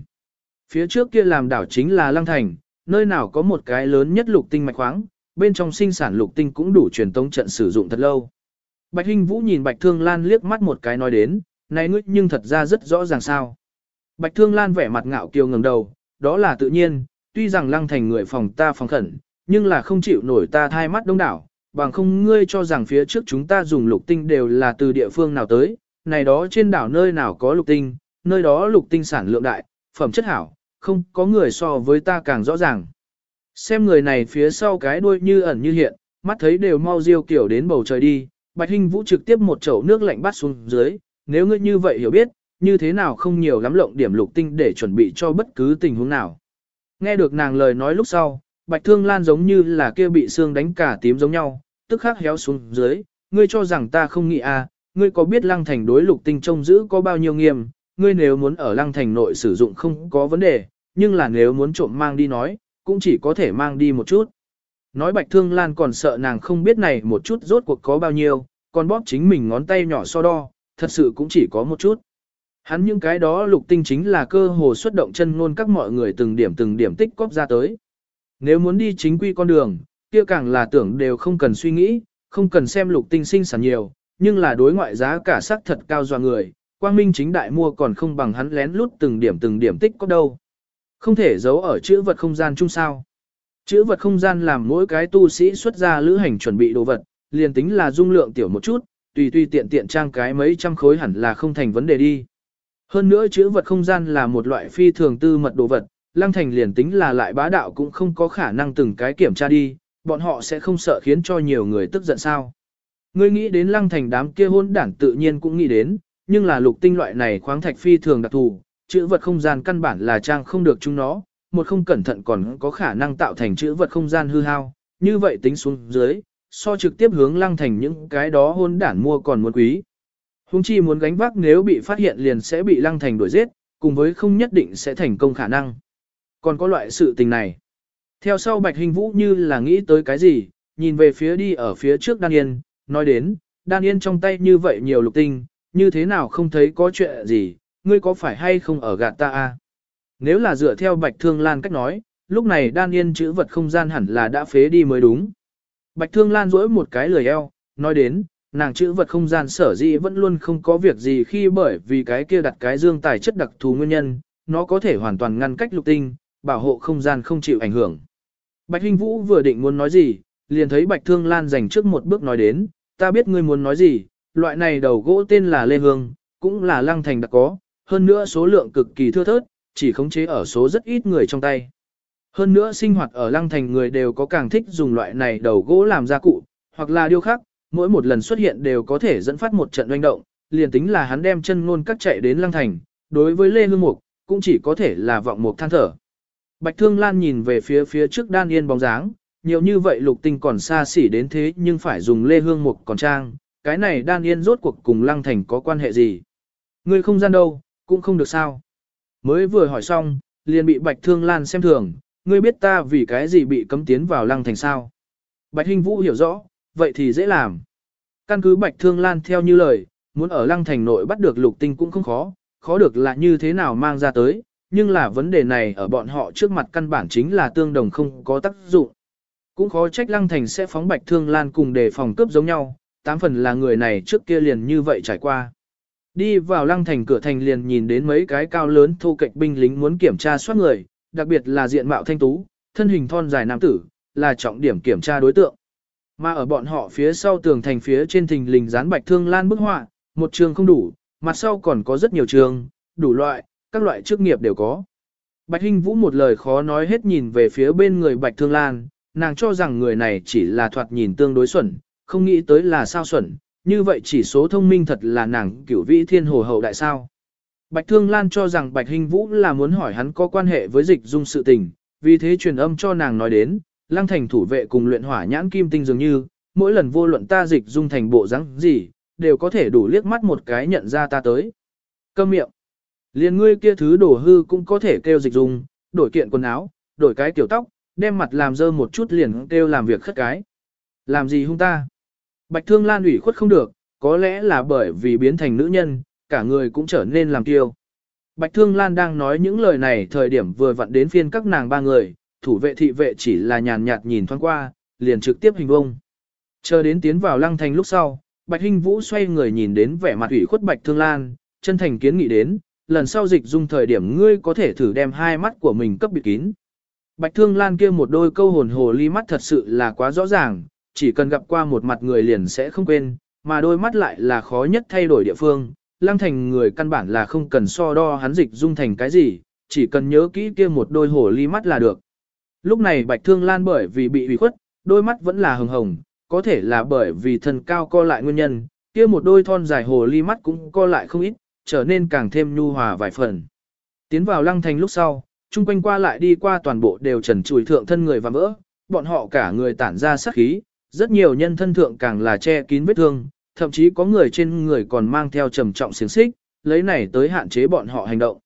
Phía trước kia làm đảo chính là Lăng Thành, nơi nào có một cái lớn nhất lục tinh mạch khoáng, bên trong sinh sản lục tinh cũng đủ truyền tống trận sử dụng thật lâu. Bạch Hinh Vũ nhìn Bạch Thương Lan liếc mắt một cái nói đến, này ngươi nhưng thật ra rất rõ ràng sao. Bạch Thương Lan vẻ mặt ngạo kiều ngẩng đầu, đó là tự nhiên, tuy rằng lăng thành người phòng ta phòng khẩn, nhưng là không chịu nổi ta thai mắt đông đảo, bằng không ngươi cho rằng phía trước chúng ta dùng lục tinh đều là từ địa phương nào tới, này đó trên đảo nơi nào có lục tinh, nơi đó lục tinh sản lượng đại, phẩm chất hảo, không có người so với ta càng rõ ràng. Xem người này phía sau cái đuôi như ẩn như hiện, mắt thấy đều mau diêu kiểu đến bầu trời đi, Bạch Hinh Vũ trực tiếp một chậu nước lạnh bắt xuống dưới, nếu ngươi như vậy hiểu biết, như thế nào không nhiều lắm lộng điểm lục tinh để chuẩn bị cho bất cứ tình huống nào. Nghe được nàng lời nói lúc sau, Bạch Thương Lan giống như là kia bị xương đánh cả tím giống nhau, tức khắc héo xuống dưới, ngươi cho rằng ta không nghĩ à, ngươi có biết lăng thành đối lục tinh trông giữ có bao nhiêu nghiêm, ngươi nếu muốn ở lăng thành nội sử dụng không có vấn đề, nhưng là nếu muốn trộm mang đi nói, cũng chỉ có thể mang đi một chút. Nói Bạch Thương Lan còn sợ nàng không biết này một chút rốt cuộc có bao nhiêu, còn bóp chính mình ngón tay nhỏ so đo, thật sự cũng chỉ có một chút. Hắn những cái đó lục tinh chính là cơ hồ xuất động chân ngôn các mọi người từng điểm từng điểm tích cóp ra tới. Nếu muốn đi chính quy con đường, kia càng là tưởng đều không cần suy nghĩ, không cần xem lục tinh sinh sản nhiều, nhưng là đối ngoại giá cả sắc thật cao dọa người, quang minh chính đại mua còn không bằng hắn lén lút từng điểm từng điểm tích có đâu. Không thể giấu ở chữ vật không gian chung sao. Chữ vật không gian làm mỗi cái tu sĩ xuất ra lữ hành chuẩn bị đồ vật, liền tính là dung lượng tiểu một chút, tùy tùy tiện tiện trang cái mấy trăm khối hẳn là không thành vấn đề đi. Hơn nữa chữ vật không gian là một loại phi thường tư mật đồ vật, lăng thành liền tính là lại bá đạo cũng không có khả năng từng cái kiểm tra đi, bọn họ sẽ không sợ khiến cho nhiều người tức giận sao. Ngươi nghĩ đến lăng thành đám kia hôn đảng tự nhiên cũng nghĩ đến, nhưng là lục tinh loại này khoáng thạch phi thường đặc thù, chữ vật không gian căn bản là trang không được chúng nó, một không cẩn thận còn có khả năng tạo thành chữ vật không gian hư hao, như vậy tính xuống dưới, so trực tiếp hướng lăng thành những cái đó hôn đản mua còn muốn quý. Hùng chi muốn gánh vác nếu bị phát hiện liền sẽ bị lăng thành đuổi giết, cùng với không nhất định sẽ thành công khả năng. Còn có loại sự tình này. Theo sau Bạch Hình Vũ như là nghĩ tới cái gì, nhìn về phía đi ở phía trước Đan Yên, nói đến, Đan Yên trong tay như vậy nhiều lục tinh, như thế nào không thấy có chuyện gì, ngươi có phải hay không ở gạt ta a? Nếu là dựa theo Bạch Thương Lan cách nói, lúc này Đan Yên chữ vật không gian hẳn là đã phế đi mới đúng. Bạch Thương Lan duỗi một cái lười eo, nói đến, nàng chữ vật không gian sở dĩ vẫn luôn không có việc gì khi bởi vì cái kia đặt cái dương tài chất đặc thù nguyên nhân, nó có thể hoàn toàn ngăn cách lục tinh, bảo hộ không gian không chịu ảnh hưởng. Bạch Hinh Vũ vừa định muốn nói gì, liền thấy Bạch Thương Lan dành trước một bước nói đến, ta biết ngươi muốn nói gì, loại này đầu gỗ tên là Lê Hương, cũng là lăng thành đặc có, hơn nữa số lượng cực kỳ thưa thớt, chỉ khống chế ở số rất ít người trong tay. Hơn nữa sinh hoạt ở lăng thành người đều có càng thích dùng loại này đầu gỗ làm gia cụ, hoặc là điêu khắc, mỗi một lần xuất hiện đều có thể dẫn phát một trận doanh động, liền tính là hắn đem chân ngôn cắt chạy đến lăng thành, đối với Lê Hương Mục, cũng chỉ có thể là vọng mục than thở. Bạch Thương Lan nhìn về phía phía trước đan yên bóng dáng, nhiều như vậy lục tinh còn xa xỉ đến thế nhưng phải dùng Lê Hương Mục còn trang, cái này đan yên rốt cuộc cùng lăng thành có quan hệ gì. Người không gian đâu, cũng không được sao. Mới vừa hỏi xong, liền bị Bạch Thương Lan xem thường, ngươi biết ta vì cái gì bị cấm tiến vào lăng thành sao. Bạch Hinh Vũ hiểu rõ, vậy thì dễ làm. Căn cứ Bạch Thương Lan theo như lời, muốn ở lăng thành nội bắt được lục tinh cũng không khó, khó được là như thế nào mang ra tới, nhưng là vấn đề này ở bọn họ trước mặt căn bản chính là tương đồng không có tác dụng. Cũng khó trách lăng thành sẽ phóng Bạch Thương Lan cùng đề phòng cướp giống nhau, tám phần là người này trước kia liền như vậy trải qua. Đi vào lăng thành cửa thành liền nhìn đến mấy cái cao lớn thô kệch binh lính muốn kiểm tra soát người, đặc biệt là diện mạo thanh tú, thân hình thon dài nam tử, là trọng điểm kiểm tra đối tượng. Mà ở bọn họ phía sau tường thành phía trên thình lình dán bạch thương lan bức họa, một trường không đủ, mặt sau còn có rất nhiều trường, đủ loại, các loại chức nghiệp đều có. Bạch Hinh Vũ một lời khó nói hết nhìn về phía bên người Bạch Thương Lan, nàng cho rằng người này chỉ là thoạt nhìn tương đối xuẩn, không nghĩ tới là sao xuẩn, như vậy chỉ số thông minh thật là nàng cửu vĩ thiên hồ hậu đại sao. Bạch Thương Lan cho rằng Bạch Hinh Vũ là muốn hỏi hắn có quan hệ với dịch dung sự tình, vì thế truyền âm cho nàng nói đến, lăng thành thủ vệ cùng luyện hỏa nhãn kim tinh dường như, mỗi lần vô luận ta dịch dung thành bộ dáng gì, đều có thể đủ liếc mắt một cái nhận ra ta tới. Câm miệng. Liên ngươi kia thứ đổ hư cũng có thể kêu dịch dùng, đổi kiện quần áo, đổi cái kiểu tóc, đem mặt làm dơ một chút liền kêu làm việc khất cái. Làm gì hung ta? Bạch Thương Lan ủy khuất không được, có lẽ là bởi vì biến thành nữ nhân, cả người cũng trở nên làm kiêu. Bạch Thương Lan đang nói những lời này thời điểm vừa vặn đến phiên các nàng ba người, thủ vệ thị vệ chỉ là nhàn nhạt nhìn thoáng qua, liền trực tiếp hình vông. Chờ đến tiến vào lăng thành lúc sau, Bạch Hinh Vũ xoay người nhìn đến vẻ mặt ủy khuất Bạch Thương Lan, chân thành kiến nghị đến, lần sau dịch dung thời điểm ngươi có thể thử đem hai mắt của mình cấp biệt kín. Bạch Thương Lan kia một đôi câu hồn hồ ly mắt thật sự là quá rõ ràng, chỉ cần gặp qua một mặt người liền sẽ không quên, mà đôi mắt lại là khó nhất thay đổi địa phương, lăng thành người căn bản là không cần so đo hắn dịch dung thành cái gì, chỉ cần nhớ kỹ kia một đôi hồ ly mắt là được. Lúc này Bạch Thương Lan bởi vì bị ủy khuất, đôi mắt vẫn là hồng hồng, có thể là bởi vì thần cao co lại nguyên nhân, kia một đôi thon dài hồ ly mắt cũng co lại không ít, trở nên càng thêm nhu hòa vài phần. Tiến vào lăng thành lúc sau, chung quanh qua lại đi qua toàn bộ đều trần trùi thượng thân người và vỡ, bọn họ cả người tản ra sát khí, rất nhiều nhân thân thượng càng là che kín vết thương, thậm chí có người trên người còn mang theo trầm trọng xiềng xích, lấy này tới hạn chế bọn họ hành động.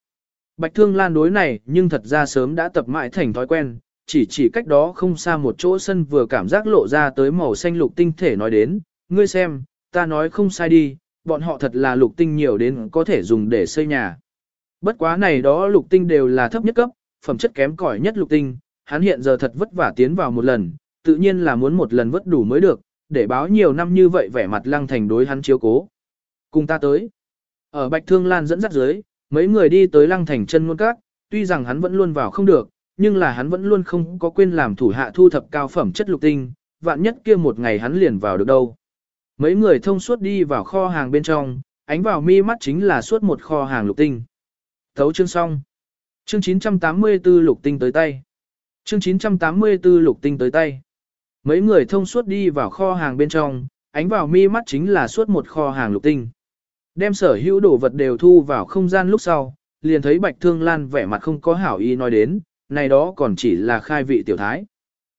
Bạch Thương Lan đối này nhưng thật ra sớm đã tập mãi thành thói quen, chỉ chỉ cách đó không xa một chỗ sân vừa cảm giác lộ ra tới màu xanh lục tinh thể nói đến, ngươi xem, ta nói không sai đi, bọn họ thật là lục tinh nhiều đến có thể dùng để xây nhà. Bất quá này đó lục tinh đều là thấp nhất cấp, phẩm chất kém cỏi nhất lục tinh, hắn hiện giờ thật vất vả tiến vào một lần, tự nhiên là muốn một lần vất đủ mới được, để báo nhiều năm như vậy vẻ mặt lăng thành đối hắn chiếu cố. Cùng ta tới. Ở Bạch Thương Lan dẫn dắt dưới, mấy người đi tới lăng thành chân ngôn các, tuy rằng hắn vẫn luôn vào không được, nhưng là hắn vẫn luôn không có quên làm thủ hạ thu thập cao phẩm chất lục tinh, vạn nhất kia một ngày hắn liền vào được đâu. Mấy người thông suốt đi vào kho hàng bên trong, ánh vào mi mắt chính là suốt một kho hàng lục tinh. Thấu chương xong. Chương 984 lục tinh tới tay. Chương 984 lục tinh tới tay. Mấy người thông suốt đi vào kho hàng bên trong, ánh vào mi mắt chính là suốt một kho hàng lục tinh. Đem sở hữu đồ vật đều thu vào không gian lúc sau, liền thấy Bạch Thương Lan vẻ mặt không có hảo ý nói đến, này đó còn chỉ là khai vị tiểu thái.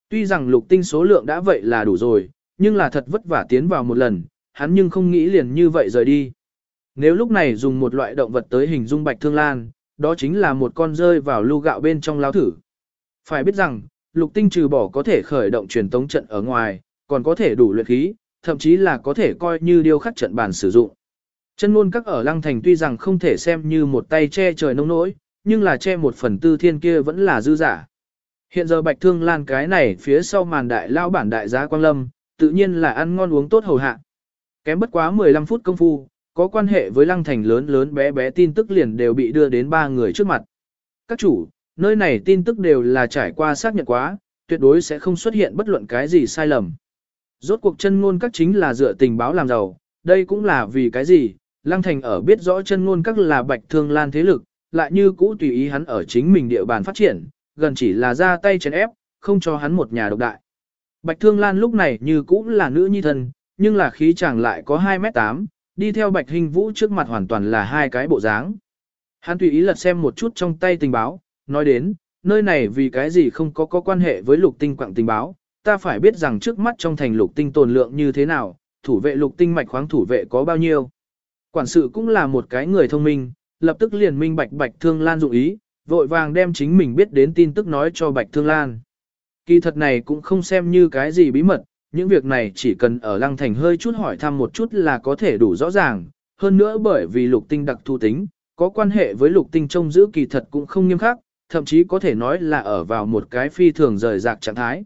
Tuy rằng lục tinh số lượng đã vậy là đủ rồi, nhưng là thật vất vả tiến vào một lần, hắn nhưng không nghĩ liền như vậy rời đi. Nếu lúc này dùng một loại động vật tới hình dung Bạch Thương Lan, đó chính là một con rơi vào lưu gạo bên trong lao thử. Phải biết rằng, lục tinh trừ bỏ có thể khởi động truyền tống trận ở ngoài, còn có thể đủ luyện khí, thậm chí là có thể coi như điêu khắc trận bàn sử dụng. Chân ngôn các ở lăng thành tuy rằng không thể xem như một tay che trời nông nỗi, nhưng là che một phần tư thiên kia vẫn là dư giả. Hiện giờ bạch thương lan cái này phía sau màn đại lao bản đại giá quang lâm, tự nhiên là ăn ngon uống tốt hầu hạ. Kém bất quá 15 phút công phu, có quan hệ với lăng thành lớn lớn bé bé tin tức liền đều bị đưa đến ba người trước mặt. Các chủ, nơi này tin tức đều là trải qua xác nhận quá, tuyệt đối sẽ không xuất hiện bất luận cái gì sai lầm. Rốt cuộc chân ngôn các chính là dựa tình báo làm giàu, đây cũng là vì cái gì, Lăng Thành ở biết rõ chân ngôn các là bạch thương lan thế lực, lại như cũ tùy ý hắn ở chính mình địa bàn phát triển, gần chỉ là ra tay chèn ép, không cho hắn một nhà độc đại. Bạch thương lan lúc này như cũng là nữ nhi thân, nhưng là khí chàng lại có 2m8, đi theo bạch hình vũ trước mặt hoàn toàn là hai cái bộ dáng. Hắn tùy ý lật xem một chút trong tay tình báo, nói đến, nơi này vì cái gì không có có quan hệ với lục tinh quạng tình báo, ta phải biết rằng trước mắt trong thành lục tinh tồn lượng như thế nào, thủ vệ lục tinh mạch khoáng thủ vệ có bao nhiêu. Quản sự cũng là một cái người thông minh, lập tức liền minh bạch bạch thương lan dụng ý, vội vàng đem chính mình biết đến tin tức nói cho bạch thương lan. Kỳ thật này cũng không xem như cái gì bí mật, những việc này chỉ cần ở lăng thành hơi chút hỏi thăm một chút là có thể đủ rõ ràng, hơn nữa bởi vì lục tinh đặc thu tính, có quan hệ với lục tinh trông giữ kỳ thật cũng không nghiêm khắc, thậm chí có thể nói là ở vào một cái phi thường rời rạc trạng thái.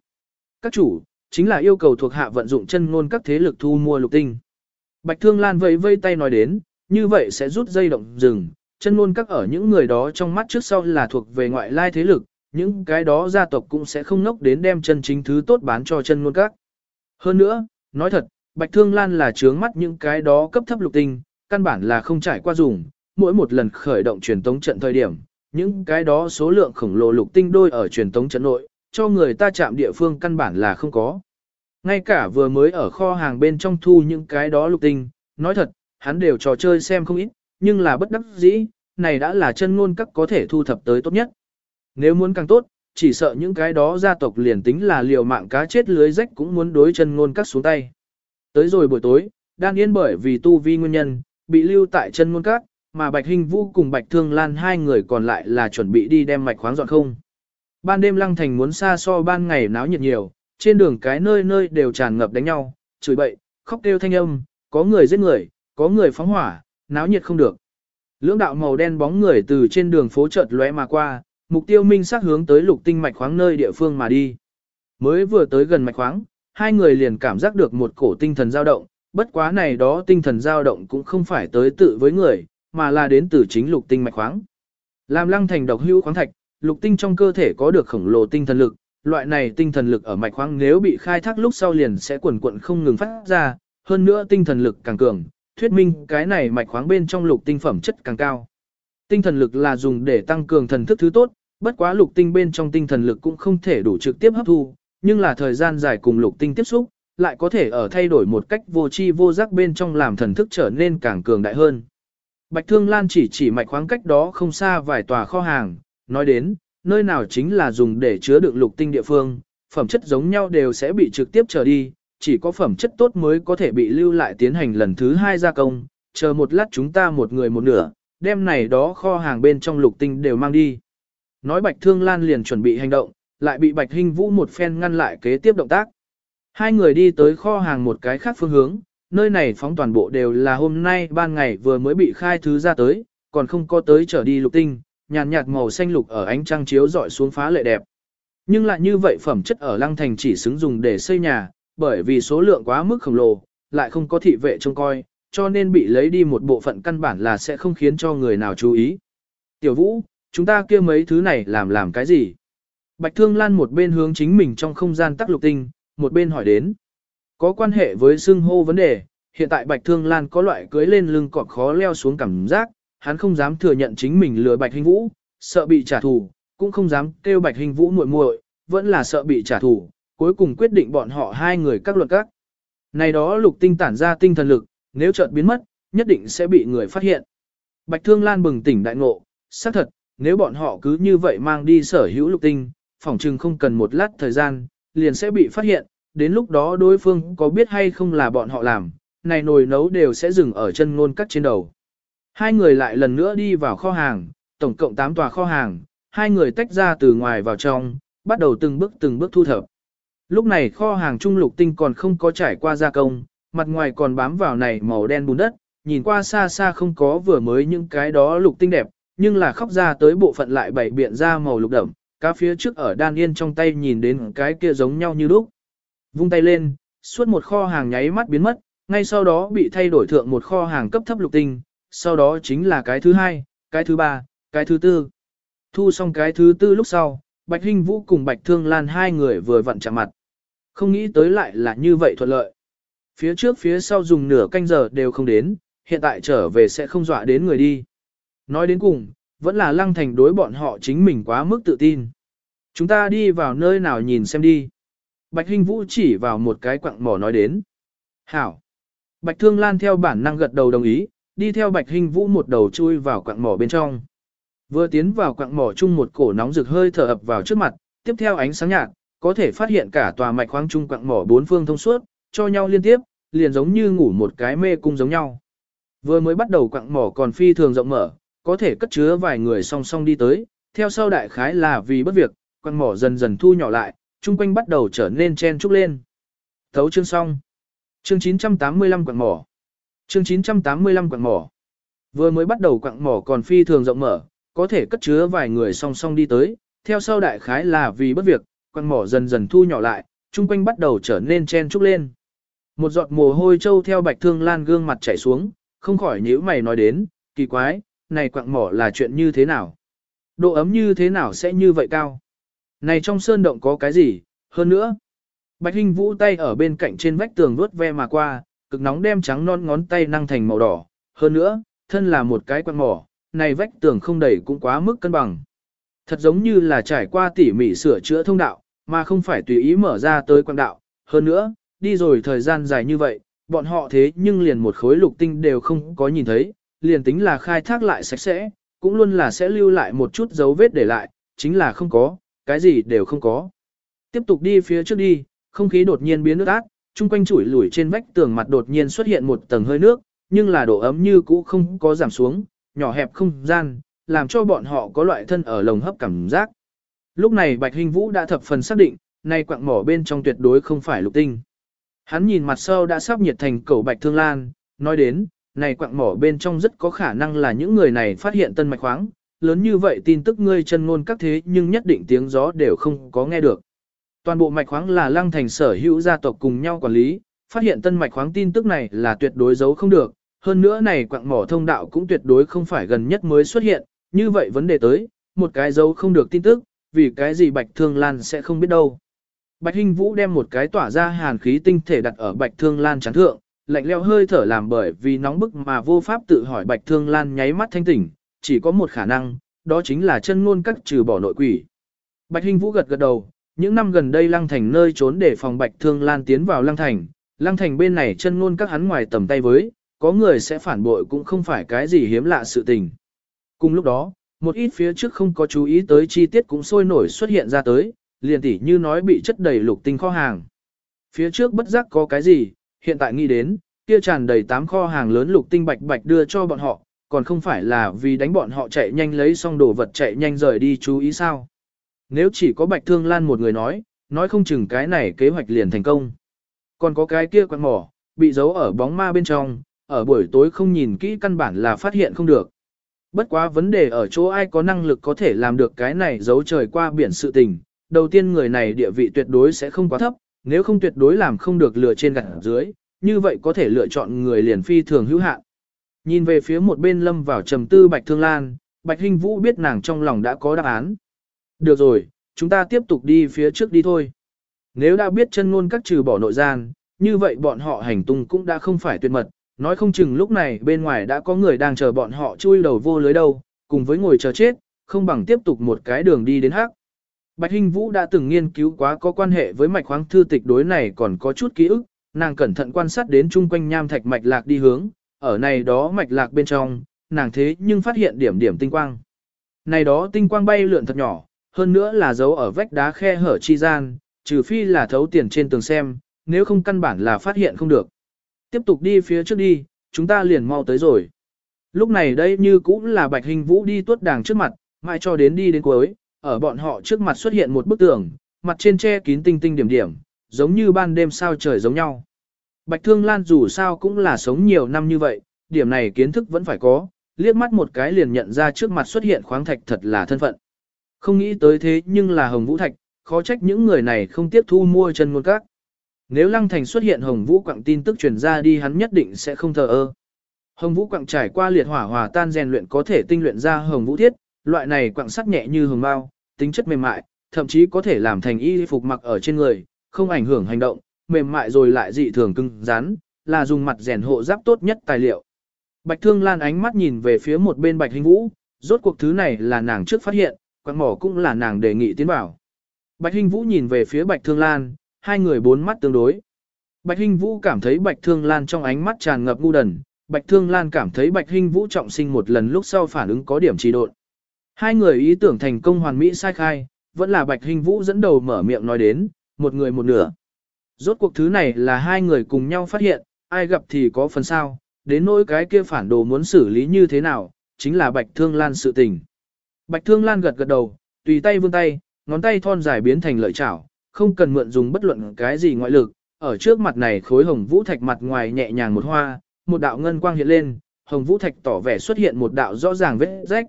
Các chủ, chính là yêu cầu thuộc hạ vận dụng chân ngôn các thế lực thu mua lục tinh. Bạch Thương Lan vẫy vây tay nói đến, như vậy sẽ rút dây động rừng, chân ngôn các ở những người đó trong mắt trước sau là thuộc về ngoại lai thế lực, những cái đó gia tộc cũng sẽ không nốc đến đem chân chính thứ tốt bán cho chân ngôn các. Hơn nữa, nói thật, Bạch Thương Lan là trướng mắt những cái đó cấp thấp lục tinh, căn bản là không trải qua dùng, mỗi một lần khởi động truyền tống trận thời điểm, những cái đó số lượng khổng lồ lục tinh đôi ở truyền tống trận nội, cho người ta chạm địa phương căn bản là không có. Ngay cả vừa mới ở kho hàng bên trong thu những cái đó lục tinh, nói thật, hắn đều trò chơi xem không ít, nhưng là bất đắc dĩ, này đã là chân ngôn các có thể thu thập tới tốt nhất. Nếu muốn càng tốt, chỉ sợ những cái đó gia tộc liền tính là liều mạng cá chết lưới rách cũng muốn đối chân ngôn các xuống tay. Tới rồi buổi tối, đang yên bởi vì tu vi nguyên nhân, bị lưu tại chân ngôn các, mà Bạch Hình Vũ cùng Bạch Thương Lan hai người còn lại là chuẩn bị đi đem mạch khoáng dọn không. Ban đêm Lăng Thành muốn xa so ban ngày náo nhiệt nhiều, trên đường cái nơi nơi đều tràn ngập đánh nhau, chửi bậy, khóc kêu thanh âm, có người giết người, có người phóng hỏa, náo nhiệt không được. Lưỡng đạo màu đen bóng người từ trên đường phố chợt lóe mà qua, mục tiêu minh xác hướng tới lục tinh mạch khoáng nơi địa phương mà đi. Mới vừa tới gần mạch khoáng, hai người liền cảm giác được một cổ tinh thần dao động, bất quá này đó tinh thần dao động cũng không phải tới tự với người, mà là đến từ chính lục tinh mạch khoáng. Làm lăng thành độc hữu khoáng thạch, lục tinh trong cơ thể có được khổng lồ tinh thần lực, loại này tinh thần lực ở mạch khoáng nếu bị khai thác lúc sau liền sẽ quần quận không ngừng phát ra, hơn nữa tinh thần lực càng cường, thuyết minh cái này mạch khoáng bên trong lục tinh phẩm chất càng cao. Tinh thần lực là dùng để tăng cường thần thức thứ tốt, bất quá lục tinh bên trong tinh thần lực cũng không thể đủ trực tiếp hấp thu, nhưng là thời gian dài cùng lục tinh tiếp xúc, lại có thể ở thay đổi một cách vô tri vô giác bên trong làm thần thức trở nên càng cường đại hơn. Bạch Thương Lan chỉ chỉ mạch khoáng cách đó không xa vài tòa kho hàng, nói đến, nơi nào chính là dùng để chứa đựng lục tinh địa phương, phẩm chất giống nhau đều sẽ bị trực tiếp trở đi, chỉ có phẩm chất tốt mới có thể bị lưu lại tiến hành lần thứ hai gia công, chờ một lát chúng ta một người một nửa, đem này đó kho hàng bên trong lục tinh đều mang đi. Nói Bạch Thương Lan liền chuẩn bị hành động, lại bị Bạch Hinh Vũ một phen ngăn lại kế tiếp động tác. Hai người đi tới kho hàng một cái khác phương hướng, nơi này phóng toàn bộ đều là hôm nay ban ngày vừa mới bị khai thứ ra tới, còn không có tới trở đi lục tinh, nhàn nhạt màu xanh lục ở ánh trăng chiếu dọi xuống phá lệ đẹp. Nhưng lại như vậy phẩm chất ở Lăng Thành chỉ xứng dùng để xây nhà, bởi vì số lượng quá mức khổng lồ, lại không có thị vệ trông coi, cho nên bị lấy đi một bộ phận căn bản là sẽ không khiến cho người nào chú ý. Tiểu Vũ, chúng ta kia mấy thứ này làm làm cái gì? Bạch Thương Lan một bên hướng chính mình trong không gian tắc lục tinh, một bên hỏi đến. Có quan hệ với xưng hô vấn đề, hiện tại Bạch Thương Lan có loại cưới lên lưng cọp khó leo xuống cảm giác, hắn không dám thừa nhận chính mình lừa Bạch Hình Vũ, sợ bị trả thù, cũng không dám kêu Bạch Hình Vũ muội muội, vẫn là sợ bị trả thù, cuối cùng quyết định bọn họ hai người các luật các. Này đó lục tinh tản ra tinh thần lực, nếu chợt biến mất, nhất định sẽ bị người phát hiện. Bạch Thương Lan bừng tỉnh đại ngộ, xác thật, nếu bọn họ cứ như vậy mang đi sở hữu lục tinh, phỏng chừng không cần một lát thời gian, liền sẽ bị phát hiện, đến lúc đó đối phương có biết hay không là bọn họ làm, này nồi nấu đều sẽ dừng ở chân ngôn cắt trên đầu. Hai người lại lần nữa đi vào kho hàng, tổng cộng 8 tòa kho hàng, hai người tách ra từ ngoài vào trong, bắt đầu từng bước từng bước thu thập. Lúc này kho hàng trung lục tinh còn không có trải qua gia công, mặt ngoài còn bám vào này màu đen bùn đất, nhìn qua xa xa không có vừa mới những cái đó lục tinh đẹp, nhưng là khóc ra tới bộ phận lại bảy biện ra màu lục đậm, cá phía trước ở đan yên trong tay nhìn đến cái kia giống nhau như lúc. Vung tay lên, suốt một kho hàng nháy mắt biến mất, ngay sau đó bị thay đổi thượng một kho hàng cấp thấp lục tinh, sau đó chính là cái thứ hai, cái thứ ba, cái thứ tư. Thu xong cái thứ tư lúc sau, Bạch Hinh Vũ cùng Bạch Thương Lan hai người vừa vặn chạm mặt. Không nghĩ tới lại là như vậy thuận lợi. Phía trước phía sau dùng nửa canh giờ đều không đến, hiện tại trở về sẽ không dọa đến người đi. Nói đến cùng, vẫn là lăng thành đối bọn họ chính mình quá mức tự tin. Chúng ta đi vào nơi nào nhìn xem đi. Bạch Hinh Vũ chỉ vào một cái quặng mỏ nói đến. Hảo. Bạch Thương Lan theo bản năng gật đầu đồng ý, đi theo Bạch Hinh Vũ một đầu chui vào quặng mỏ bên trong. Vừa tiến vào quặng mỏ chung một cổ nóng rực hơi thở ập vào trước mặt, tiếp theo ánh sáng nhạt, có thể phát hiện cả tòa mạch khoáng chung quặng mỏ bốn phương thông suốt, cho nhau liên tiếp, liền giống như ngủ một cái mê cung giống nhau. Vừa mới bắt đầu quặng mỏ còn phi thường rộng mở, có thể cất chứa vài người song song đi tới, theo sau đại khái là vì bất việc, quan mỏ dần dần thu nhỏ lại, chung quanh bắt đầu trở nên chen trúc lên. Thấu chương xong. Chương 985 quặng mỏ. Chương 985 quặng mỏ. Vừa mới bắt đầu quặng mỏ còn phi thường rộng mở, có thể cất chứa vài người song song đi tới, theo sau đại khái là vì bất việc, quặng mỏ dần dần thu nhỏ lại, chung quanh bắt đầu trở nên chen trúc lên. Một giọt mồ hôi trâu theo bạch thương lan gương mặt chảy xuống, không khỏi nhíu mày nói đến, kỳ quái, này quặng mỏ là chuyện như thế nào? Độ ấm như thế nào sẽ như vậy cao? Này trong sơn động có cái gì? Hơn nữa, Bạch Hinh Vũ tay ở bên cạnh trên vách tường vuốt ve mà qua, cực nóng đem trắng non ngón tay năng thành màu đỏ. Hơn nữa, thân là một cái quặng mỏ, này vách tường không đầy cũng quá mức cân bằng. Thật giống như là trải qua tỉ mỉ sửa chữa thông đạo, mà không phải tùy ý mở ra tới quang đạo. Hơn nữa, đi rồi thời gian dài như vậy, bọn họ thế nhưng liền một khối lục tinh đều không có nhìn thấy, liền tính là khai thác lại sạch sẽ, cũng luôn là sẽ lưu lại một chút dấu vết để lại, chính là không có, cái gì đều không có. Tiếp tục đi phía trước đi, không khí đột nhiên biến nước ác, chung quanh chuỗi lủi trên vách tường mặt đột nhiên xuất hiện một tầng hơi nước, nhưng là độ ấm như cũ không có giảm xuống, nhỏ hẹp không gian, làm cho bọn họ có loại thân ở lồng hấp cảm giác. Lúc này Bạch Hình Vũ đã thập phần xác định, nay quặng mỏ bên trong tuyệt đối không phải lục tinh. Hắn nhìn mặt sau đã sắp nhiệt thành cầu Bạch Thương Lan, nói đến, này quặng mỏ bên trong rất có khả năng là những người này phát hiện tân mạch khoáng, lớn như vậy tin tức ngươi chân ngôn các thế nhưng nhất định tiếng gió đều không có nghe được. Toàn bộ mạch khoáng là lăng thành sở hữu gia tộc cùng nhau quản lý, phát hiện tân mạch khoáng tin tức này là tuyệt đối giấu không được, hơn nữa này quặng mỏ thông đạo cũng tuyệt đối không phải gần nhất mới xuất hiện, như vậy vấn đề tới, một cái giấu không được tin tức, vì cái gì Bạch Thương Lan sẽ không biết đâu. Bạch Hinh Vũ đem một cái tỏa ra hàn khí tinh thể đặt ở Bạch Thương Lan chán thượng, lạnh leo hơi thở làm bởi vì nóng bức mà vô pháp tự hỏi Bạch Thương Lan nháy mắt thanh tỉnh, chỉ có một khả năng, đó chính là chân ngôn các trừ bỏ nội quỷ. Bạch Hinh Vũ gật gật đầu, những năm gần đây Lăng Thành nơi trốn để phòng Bạch Thương Lan tiến vào Lăng Thành, Lăng Thành bên này chân ngôn các hắn ngoài tầm tay với, có người sẽ phản bội cũng không phải cái gì hiếm lạ sự tình. Cùng lúc đó, một ít phía trước không có chú ý tới chi tiết cũng sôi nổi xuất hiện ra tới, liền tỉ như nói bị chất đầy lục tinh kho hàng. Phía trước bất giác có cái gì, hiện tại nghĩ đến, kia tràn đầy tám kho hàng lớn lục tinh bạch bạch đưa cho bọn họ, còn không phải là vì đánh bọn họ chạy nhanh lấy xong đồ vật chạy nhanh rời đi chú ý sao. Nếu chỉ có Bạch Thương Lan một người nói, nói không chừng cái này kế hoạch liền thành công. Còn có cái kia quạt mỏ, bị giấu ở bóng ma bên trong, ở buổi tối không nhìn kỹ căn bản là phát hiện không được. Bất quá vấn đề ở chỗ ai có năng lực có thể làm được cái này giấu trời qua biển sự tình. Đầu tiên người này địa vị tuyệt đối sẽ không quá thấp, nếu không tuyệt đối làm không được lựa trên gặt dưới, như vậy có thể lựa chọn người liền phi thường hữu hạn. Nhìn về phía một bên lâm vào trầm tư Bạch Thương Lan, Bạch Hinh Vũ biết nàng trong lòng đã có đáp án. Được rồi, chúng ta tiếp tục đi phía trước đi thôi. Nếu đã biết chân ngôn các trừ bỏ nội gian, như vậy bọn họ hành tung cũng đã không phải tuyệt mật, nói không chừng lúc này bên ngoài đã có người đang chờ bọn họ chui đầu vô lưới đâu, cùng với ngồi chờ chết, không bằng tiếp tục một cái đường đi đến hắc. Bạch Hinh Vũ đã từng nghiên cứu quá có quan hệ với mạch khoáng thư tịch đối này còn có chút ký ức, nàng cẩn thận quan sát đến chung quanh nham thạch mạch lạc đi hướng, ở này đó mạch lạc bên trong, nàng thế nhưng phát hiện điểm điểm tinh quang. Này đó tinh quang bay lượn thật nhỏ, hơn nữa là dấu ở vách đá khe hở chi gian, trừ phi là thấu tiền trên tường xem, nếu không căn bản là phát hiện không được. Tiếp tục đi phía trước đi, chúng ta liền mau tới rồi. Lúc này đây như cũng là Bạch Hình Vũ đi tuốt đàng trước mặt, mãi cho đến đi đến cuối, ở bọn họ trước mặt xuất hiện một bức tường, mặt trên che kín tinh tinh điểm điểm, giống như ban đêm sao trời giống nhau. Bạch Thương Lan dù sao cũng là sống nhiều năm như vậy, điểm này kiến thức vẫn phải có, liếc mắt một cái liền nhận ra trước mặt xuất hiện khoáng thạch thật là thân phận. Không nghĩ tới thế nhưng là Hồng Vũ Thạch, khó trách những người này không tiếp thu mua chân ngôn các. Nếu Lăng Thành xuất hiện Hồng Vũ Quặng tin tức truyền ra đi hắn nhất định sẽ không thờ ơ. Hồng Vũ Quặng trải qua liệt hỏa hòa tan rèn luyện có thể tinh luyện ra Hồng Vũ Thiết, loại này quặng sắt nhẹ như hồng bao, tính chất mềm mại, thậm chí có thể làm thành y phục mặc ở trên người, không ảnh hưởng hành động, mềm mại rồi lại dị thường cứng rắn, là dùng mặt rèn hộ giáp tốt nhất tài liệu. Bạch Thương Lan ánh mắt nhìn về phía một bên Bạch Hình Vũ, rốt cuộc thứ này là nàng trước phát hiện, quặng mỏ cũng là nàng đề nghị tiến bảo. Bạch Hình Vũ nhìn về phía Bạch Thương Lan, hai người bốn mắt tương đối. Bạch Hinh Vũ cảm thấy Bạch Thương Lan trong ánh mắt tràn ngập ngu đần, Bạch Thương Lan cảm thấy Bạch Hinh Vũ trọng sinh một lần lúc sau phản ứng có điểm trì độn. Hai người ý tưởng thành công hoàn mỹ sai khai, vẫn là Bạch Hình Vũ dẫn đầu mở miệng nói đến, một người một nửa. Rốt cuộc thứ này là hai người cùng nhau phát hiện, ai gặp thì có phần sao, đến nỗi cái kia phản đồ muốn xử lý như thế nào, chính là Bạch Thương Lan sự tình. Bạch Thương Lan gật gật đầu, tùy tay vươn tay, ngón tay thon dài biến thành lợi chảo, không cần mượn dùng bất luận cái gì ngoại lực, ở trước mặt này khối hồng vũ thạch mặt ngoài nhẹ nhàng một hoa, một đạo ngân quang hiện lên, hồng vũ thạch tỏ vẻ xuất hiện một đạo rõ ràng vết rách.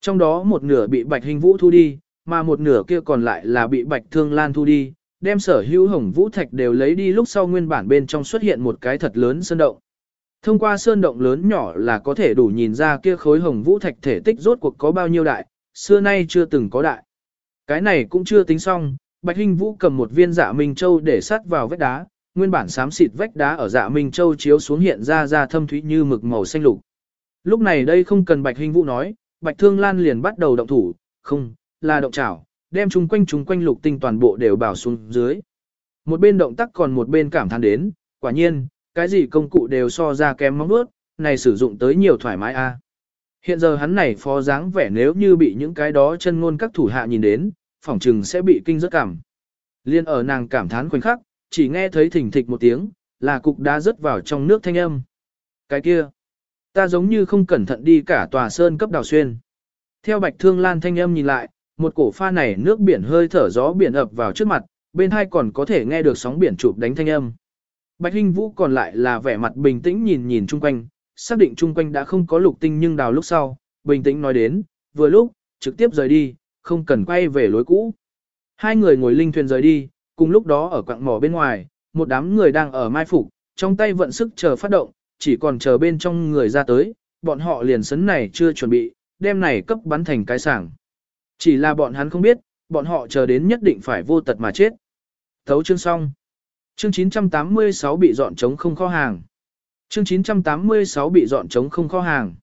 Trong đó một nửa bị Bạch Hình Vũ thu đi, mà một nửa kia còn lại là bị Bạch Thương Lan thu đi, đem sở hữu hồng vũ thạch đều lấy đi lúc sau nguyên bản bên trong xuất hiện một cái thật lớn sơn động. Thông qua sơn động lớn nhỏ là có thể đủ nhìn ra kia khối hồng vũ thạch thể tích rốt cuộc có bao nhiêu đại, xưa nay chưa từng có đại. Cái này cũng chưa tính xong, Bạch Hinh Vũ cầm một viên dạ Minh Châu để sát vào vách đá, nguyên bản xám xịt vách đá ở dạ Minh Châu chiếu xuống hiện ra ra thâm thúy như mực màu xanh lục. Lúc này đây không cần Bạch Hinh Vũ nói, Bạch Thương Lan liền bắt đầu động thủ, không, là động chảo, đem chung quanh chung quanh lục tinh toàn bộ đều bảo xuống dưới. Một bên động tác còn một bên cảm thán đến, quả nhiên, cái gì công cụ đều so ra kém móng bước, này sử dụng tới nhiều thoải mái a. Hiện giờ hắn này phó dáng vẻ nếu như bị những cái đó chân ngôn các thủ hạ nhìn đến, phỏng chừng sẽ bị kinh rất cảm. Liên ở nàng cảm thán khoảnh khắc, chỉ nghe thấy thỉnh thịch một tiếng, là cục đá rớt vào trong nước thanh âm. Cái kia, ta giống như không cẩn thận đi cả tòa sơn cấp đào xuyên. Theo bạch thương lan thanh âm nhìn lại, một cổ pha này nước biển hơi thở gió biển ập vào trước mặt, bên hai còn có thể nghe được sóng biển chụp đánh thanh âm. Bạch Hinh Vũ còn lại là vẻ mặt bình tĩnh nhìn nhìn chung quanh, xác định chung quanh đã không có lục tinh nhưng đào lúc sau, bình tĩnh nói đến, vừa lúc, trực tiếp rời đi, không cần quay về lối cũ. Hai người ngồi linh thuyền rời đi, cùng lúc đó ở quạng mỏ bên ngoài, một đám người đang ở mai phục, trong tay vận sức chờ phát động, chỉ còn chờ bên trong người ra tới, bọn họ liền sấn này chưa chuẩn bị, đem này cấp bắn thành cái sảng. Chỉ là bọn hắn không biết, bọn họ chờ đến nhất định phải vô tật mà chết. Thấu chương xong. Chương 986 bị dọn trống không kho hàng. Chương 986 bị dọn trống không kho hàng.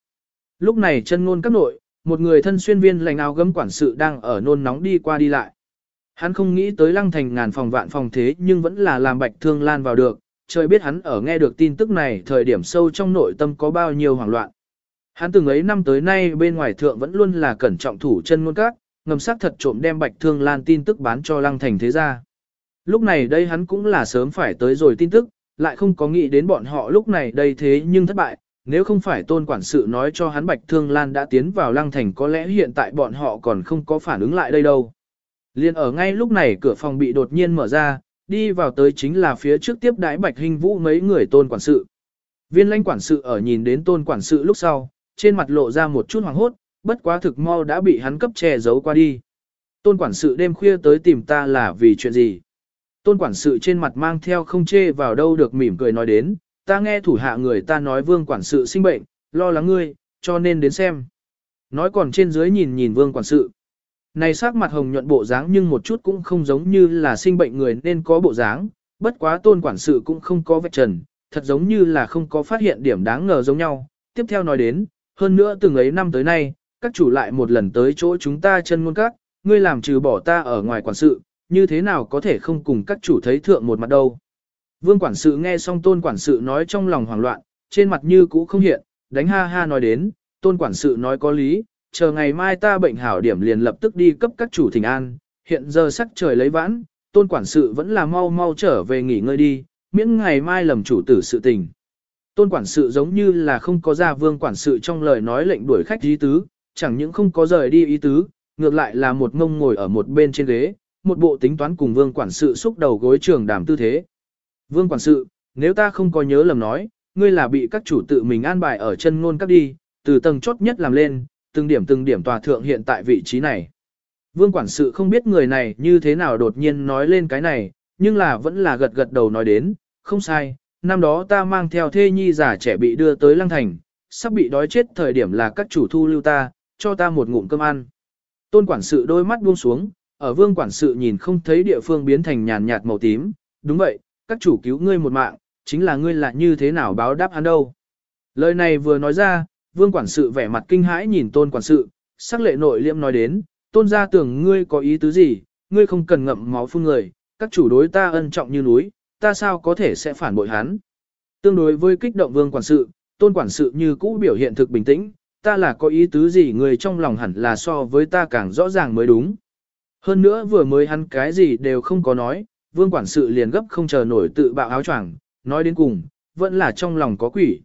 Lúc này chân ngôn các nội, một người thân xuyên viên lành áo gấm quản sự đang ở nôn nóng đi qua đi lại. Hắn không nghĩ tới lăng thành ngàn phòng vạn phòng thế nhưng vẫn là làm bạch thương lan vào được, trời biết hắn ở nghe được tin tức này thời điểm sâu trong nội tâm có bao nhiêu hoảng loạn. Hắn từng ấy năm tới nay bên ngoài thượng vẫn luôn là cẩn trọng thủ chân ngôn các, ngầm sắc thật trộm đem bạch thương lan tin tức bán cho lăng thành thế gia. Lúc này đây hắn cũng là sớm phải tới rồi tin tức, lại không có nghĩ đến bọn họ lúc này đây thế nhưng thất bại, nếu không phải tôn quản sự nói cho hắn Bạch Thương Lan đã tiến vào lăng thành có lẽ hiện tại bọn họ còn không có phản ứng lại đây đâu. Liên ở ngay lúc này cửa phòng bị đột nhiên mở ra, đi vào tới chính là phía trước tiếp đái Bạch Hình Vũ mấy người tôn quản sự. Viên lãnh quản sự ở nhìn đến tôn quản sự lúc sau, trên mặt lộ ra một chút hoàng hốt, bất quá thực mau đã bị hắn cấp che giấu qua đi. Tôn quản sự đêm khuya tới tìm ta là vì chuyện gì? Tôn quản sự trên mặt mang theo không chê vào đâu được mỉm cười nói đến, ta nghe thủ hạ người ta nói vương quản sự sinh bệnh, lo lắng ngươi, cho nên đến xem. Nói còn trên dưới nhìn nhìn vương quản sự. Này sắc mặt hồng nhuận bộ dáng nhưng một chút cũng không giống như là sinh bệnh người nên có bộ dáng, bất quá tôn quản sự cũng không có vạch trần, thật giống như là không có phát hiện điểm đáng ngờ giống nhau. Tiếp theo nói đến, hơn nữa từng ấy năm tới nay, các chủ lại một lần tới chỗ chúng ta chân ngôn các, ngươi làm trừ bỏ ta ở ngoài quản sự, như thế nào có thể không cùng các chủ thấy thượng một mặt đâu. Vương quản sự nghe xong tôn quản sự nói trong lòng hoảng loạn, trên mặt như cũ không hiện, đánh ha ha nói đến, tôn quản sự nói có lý, chờ ngày mai ta bệnh hảo điểm liền lập tức đi cấp các chủ thỉnh an, hiện giờ sắc trời lấy vãn, tôn quản sự vẫn là mau mau trở về nghỉ ngơi đi, miễn ngày mai lầm chủ tử sự tình. Tôn quản sự giống như là không có ra vương quản sự trong lời nói lệnh đuổi khách ý tứ, chẳng những không có rời đi ý tứ, ngược lại là một ngông ngồi ở một bên trên ghế, một bộ tính toán cùng vương quản sự xúc đầu gối trường đàm tư thế. Vương quản sự, nếu ta không có nhớ lầm nói, ngươi là bị các chủ tự mình an bài ở chân ngôn các đi, từ tầng chốt nhất làm lên, từng điểm từng điểm tòa thượng hiện tại vị trí này. Vương quản sự không biết người này như thế nào đột nhiên nói lên cái này, nhưng là vẫn là gật gật đầu nói đến, không sai, năm đó ta mang theo thê nhi giả trẻ bị đưa tới lăng thành, sắp bị đói chết thời điểm là các chủ thu lưu ta, cho ta một ngụm cơm ăn. Tôn quản sự đôi mắt buông xuống, ở vương quản sự nhìn không thấy địa phương biến thành nhàn nhạt màu tím, đúng vậy, các chủ cứu ngươi một mạng, chính là ngươi là như thế nào báo đáp hắn đâu. Lời này vừa nói ra, vương quản sự vẻ mặt kinh hãi nhìn tôn quản sự, sắc lệ nội liệm nói đến, tôn gia tưởng ngươi có ý tứ gì, ngươi không cần ngậm máu phun người, các chủ đối ta ân trọng như núi, ta sao có thể sẽ phản bội hắn. Tương đối với kích động vương quản sự, tôn quản sự như cũ biểu hiện thực bình tĩnh, ta là có ý tứ gì người trong lòng hẳn là so với ta càng rõ ràng mới đúng. Hơn nữa vừa mới hắn cái gì đều không có nói, vương quản sự liền gấp không chờ nổi tự bạo áo choàng, nói đến cùng, vẫn là trong lòng có quỷ.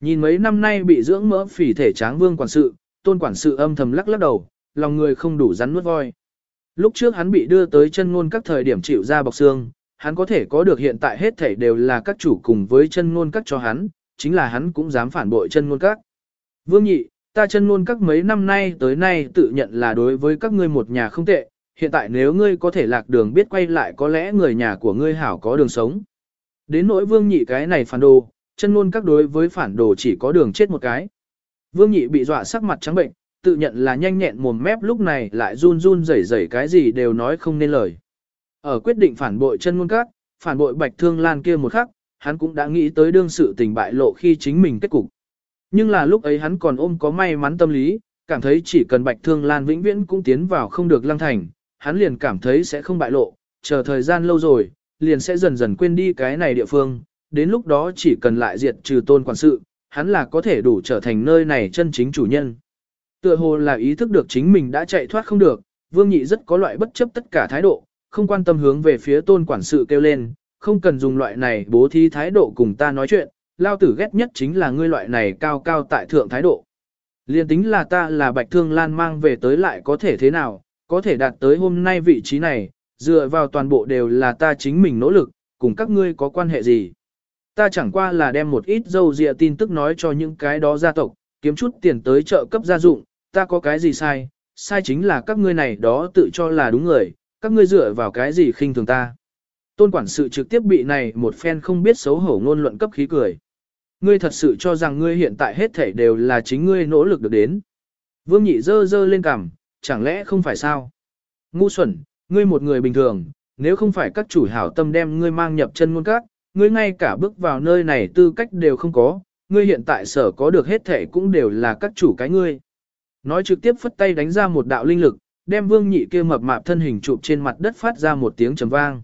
Nhìn mấy năm nay bị dưỡng mỡ phỉ thể tráng vương quản sự, tôn quản sự âm thầm lắc lắc đầu, lòng người không đủ rắn nuốt voi. Lúc trước hắn bị đưa tới chân ngôn các thời điểm chịu ra bọc xương, hắn có thể có được hiện tại hết thảy đều là các chủ cùng với chân ngôn các cho hắn, chính là hắn cũng dám phản bội chân ngôn các. Vương nhị, ta chân ngôn các mấy năm nay tới nay tự nhận là đối với các ngươi một nhà không tệ, hiện tại nếu ngươi có thể lạc đường biết quay lại có lẽ người nhà của ngươi hảo có đường sống. Đến nỗi vương nhị cái này phản đồ, chân ngôn các đối với phản đồ chỉ có đường chết một cái. Vương nhị bị dọa sắc mặt trắng bệnh, tự nhận là nhanh nhẹn mồm mép lúc này lại run run rẩy rẩy cái gì đều nói không nên lời. Ở quyết định phản bội chân ngôn các, phản bội bạch thương lan kia một khắc, hắn cũng đã nghĩ tới đương sự tình bại lộ khi chính mình kết cục. Nhưng là lúc ấy hắn còn ôm có may mắn tâm lý, cảm thấy chỉ cần bạch thương lan vĩnh viễn cũng tiến vào không được lăng thành, hắn liền cảm thấy sẽ không bại lộ, chờ thời gian lâu rồi, liền sẽ dần dần quên đi cái này địa phương, đến lúc đó chỉ cần lại diệt trừ tôn quản sự, hắn là có thể đủ trở thành nơi này chân chính chủ nhân. Tựa hồ là ý thức được chính mình đã chạy thoát không được, Vương Nhị rất có loại bất chấp tất cả thái độ, không quan tâm hướng về phía tôn quản sự kêu lên, không cần dùng loại này bố thí thái độ cùng ta nói chuyện, lao tử ghét nhất chính là ngươi loại này cao cao tại thượng thái độ. Liên tính là ta là bạch thương lan mang về tới lại có thể thế nào, có thể đạt tới hôm nay vị trí này, dựa vào toàn bộ đều là ta chính mình nỗ lực, cùng các ngươi có quan hệ gì. Ta chẳng qua là đem một ít dâu dịa tin tức nói cho những cái đó gia tộc, kiếm chút tiền tới trợ cấp gia dụng, ta có cái gì sai, sai chính là các ngươi này đó tự cho là đúng người, các ngươi dựa vào cái gì khinh thường ta. Tôn quản sự trực tiếp bị này một phen không biết xấu hổ ngôn luận cấp khí cười. Ngươi thật sự cho rằng ngươi hiện tại hết thảy đều là chính ngươi nỗ lực được đến. Vương nhị dơ dơ lên cằm, chẳng lẽ không phải sao? Ngu xuẩn, ngươi một người bình thường, nếu không phải các chủ hảo tâm đem ngươi mang nhập chân ngôn các, ngươi ngay cả bước vào nơi này tư cách đều không có, ngươi hiện tại sở có được hết thể cũng đều là các chủ cái ngươi. Nói trực tiếp phất tay đánh ra một đạo linh lực, đem vương nhị kia mập mạp thân hình chụp trên mặt đất phát ra một tiếng trầm vang.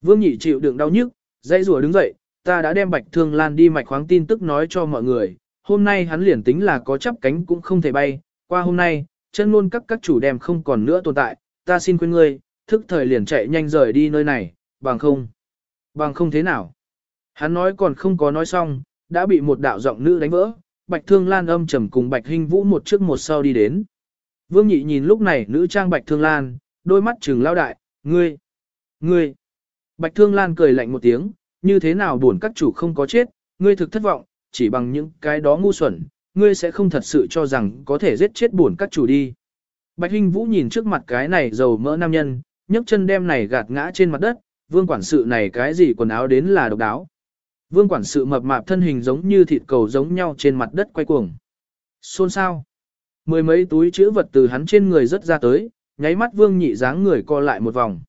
Vương nhị chịu đựng đau nhức, dây rùa đứng dậy, ta đã đem bạch thương lan đi mạch khoáng tin tức nói cho mọi người, hôm nay hắn liền tính là có chắp cánh cũng không thể bay, qua hôm nay, chân luôn các các chủ đem không còn nữa tồn tại, ta xin quên ngươi, thức thời liền chạy nhanh rời đi nơi này, bằng không. Bằng không thế nào. Hắn nói còn không có nói xong, đã bị một đạo giọng nữ đánh vỡ, Bạch Thương Lan âm trầm cùng Bạch Hinh Vũ một trước một sau đi đến. Vương Nhị nhìn lúc này nữ trang Bạch Thương Lan, đôi mắt trừng lao đại, ngươi, ngươi. Bạch Thương Lan cười lạnh một tiếng, như thế nào buồn các chủ không có chết, ngươi thực thất vọng, chỉ bằng những cái đó ngu xuẩn, ngươi sẽ không thật sự cho rằng có thể giết chết buồn các chủ đi. Bạch Hinh Vũ nhìn trước mặt cái này dầu mỡ nam nhân, nhấc chân đem này gạt ngã trên mặt đất, vương quản sự này cái gì quần áo đến là độc đáo. Vương quản sự mập mạp thân hình giống như thịt cầu giống nhau trên mặt đất quay cuồng. Xôn sao? Mười mấy túi chữ vật từ hắn trên người rất ra tới, nháy mắt vương nhị dáng người co lại một vòng.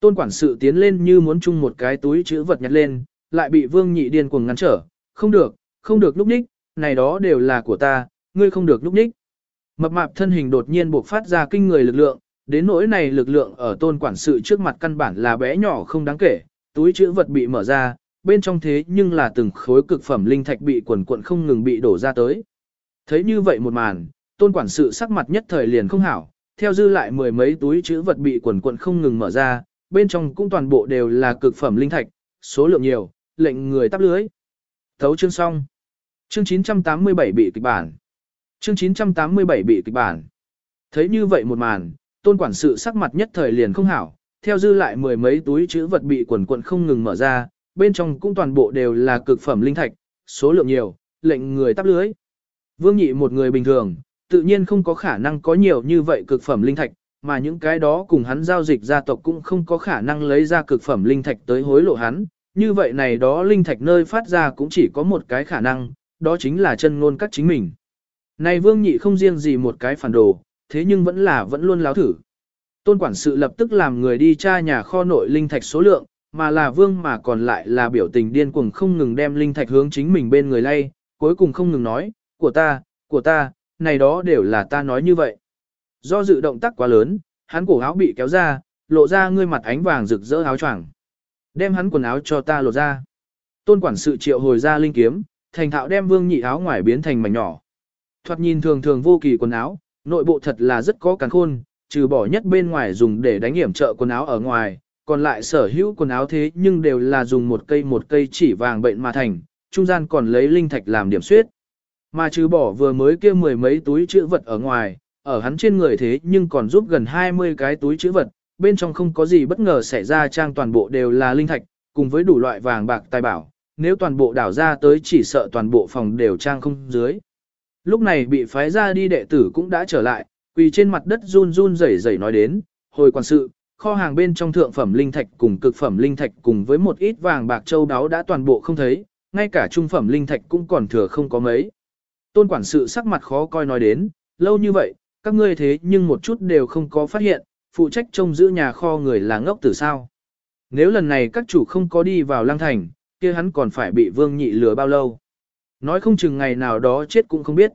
Tôn quản sự tiến lên như muốn chung một cái túi chữ vật nhặt lên, lại bị vương nhị điên cuồng ngăn trở. Không được, không được lúc ních, này đó đều là của ta, ngươi không được lúc ních. Mập mạp thân hình đột nhiên bộc phát ra kinh người lực lượng, đến nỗi này lực lượng ở tôn quản sự trước mặt căn bản là bé nhỏ không đáng kể, túi chữ vật bị mở ra, bên trong thế nhưng là từng khối cực phẩm linh thạch bị quần cuộn không ngừng bị đổ ra tới. Thấy như vậy một màn, tôn quản sự sắc mặt nhất thời liền không hảo, theo dư lại mười mấy túi chữ vật bị quần cuộn không ngừng mở ra, bên trong cũng toàn bộ đều là cực phẩm linh thạch, số lượng nhiều, lệnh người tắp lưới. Thấu chương xong. Chương 987 bị kịch bản. Chương 987 bị kịch bản. Thấy như vậy một màn, tôn quản sự sắc mặt nhất thời liền không hảo, theo dư lại mười mấy túi chữ vật bị quần quần không ngừng mở ra, bên trong cũng toàn bộ đều là cực phẩm linh thạch, số lượng nhiều, lệnh người tắp lưới. Vương nhị một người bình thường, tự nhiên không có khả năng có nhiều như vậy cực phẩm linh thạch, mà những cái đó cùng hắn giao dịch gia tộc cũng không có khả năng lấy ra cực phẩm linh thạch tới hối lộ hắn, như vậy này đó linh thạch nơi phát ra cũng chỉ có một cái khả năng, đó chính là chân ngôn các chính mình. Này vương nhị không riêng gì một cái phản đồ, thế nhưng vẫn là vẫn luôn láo thử. Tôn quản sự lập tức làm người đi tra nhà kho nội linh thạch số lượng, mà là vương mà còn lại là biểu tình điên cuồng không ngừng đem linh thạch hướng chính mình bên người lay, cuối cùng không ngừng nói, của ta, của ta, này đó đều là ta nói như vậy. Do dự động tác quá lớn, hắn cổ áo bị kéo ra, lộ ra ngươi mặt ánh vàng rực rỡ áo choàng. Đem hắn quần áo cho ta lộ ra. Tôn quản sự triệu hồi ra linh kiếm, thành thạo đem vương nhị áo ngoài biến thành mảnh nhỏ. Thoạt nhìn thường thường vô kỳ quần áo, nội bộ thật là rất có càng khôn, trừ bỏ nhất bên ngoài dùng để đánh hiểm trợ quần áo ở ngoài, còn lại sở hữu quần áo thế nhưng đều là dùng một cây một cây chỉ vàng bệnh mà thành, trung gian còn lấy linh thạch làm điểm suyết. Mà trừ bỏ vừa mới kia mười mấy túi chữ vật ở ngoài, ở hắn trên người thế nhưng còn giúp gần 20 cái túi chữ vật, bên trong không có gì bất ngờ xảy ra trang toàn bộ đều là linh thạch, cùng với đủ loại vàng bạc tài bảo, nếu toàn bộ đảo ra tới chỉ sợ toàn bộ phòng đều trang không dưới. Lúc này bị phái ra đi đệ tử cũng đã trở lại, quỳ trên mặt đất run run rẩy rẩy nói đến, hồi quản sự, kho hàng bên trong thượng phẩm linh thạch cùng cực phẩm linh thạch cùng với một ít vàng bạc châu đáo đã toàn bộ không thấy, ngay cả trung phẩm linh thạch cũng còn thừa không có mấy. Tôn quản sự sắc mặt khó coi nói đến, lâu như vậy, các ngươi thế nhưng một chút đều không có phát hiện, phụ trách trông giữ nhà kho người là ngốc tử sao. Nếu lần này các chủ không có đi vào lang thành, kia hắn còn phải bị vương nhị lừa bao lâu. Nói không chừng ngày nào đó chết cũng không biết.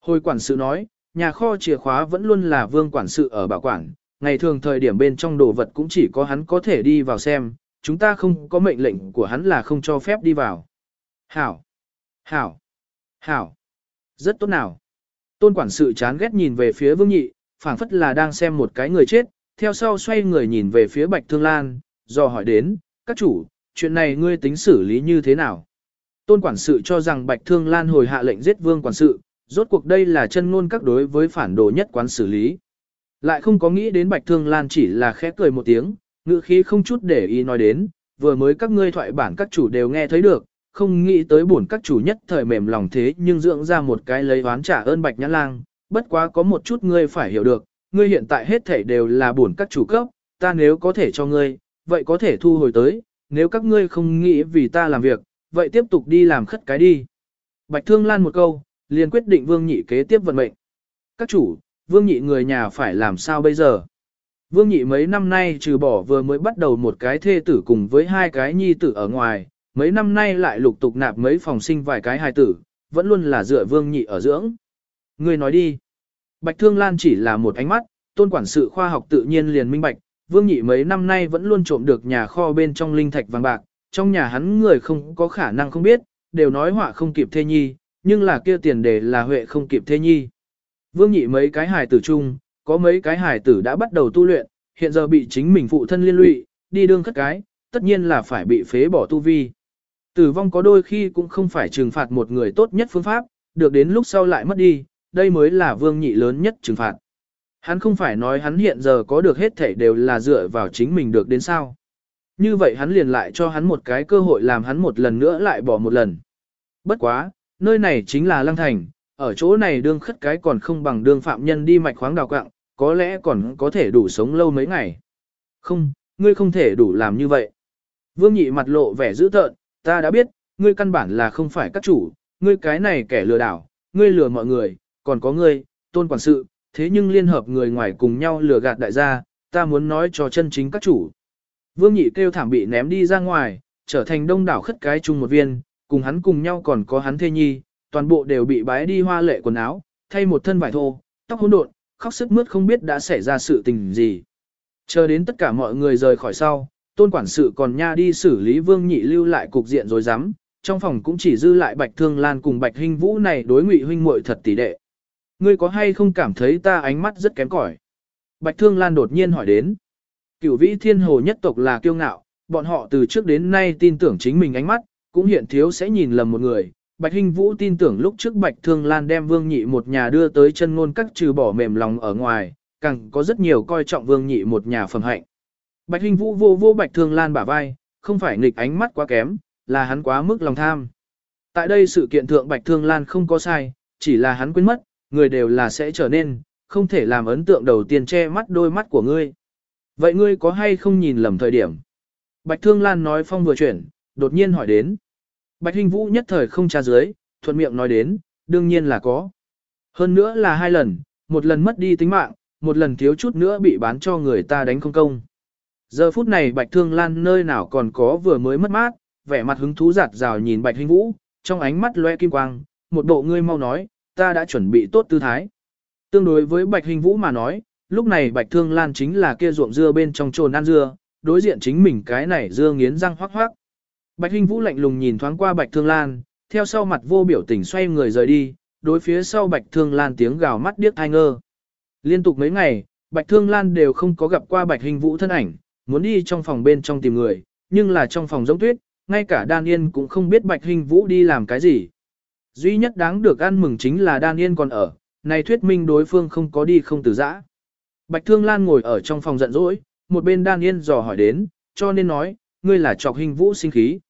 Hồi quản sự nói, nhà kho chìa khóa vẫn luôn là vương quản sự ở bảo quản, ngày thường thời điểm bên trong đồ vật cũng chỉ có hắn có thể đi vào xem, chúng ta không có mệnh lệnh của hắn là không cho phép đi vào. Hảo! Hảo! Hảo! Rất tốt nào! Tôn quản sự chán ghét nhìn về phía vương nhị, phảng phất là đang xem một cái người chết, theo sau xoay người nhìn về phía bạch thương lan, do hỏi đến, các chủ, chuyện này ngươi tính xử lý như thế nào? Tôn quản sự cho rằng bạch thương lan hồi hạ lệnh giết vương quản sự, rốt cuộc đây là chân ngôn các đối với phản đồ nhất quán xử lý. Lại không có nghĩ đến Bạch Thương Lan chỉ là khẽ cười một tiếng, ngữ khí không chút để ý nói đến, vừa mới các ngươi thoại bản các chủ đều nghe thấy được, không nghĩ tới bổn các chủ nhất thời mềm lòng thế nhưng dưỡng ra một cái lấy oán trả ơn Bạch Nhãn Lang, bất quá có một chút ngươi phải hiểu được, ngươi hiện tại hết thể đều là bổn các chủ cấp, ta nếu có thể cho ngươi, vậy có thể thu hồi tới, nếu các ngươi không nghĩ vì ta làm việc, vậy tiếp tục đi làm khất cái đi. Bạch Thương Lan một câu, liền quyết định Vương Nhị kế tiếp vận mệnh. Các chủ, Vương Nhị người nhà phải làm sao bây giờ? Vương Nhị mấy năm nay trừ bỏ vừa mới bắt đầu một cái thê tử cùng với hai cái nhi tử ở ngoài, mấy năm nay lại lục tục nạp mấy phòng sinh vài cái hài tử, vẫn luôn là dựa Vương Nhị ở dưỡng. Người nói đi. Bạch Thương Lan chỉ là một ánh mắt, tôn quản sự khoa học tự nhiên liền minh bạch, Vương Nhị mấy năm nay vẫn luôn trộm được nhà kho bên trong linh thạch vàng bạc, trong nhà hắn người không có khả năng không biết, đều nói họa không kịp thê nhi, nhưng là kia tiền đề là huệ không kịp thế nhi. Vương nhị mấy cái hài tử chung, có mấy cái hài tử đã bắt đầu tu luyện, hiện giờ bị chính mình phụ thân liên lụy, đi đương khất cái, tất nhiên là phải bị phế bỏ tu vi. Tử vong có đôi khi cũng không phải trừng phạt một người tốt nhất phương pháp, được đến lúc sau lại mất đi, đây mới là vương nhị lớn nhất trừng phạt. Hắn không phải nói hắn hiện giờ có được hết thể đều là dựa vào chính mình được đến sao. Như vậy hắn liền lại cho hắn một cái cơ hội làm hắn một lần nữa lại bỏ một lần. Bất quá, nơi này chính là lăng thành, ở chỗ này đương khất cái còn không bằng đương phạm nhân đi mạch khoáng đào quạng, có lẽ còn có thể đủ sống lâu mấy ngày. Không, ngươi không thể đủ làm như vậy. Vương nhị mặt lộ vẻ dữ tợn, ta đã biết, ngươi căn bản là không phải các chủ, ngươi cái này kẻ lừa đảo, ngươi lừa mọi người, còn có ngươi, tôn quản sự, thế nhưng liên hợp người ngoài cùng nhau lừa gạt đại gia, ta muốn nói cho chân chính các chủ. Vương nhị kêu thảm bị ném đi ra ngoài, trở thành đông đảo khất cái chung một viên, cùng hắn cùng nhau còn có hắn thê nhi, toàn bộ đều bị bái đi hoa lệ quần áo, thay một thân vải thô, tóc hỗn độn, khóc sức mướt không biết đã xảy ra sự tình gì. Chờ đến tất cả mọi người rời khỏi sau, tôn quản sự còn nha đi xử lý vương nhị lưu lại cục diện rồi dám, trong phòng cũng chỉ dư lại bạch thương lan cùng bạch hình vũ này đối ngụy huynh muội thật tỷ đệ. Ngươi có hay không cảm thấy ta ánh mắt rất kém cỏi? Bạch thương lan đột nhiên hỏi đến. Cửu vĩ thiên hồ nhất tộc là kiêu ngạo, bọn họ từ trước đến nay tin tưởng chính mình ánh mắt, cũng hiện thiếu sẽ nhìn lầm một người. Bạch Hinh Vũ tin tưởng lúc trước Bạch Thương Lan đem Vương Nhị một nhà đưa tới chân ngôn các trừ bỏ mềm lòng ở ngoài, càng có rất nhiều coi trọng Vương Nhị một nhà phẩm hạnh. Bạch Hinh Vũ vô vô Bạch Thương Lan bả vai, không phải nghịch ánh mắt quá kém, là hắn quá mức lòng tham. Tại đây sự kiện thượng Bạch Thương Lan không có sai, chỉ là hắn quên mất, người đều là sẽ trở nên, không thể làm ấn tượng đầu tiên che mắt đôi mắt của ngươi. Vậy ngươi có hay không nhìn lầm thời điểm? Bạch Thương Lan nói phong vừa chuyển, đột nhiên hỏi đến. Bạch Hinh Vũ nhất thời không tra dưới, thuận miệng nói đến, đương nhiên là có. Hơn nữa là hai lần, một lần mất đi tính mạng, một lần thiếu chút nữa bị bán cho người ta đánh không công. Giờ phút này Bạch Thương Lan nơi nào còn có vừa mới mất mát, vẻ mặt hứng thú giạt rào nhìn Bạch Hinh Vũ, trong ánh mắt loe kim quang, một bộ ngươi mau nói, ta đã chuẩn bị tốt tư thái. Tương đối với Bạch Hinh Vũ mà nói, lúc này Bạch Thương Lan chính là kia ruộng dưa bên trong trồn ăn dưa, đối diện chính mình cái này dưa nghiến răng hoắc hoắc. Bạch Hinh Vũ lạnh lùng nhìn thoáng qua Bạch Thương Lan, theo sau mặt vô biểu tình xoay người rời đi, đối phía sau Bạch Thương Lan tiếng gào mắt điếc thai ngơ. Liên tục mấy ngày, Bạch Thương Lan đều không có gặp qua Bạch Hinh Vũ thân ảnh, muốn đi trong phòng bên trong tìm người, nhưng là trong phòng giống tuyết, ngay cả Đan Yên cũng không biết Bạch Hinh Vũ đi làm cái gì. Duy nhất đáng được ăn mừng chính là Đan Yên còn ở, này thuyết minh đối phương không có đi không từ giã. Bạch Thương Lan ngồi ở trong phòng giận dỗi, một bên Đan Yên dò hỏi đến, cho nên nói, ngươi là trọc Hinh Vũ sinh khí.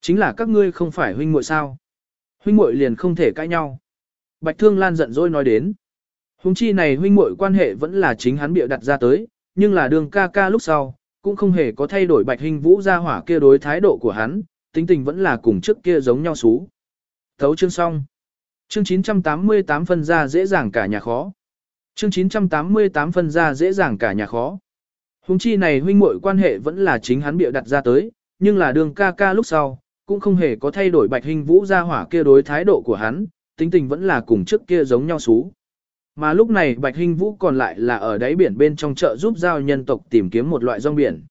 Chính là các ngươi không phải huynh muội sao? Huynh muội liền không thể cãi nhau. Bạch Thương Lan giận dỗi nói đến. Hùng chi này huynh muội quan hệ vẫn là chính hắn bịa đặt ra tới, nhưng là đường ca ca lúc sau, cũng không hề có thay đổi Bạch Hình Vũ ra hỏa kia đối thái độ của hắn, tính tình vẫn là cùng trước kia giống nhau xú. Thấu chương xong. Chương 988 phân ra dễ dàng cả nhà khó. Chương 988 phân ra dễ dàng cả nhà khó. Hùng chi này huynh muội quan hệ vẫn là chính hắn bịa đặt ra tới, nhưng là đường ca ca lúc sau, cũng không hề có thay đổi bạch hình vũ ra hỏa kia đối thái độ của hắn, tính tình vẫn là cùng trước kia giống nhau xú. Mà lúc này bạch hình vũ còn lại là ở đáy biển bên trong chợ giúp giao nhân tộc tìm kiếm một loại rong biển.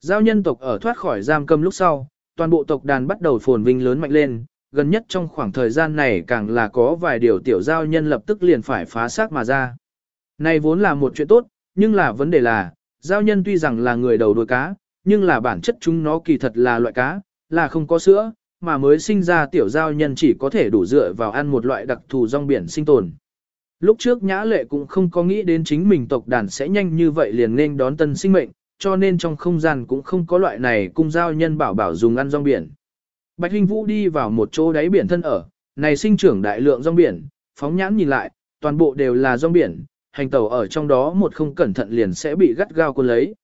Giao nhân tộc ở thoát khỏi giam cầm lúc sau, toàn bộ tộc đàn bắt đầu phồn vinh lớn mạnh lên, gần nhất trong khoảng thời gian này càng là có vài điều tiểu giao nhân lập tức liền phải phá xác mà ra. Này vốn là một chuyện tốt, nhưng là vấn đề là, giao nhân tuy rằng là người đầu đuôi cá, nhưng là bản chất chúng nó kỳ thật là loại cá, là không có sữa, mà mới sinh ra tiểu giao nhân chỉ có thể đủ dựa vào ăn một loại đặc thù rong biển sinh tồn. Lúc trước Nhã Lệ cũng không có nghĩ đến chính mình tộc đàn sẽ nhanh như vậy liền nên đón tân sinh mệnh, cho nên trong không gian cũng không có loại này cung giao nhân bảo bảo dùng ăn rong biển. Bạch Hình Vũ đi vào một chỗ đáy biển thân ở, này sinh trưởng đại lượng rong biển, phóng nhãn nhìn lại, toàn bộ đều là rong biển, hành tẩu ở trong đó một không cẩn thận liền sẽ bị gắt gao cuốn lấy.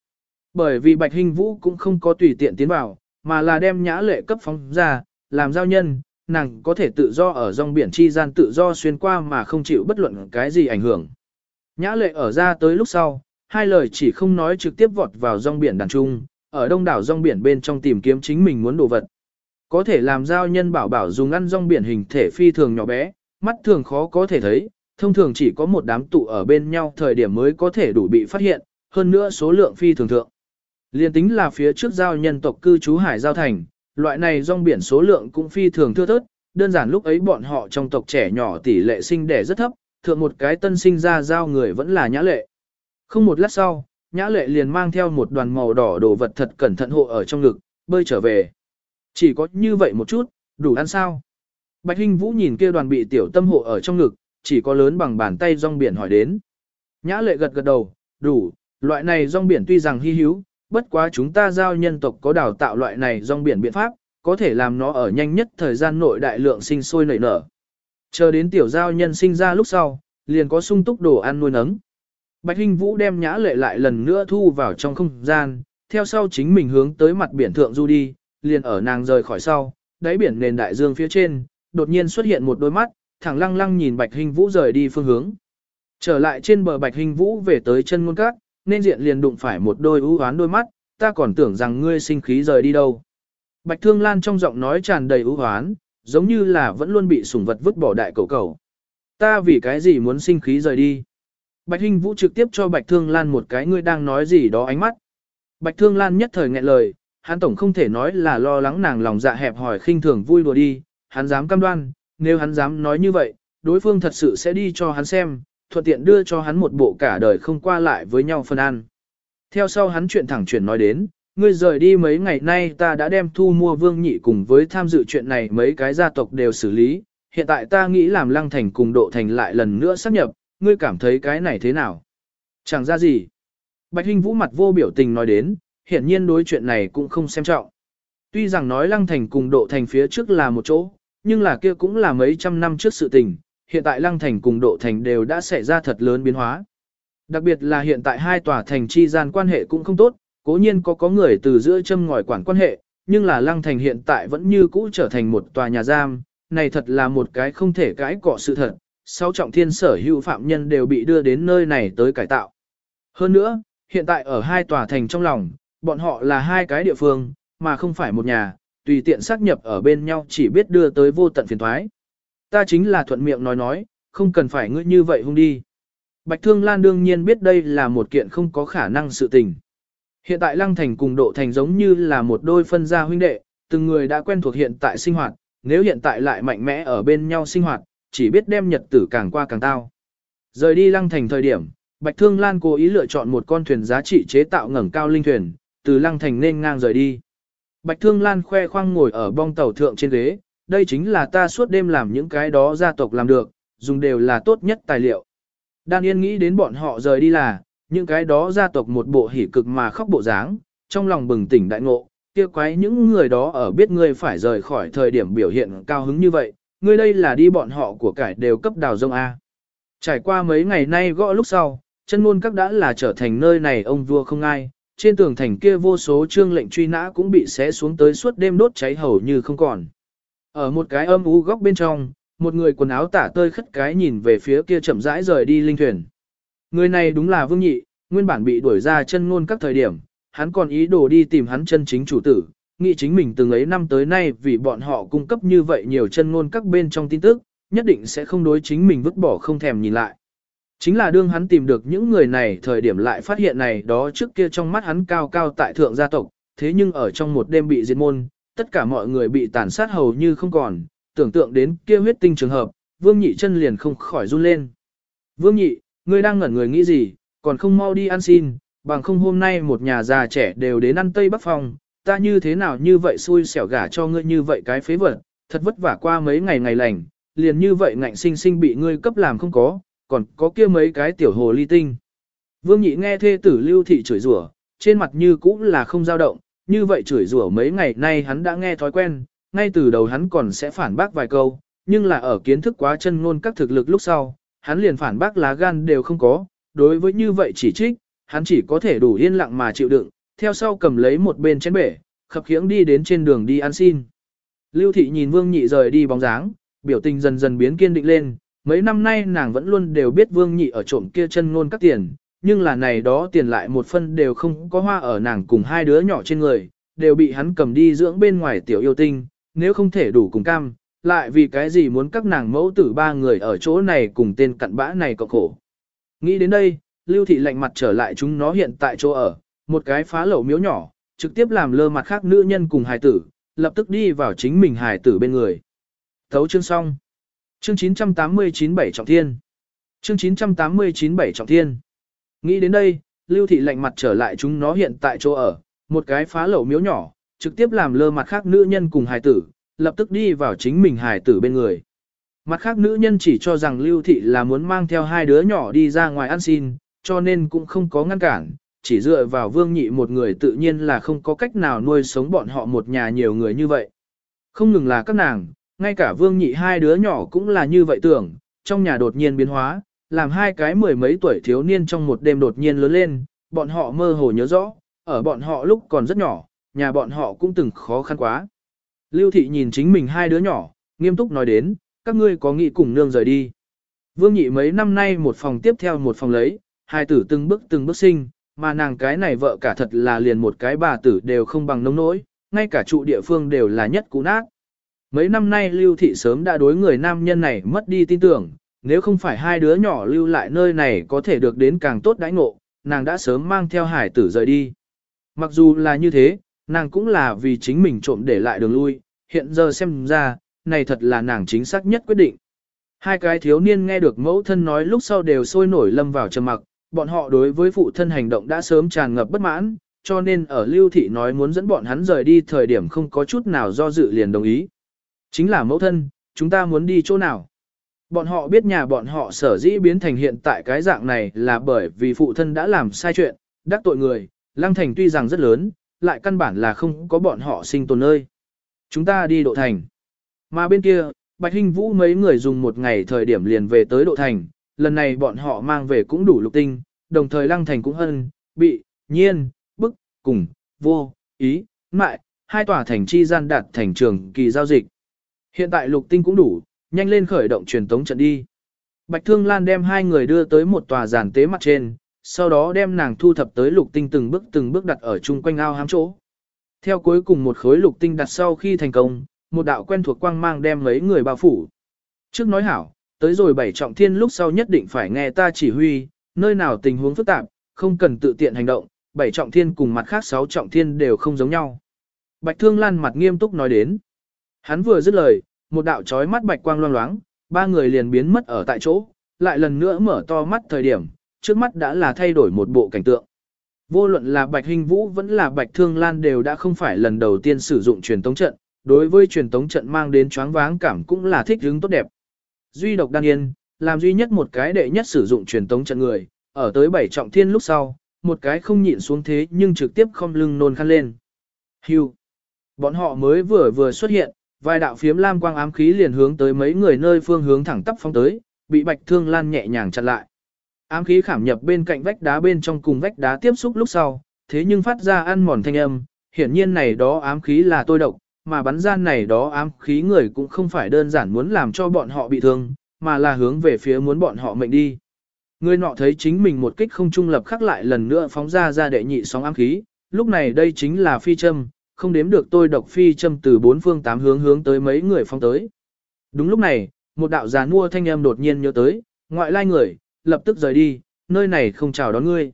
Bởi vì Bạch Hình Vũ cũng không có tùy tiện tiến vào, mà là đem nhã lệ cấp phóng ra, làm giao nhân, nàng có thể tự do ở dòng biển chi gian tự do xuyên qua mà không chịu bất luận cái gì ảnh hưởng. Nhã lệ ở ra tới lúc sau, hai lời chỉ không nói trực tiếp vọt vào dòng biển đàn trung, ở đông đảo dòng biển bên trong tìm kiếm chính mình muốn đồ vật. Có thể làm giao nhân bảo bảo dùng ăn dòng biển hình thể phi thường nhỏ bé, mắt thường khó có thể thấy, thông thường chỉ có một đám tụ ở bên nhau thời điểm mới có thể đủ bị phát hiện, hơn nữa số lượng phi thường thượng. Liên tính là phía trước giao nhân tộc cư trú hải giao thành, loại này rong biển số lượng cũng phi thường thưa thớt, đơn giản lúc ấy bọn họ trong tộc trẻ nhỏ tỷ lệ sinh đẻ rất thấp, thượng một cái tân sinh ra giao người vẫn là nhã lệ. Không một lát sau, nhã lệ liền mang theo một đoàn màu đỏ đồ vật thật cẩn thận hộ ở trong ngực, bơi trở về. Chỉ có như vậy một chút, đủ ăn sao? Bạch Hinh Vũ nhìn kia đoàn bị tiểu tâm hộ ở trong ngực, chỉ có lớn bằng bàn tay rong biển hỏi đến. Nhã lệ gật gật đầu, đủ, loại này rong biển tuy rằng hy hữu, bất quá chúng ta giao nhân tộc có đào tạo loại này rong biển biện pháp, có thể làm nó ở nhanh nhất thời gian nội đại lượng sinh sôi nảy nở. Chờ đến tiểu giao nhân sinh ra lúc sau, liền có sung túc đồ ăn nuôi nấng. Bạch Hinh Vũ đem nhã lệ lại lần nữa thu vào trong không gian, theo sau chính mình hướng tới mặt biển thượng du đi, liền ở nàng rời khỏi sau, đáy biển nền đại dương phía trên, đột nhiên xuất hiện một đôi mắt, thẳng lăng lăng nhìn Bạch hình Vũ rời đi phương hướng. Trở lại trên bờ Bạch hình Vũ về tới chân ngôn cát, nên diện liền đụng phải một đôi ưu hoán đôi mắt, ta còn tưởng rằng ngươi sinh khí rời đi đâu. Bạch Thương Lan trong giọng nói tràn đầy ưu hoán, giống như là vẫn luôn bị sủng vật vứt bỏ đại cầu cầu. Ta vì cái gì muốn sinh khí rời đi? Bạch hình Vũ trực tiếp cho Bạch Thương Lan một cái ngươi đang nói gì đó ánh mắt. Bạch Thương Lan nhất thời nghẹn lời, hắn tổng không thể nói là lo lắng nàng lòng dạ hẹp hỏi khinh thường vui đùa đi, hắn dám cam đoan, nếu hắn dám nói như vậy, đối phương thật sự sẽ đi cho hắn xem, thuận tiện đưa cho hắn một bộ cả đời không qua lại với nhau phân ăn. Theo sau hắn chuyện thẳng chuyển nói đến, ngươi rời đi mấy ngày nay ta đã đem thu mua vương nhị cùng với tham dự chuyện này mấy cái gia tộc đều xử lý, hiện tại ta nghĩ làm lăng thành cùng độ thành lại lần nữa sắp nhập, ngươi cảm thấy cái này thế nào? Chẳng ra gì. Bạch Hinh Vũ mặt vô biểu tình nói đến, hiển nhiên đối chuyện này cũng không xem trọng. Tuy rằng nói lăng thành cùng độ thành phía trước là một chỗ, nhưng là kia cũng là mấy trăm năm trước sự tình, hiện tại lăng thành cùng độ thành đều đã xảy ra thật lớn biến hóa. Đặc biệt là hiện tại hai tòa thành chi gian quan hệ cũng không tốt, cố nhiên có có người từ giữa châm ngòi quản quan hệ, nhưng là lăng thành hiện tại vẫn như cũ trở thành một tòa nhà giam, này thật là một cái không thể cãi cọ sự thật, sáu trọng thiên sở hữu phạm nhân đều bị đưa đến nơi này tới cải tạo. Hơn nữa, hiện tại ở hai tòa thành trong lòng, bọn họ là hai cái địa phương, mà không phải một nhà, tùy tiện xác nhập ở bên nhau chỉ biết đưa tới vô tận phiền thoái. Ta chính là thuận miệng nói nói, không cần phải ngươi như vậy hung đi. Bạch Thương Lan đương nhiên biết đây là một kiện không có khả năng sự tình. Hiện tại Lăng Thành cùng Độ Thành giống như là một đôi phân gia huynh đệ, từng người đã quen thuộc hiện tại sinh hoạt, nếu hiện tại lại mạnh mẽ ở bên nhau sinh hoạt, chỉ biết đem nhật tử càng qua càng tao. Rời đi Lăng Thành thời điểm, Bạch Thương Lan cố ý lựa chọn một con thuyền giá trị chế tạo ngẩng cao linh thuyền, từ Lăng Thành nên ngang rời đi. Bạch Thương Lan khoe khoang ngồi ở bong tàu thượng trên ghế, đây chính là ta suốt đêm làm những cái đó gia tộc làm được, dùng đều là tốt nhất tài liệu. Đan Yên nghĩ đến bọn họ rời đi là, những cái đó gia tộc một bộ hỉ cực mà khóc bộ dáng, trong lòng bừng tỉnh đại ngộ, kia quái những người đó ở biết ngươi phải rời khỏi thời điểm biểu hiện cao hứng như vậy, ngươi đây là đi bọn họ của cải đều cấp đào rông A. Trải qua mấy ngày nay gõ lúc sau, chân ngôn các đã là trở thành nơi này ông vua không ai, trên tường thành kia vô số trương lệnh truy nã cũng bị xé xuống tới suốt đêm đốt cháy hầu như không còn. Ở một cái âm u góc bên trong, một người quần áo tả tơi khất cái nhìn về phía kia chậm rãi rời đi linh thuyền. Người này đúng là Vương Nhị, nguyên bản bị đuổi ra chân ngôn các thời điểm, hắn còn ý đồ đi tìm hắn chân chính chủ tử, nghĩ chính mình từng ấy năm tới nay vì bọn họ cung cấp như vậy nhiều chân ngôn các bên trong tin tức, nhất định sẽ không đối chính mình vứt bỏ không thèm nhìn lại. Chính là đương hắn tìm được những người này thời điểm lại phát hiện này đó trước kia trong mắt hắn cao cao tại thượng gia tộc, thế nhưng ở trong một đêm bị diệt môn, tất cả mọi người bị tàn sát hầu như không còn, tưởng tượng đến kia huyết tinh trường hợp, vương nhị chân liền không khỏi run lên. Vương nhị, ngươi đang ngẩn người nghĩ gì, còn không mau đi ăn xin, bằng không hôm nay một nhà già trẻ đều đến ăn Tây Bắc Phòng, ta như thế nào như vậy xui xẻo gả cho ngươi như vậy cái phế vật, thật vất vả qua mấy ngày ngày lành, liền như vậy ngạnh sinh sinh bị ngươi cấp làm không có, còn có kia mấy cái tiểu hồ ly tinh. Vương nhị nghe thê tử lưu thị chửi rủa, trên mặt như cũng là không dao động, như vậy chửi rủa mấy ngày nay hắn đã nghe thói quen, ngay từ đầu hắn còn sẽ phản bác vài câu, nhưng là ở kiến thức quá chân ngôn các thực lực lúc sau, hắn liền phản bác lá gan đều không có, đối với như vậy chỉ trích, hắn chỉ có thể đủ yên lặng mà chịu đựng, theo sau cầm lấy một bên chén bể, khập khiễng đi đến trên đường đi ăn xin. Lưu thị nhìn Vương Nhị rời đi bóng dáng, biểu tình dần dần biến kiên định lên, mấy năm nay nàng vẫn luôn đều biết Vương Nhị ở trộm kia chân ngôn các tiền, nhưng là này đó tiền lại một phân đều không có hoa ở nàng cùng hai đứa nhỏ trên người, đều bị hắn cầm đi dưỡng bên ngoài tiểu yêu tinh, nếu không thể đủ cùng cam, lại vì cái gì muốn các nàng mẫu tử ba người ở chỗ này cùng tên cặn bã này cộng khổ. Nghĩ đến đây, Lưu Thị lạnh mặt trở lại chúng nó hiện tại chỗ ở, một cái phá lẩu miếu nhỏ, trực tiếp làm lơ mặt khác nữ nhân cùng hài tử, lập tức đi vào chính mình hài tử bên người. Thấu chương xong. Chương 989 bảy trọng thiên. Chương 989 bảy trọng thiên. Nghĩ đến đây, Lưu Thị lạnh mặt trở lại chúng nó hiện tại chỗ ở, một cái phá lẩu miếu nhỏ, trực tiếp làm lơ mặt khác nữ nhân cùng hài tử, lập tức đi vào chính mình hài tử bên người. Mặt khác nữ nhân chỉ cho rằng Lưu Thị là muốn mang theo hai đứa nhỏ đi ra ngoài ăn xin, cho nên cũng không có ngăn cản, chỉ dựa vào vương nhị một người tự nhiên là không có cách nào nuôi sống bọn họ một nhà nhiều người như vậy. Không ngừng là các nàng, ngay cả vương nhị hai đứa nhỏ cũng là như vậy tưởng, trong nhà đột nhiên biến hóa, làm hai cái mười mấy tuổi thiếu niên trong một đêm đột nhiên lớn lên, bọn họ mơ hồ nhớ rõ, ở bọn họ lúc còn rất nhỏ, nhà bọn họ cũng từng khó khăn quá. Lưu thị nhìn chính mình hai đứa nhỏ, nghiêm túc nói đến, các ngươi có nghĩ cùng nương rời đi. Vương nhị mấy năm nay một phòng tiếp theo một phòng lấy, hai tử từng bước từng bước sinh, mà nàng cái này vợ cả thật là liền một cái bà tử đều không bằng nông nỗi, ngay cả trụ địa phương đều là nhất cũ nát. Mấy năm nay Lưu Thị sớm đã đối người nam nhân này mất đi tin tưởng, nếu không phải hai đứa nhỏ lưu lại nơi này có thể được đến càng tốt đãi ngộ, nàng đã sớm mang theo hải tử rời đi. Mặc dù là như thế, nàng cũng là vì chính mình trộm để lại đường lui, hiện giờ xem ra, này thật là nàng chính xác nhất quyết định. Hai cái thiếu niên nghe được mẫu thân nói lúc sau đều sôi nổi lâm vào trầm mặc, bọn họ đối với phụ thân hành động đã sớm tràn ngập bất mãn, cho nên ở lưu thị nói muốn dẫn bọn hắn rời đi thời điểm không có chút nào do dự liền đồng ý. Chính là mẫu thân, chúng ta muốn đi chỗ nào? Bọn họ biết nhà bọn họ sở dĩ biến thành hiện tại cái dạng này là bởi vì phụ thân đã làm sai chuyện, đắc tội người, lăng thành tuy rằng rất lớn, lại căn bản là không có bọn họ sinh tồn nơi. Chúng ta đi độ thành. Mà bên kia, Bạch Hinh Vũ mấy người dùng một ngày thời điểm liền về tới độ thành, lần này bọn họ mang về cũng đủ lục tinh, đồng thời lăng thành cũng hân, bị, nhiên, bức, cùng, vô, ý, mại, hai tòa thành chi gian đạt thành trường kỳ giao dịch. Hiện tại lục tinh cũng đủ, nhanh lên khởi động truyền tống trận đi. Bạch Thương Lan đem hai người đưa tới một tòa giàn tế mặt trên, sau đó đem nàng thu thập tới lục tinh từng bước từng bước đặt ở chung quanh ao hám chỗ. Theo cuối cùng một khối lục tinh đặt sau khi thành công, một đạo quen thuộc quang mang đem mấy người bao phủ. Trước nói hảo, tới rồi bảy trọng thiên lúc sau nhất định phải nghe ta chỉ huy, nơi nào tình huống phức tạp, không cần tự tiện hành động, bảy trọng thiên cùng mặt khác sáu trọng thiên đều không giống nhau. Bạch Thương Lan mặt nghiêm túc nói đến. Hắn vừa dứt lời, một đạo chói mắt bạch quang loang loáng, ba người liền biến mất ở tại chỗ, lại lần nữa mở to mắt thời điểm, trước mắt đã là thay đổi một bộ cảnh tượng. Vô luận là Bạch Hình Vũ vẫn là Bạch Thương Lan đều đã không phải lần đầu tiên sử dụng truyền tống trận, đối với truyền tống trận mang đến choáng váng cảm cũng là thích hứng tốt đẹp. Duy độc đan yên, làm duy nhất một cái đệ nhất sử dụng truyền tống trận người, ở tới bảy trọng thiên lúc sau, một cái không nhịn xuống thế nhưng trực tiếp không lưng nôn khăn lên. Hưu. Bọn họ mới vừa vừa xuất hiện, vài đạo phiếm lam quang ám khí liền hướng tới mấy người nơi phương hướng thẳng tắp phóng tới, bị Bạch Thương Lan nhẹ nhàng chặn lại. Ám khí khảm nhập bên cạnh vách đá bên trong cùng vách đá tiếp xúc lúc sau, thế nhưng phát ra ăn mòn thanh âm, hiển nhiên này đó ám khí là tôi độc, mà bắn ra này đó ám khí người cũng không phải đơn giản muốn làm cho bọn họ bị thương, mà là hướng về phía muốn bọn họ mệnh đi. Người nọ thấy chính mình một kích không trung lập khắc lại lần nữa phóng ra ra đệ nhị sóng ám khí, lúc này đây chính là phi châm, không đếm được tôi độc phi châm từ bốn phương tám hướng hướng tới mấy người phong tới. Đúng lúc này, một đạo già mua thanh âm đột nhiên nhớ tới, ngoại lai người, lập tức rời đi, nơi này không chào đón ngươi.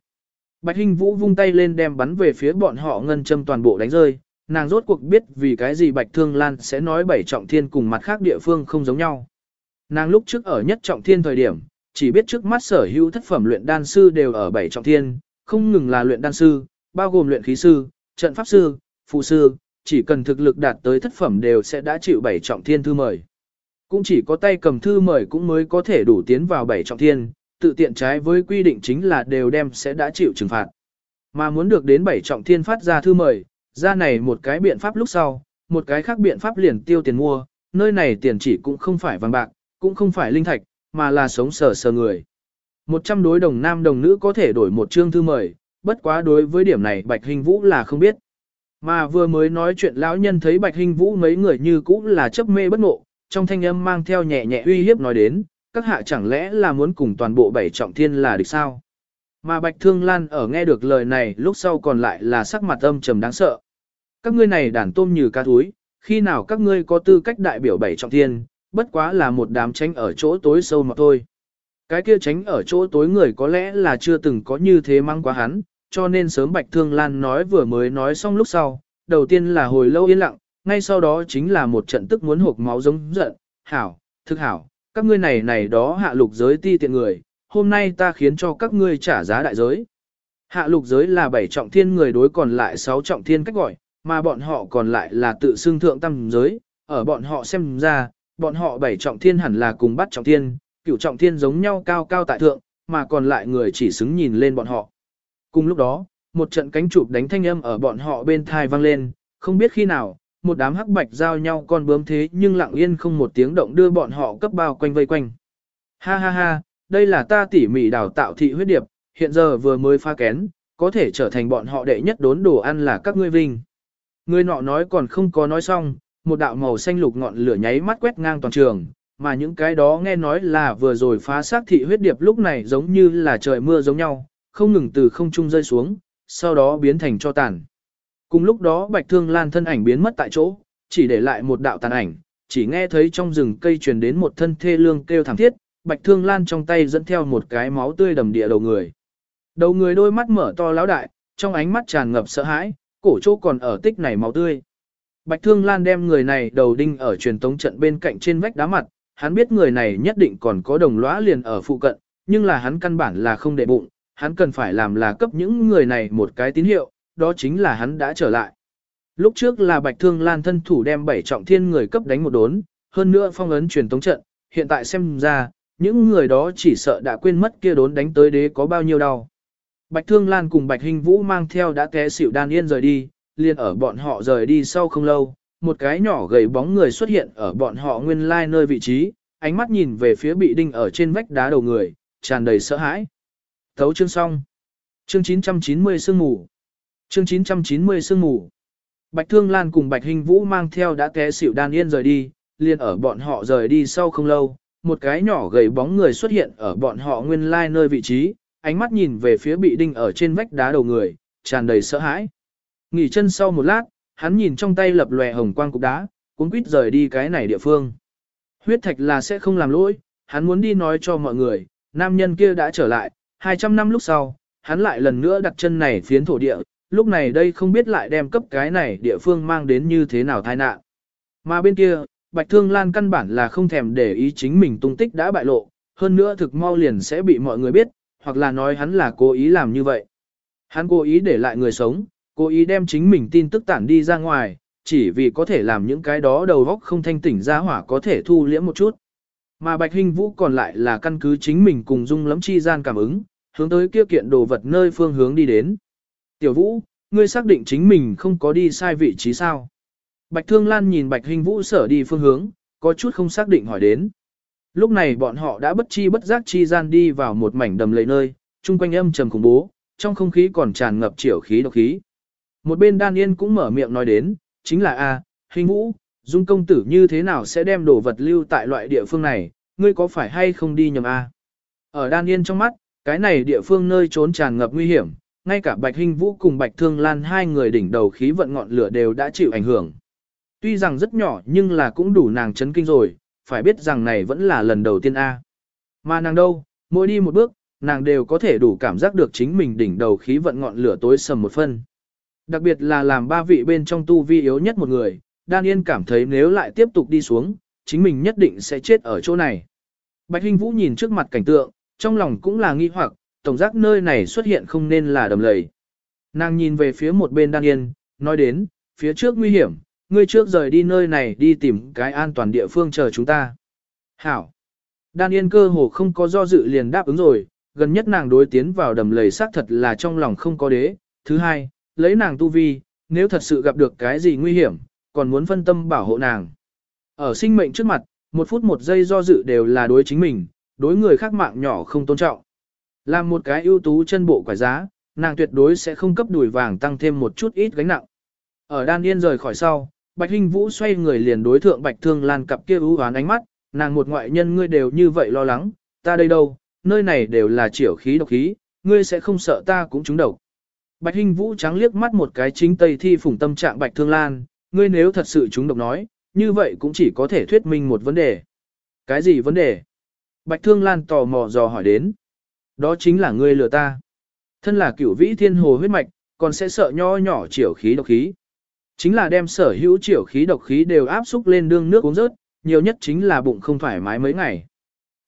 Bạch Hinh Vũ vung tay lên đem bắn về phía bọn họ ngân châm toàn bộ đánh rơi, nàng rốt cuộc biết vì cái gì Bạch Thương Lan sẽ nói bảy trọng thiên cùng mặt khác địa phương không giống nhau. Nàng lúc trước ở nhất trọng thiên thời điểm, chỉ biết trước mắt sở hữu thất phẩm luyện đan sư đều ở bảy trọng thiên, không ngừng là luyện đan sư, bao gồm luyện khí sư, trận pháp sư, phụ sư, chỉ cần thực lực đạt tới thất phẩm đều sẽ đã chịu bảy trọng thiên thư mời. Cũng chỉ có tay cầm thư mời cũng mới có thể đủ tiến vào bảy trọng thiên, tự tiện trái với quy định chính là đều đem sẽ đã chịu trừng phạt. Mà muốn được đến bảy trọng thiên phát ra thư mời, ra này một cái biện pháp lúc sau, một cái khác biện pháp liền tiêu tiền mua, nơi này tiền chỉ cũng không phải vàng bạc, cũng không phải linh thạch, mà là sống sờ sờ người. Một trăm đối đồng nam đồng nữ có thể đổi một chương thư mời, bất quá đối với điểm này Bạch Hình Vũ là không biết. Mà vừa mới nói chuyện lão nhân thấy Bạch Hình Vũ mấy người như cũ là chấp mê bất ngộ, trong thanh âm mang theo nhẹ nhẹ uy hiếp nói đến, các hạ chẳng lẽ là muốn cùng toàn bộ bảy trọng thiên là địch sao? Mà Bạch Thương Lan ở nghe được lời này lúc sau còn lại là sắc mặt âm trầm đáng sợ. Các ngươi này đàn tôm như cá thúi, khi nào các ngươi có tư cách đại biểu bảy trọng thiên, bất quá là một đám tránh ở chỗ tối sâu mà thôi. Cái kia tránh ở chỗ tối người có lẽ là chưa từng có như thế mang quá hắn, cho nên sớm Bạch Thương Lan nói vừa mới nói xong lúc sau, đầu tiên là hồi lâu yên lặng, ngay sau đó chính là một trận tức muốn hộp máu giống giận, hảo, thực hảo, các ngươi này này đó hạ lục giới ti tiện người, hôm nay ta khiến cho các ngươi trả giá đại giới. Hạ lục giới là bảy trọng thiên người đối còn lại sáu trọng thiên cách gọi, mà bọn họ còn lại là tự xưng thượng tam giới, ở bọn họ xem ra, bọn họ bảy trọng thiên hẳn là cùng bắt trọng thiên, cửu trọng thiên giống nhau cao cao tại thượng, mà còn lại người chỉ xứng nhìn lên bọn họ. Cùng lúc đó, một trận cánh chụp đánh thanh âm ở bọn họ bên thai vang lên, không biết khi nào, một đám hắc bạch giao nhau con bướm thế nhưng lặng yên không một tiếng động đưa bọn họ cấp bao quanh vây quanh. Ha ha ha, đây là ta tỉ mỉ đào tạo thị huyết điệp, hiện giờ vừa mới pha kén, có thể trở thành bọn họ đệ nhất đốn đồ ăn là các ngươi vinh. Người nọ nói còn không có nói xong, một đạo màu xanh lục ngọn lửa nháy mắt quét ngang toàn trường, mà những cái đó nghe nói là vừa rồi phá xác thị huyết điệp lúc này giống như là trời mưa giống nhau, không ngừng từ không trung rơi xuống, sau đó biến thành cho tàn. Cùng lúc đó Bạch Thương Lan thân ảnh biến mất tại chỗ, chỉ để lại một đạo tàn ảnh, chỉ nghe thấy trong rừng cây truyền đến một thân thê lương kêu thảm thiết, Bạch Thương Lan trong tay dẫn theo một cái máu tươi đầm địa đầu người. Đầu người đôi mắt mở to láo đại, trong ánh mắt tràn ngập sợ hãi, cổ chỗ còn ở tích này máu tươi. Bạch Thương Lan đem người này đầu đinh ở truyền tống trận bên cạnh trên vách đá mặt, hắn biết người này nhất định còn có đồng lõa liền ở phụ cận, nhưng là hắn căn bản là không để bụng, hắn cần phải làm là cấp những người này một cái tín hiệu, đó chính là hắn đã trở lại. Lúc trước là Bạch Thương Lan thân thủ đem bảy trọng thiên người cấp đánh một đốn, hơn nữa phong ấn truyền tống trận, hiện tại xem ra, những người đó chỉ sợ đã quên mất kia đốn đánh tới đế có bao nhiêu đau. Bạch Thương Lan cùng Bạch Hình Vũ mang theo đã té xỉu đan yên rời đi, liền ở bọn họ rời đi sau không lâu, một cái nhỏ gầy bóng người xuất hiện ở bọn họ nguyên lai nơi vị trí, ánh mắt nhìn về phía bị đinh ở trên vách đá đầu người, tràn đầy sợ hãi. Thấu chương xong. Chương 990 sương mù. Chương 990 sương mù. Bạch Thương Lan cùng Bạch Hình Vũ mang theo đã té xỉu đan yên rời đi, liền ở bọn họ rời đi sau không lâu, một cái nhỏ gầy bóng người xuất hiện ở bọn họ nguyên lai nơi vị trí, ánh mắt nhìn về phía bị đinh ở trên vách đá đầu người, tràn đầy sợ hãi. Nghỉ chân sau một lát, hắn nhìn trong tay lập lòe hồng quang cục đá, cuốn quýt rời đi cái này địa phương. Huyết thạch là sẽ không làm lỗi, hắn muốn đi nói cho mọi người, nam nhân kia đã trở lại, 200 năm lúc sau, hắn lại lần nữa đặt chân này phiến thổ địa, lúc này đây không biết lại đem cấp cái này địa phương mang đến như thế nào tai nạn. Mà bên kia, Bạch Thương Lan căn bản là không thèm để ý chính mình tung tích đã bại lộ, hơn nữa thực mau liền sẽ bị mọi người biết, hoặc là nói hắn là cố ý làm như vậy. Hắn cố ý để lại người sống, cố ý đem chính mình tin tức tản đi ra ngoài, chỉ vì có thể làm những cái đó đầu góc không thanh tỉnh ra hỏa có thể thu liễm một chút. Mà Bạch Hinh Vũ còn lại là căn cứ chính mình cùng dung lắm chi gian cảm ứng, hướng tới kia kiện đồ vật nơi phương hướng đi đến. Tiểu Vũ, ngươi xác định chính mình không có đi sai vị trí sao? Bạch Thương Lan nhìn Bạch hình Vũ sở đi phương hướng, có chút không xác định hỏi đến. Lúc này bọn họ đã bất chi bất giác chi gian đi vào một mảnh đầm lầy nơi, chung quanh âm trầm khủng bố, trong không khí còn tràn ngập triểu khí độc khí. Một bên Đan Yên cũng mở miệng nói đến, chính là A, hình vũ, dung công tử như thế nào sẽ đem đồ vật lưu tại loại địa phương này, ngươi có phải hay không đi nhầm A. Ở Đan Yên trong mắt, cái này địa phương nơi trốn tràn ngập nguy hiểm, ngay cả Bạch Hinh Vũ cùng Bạch Thương Lan hai người đỉnh đầu khí vận ngọn lửa đều đã chịu ảnh hưởng. Tuy rằng rất nhỏ nhưng là cũng đủ nàng chấn kinh rồi, phải biết rằng này vẫn là lần đầu tiên A. Mà nàng đâu, mỗi đi một bước, nàng đều có thể đủ cảm giác được chính mình đỉnh đầu khí vận ngọn lửa tối sầm một phân. Đặc biệt là làm ba vị bên trong tu vi yếu nhất một người, Đan Yên cảm thấy nếu lại tiếp tục đi xuống, chính mình nhất định sẽ chết ở chỗ này. Bạch Hinh Vũ nhìn trước mặt cảnh tượng, trong lòng cũng là nghi hoặc, tổng giác nơi này xuất hiện không nên là đầm lầy. Nàng nhìn về phía một bên Đan Yên, nói đến, phía trước nguy hiểm, ngươi trước rời đi nơi này đi tìm cái an toàn địa phương chờ chúng ta. Hảo. Đan Yên cơ hồ không có do dự liền đáp ứng rồi, gần nhất nàng đối tiến vào đầm lầy xác thật là trong lòng không có đế. Thứ hai, lấy nàng tu vi, nếu thật sự gặp được cái gì nguy hiểm, còn muốn phân tâm bảo hộ nàng. Ở sinh mệnh trước mặt, một phút một giây do dự đều là đối chính mình, đối người khác mạng nhỏ không tôn trọng. Làm một cái ưu tú chân bộ quả giá, nàng tuyệt đối sẽ không cấp đùi vàng tăng thêm một chút ít gánh nặng. Ở đan yên rời khỏi sau, Bạch Hinh Vũ xoay người liền đối thượng Bạch Thương Lan cặp kia ưu hoán ánh mắt, nàng một ngoại nhân ngươi đều như vậy lo lắng, ta đây đâu, nơi này đều là triểu khí độc khí, ngươi sẽ không sợ ta cũng trúng độc. Bạch Hinh Vũ trắng liếc mắt một cái chính tây thi phủng tâm trạng Bạch Thương Lan, ngươi nếu thật sự trúng độc nói, như vậy cũng chỉ có thể thuyết minh một vấn đề. Cái gì vấn đề? Bạch Thương Lan tò mò dò hỏi đến. Đó chính là ngươi lừa ta. Thân là cửu vĩ thiên hồ huyết mạch, còn sẽ sợ nho nhỏ triểu khí độc khí. Chính là đem sở hữu triểu khí độc khí đều áp xúc lên đương nước uống rớt, nhiều nhất chính là bụng không thoải mái mấy ngày.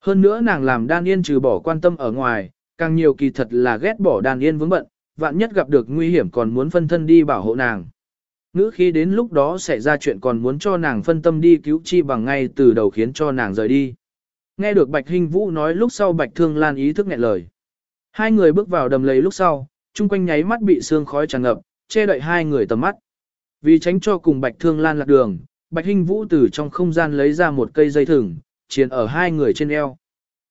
Hơn nữa nàng làm đan yên trừ bỏ quan tâm ở ngoài, càng nhiều kỳ thật là ghét bỏ đan yên vướng bận, vạn nhất gặp được nguy hiểm còn muốn phân thân đi bảo hộ nàng. Ngữ khi đến lúc đó xảy ra chuyện còn muốn cho nàng phân tâm đi cứu chi bằng ngay từ đầu khiến cho nàng rời đi. Nghe được Bạch Hinh Vũ nói lúc sau Bạch Thương Lan ý thức nghẹn lời. Hai người bước vào đầm lầy lúc sau, chung quanh nháy mắt bị sương khói tràn ngập, che đậy hai người tầm mắt. Vì tránh cho cùng Bạch Thương Lan lạc đường, Bạch Hinh Vũ từ trong không gian lấy ra một cây dây thừng, chiến ở hai người trên eo.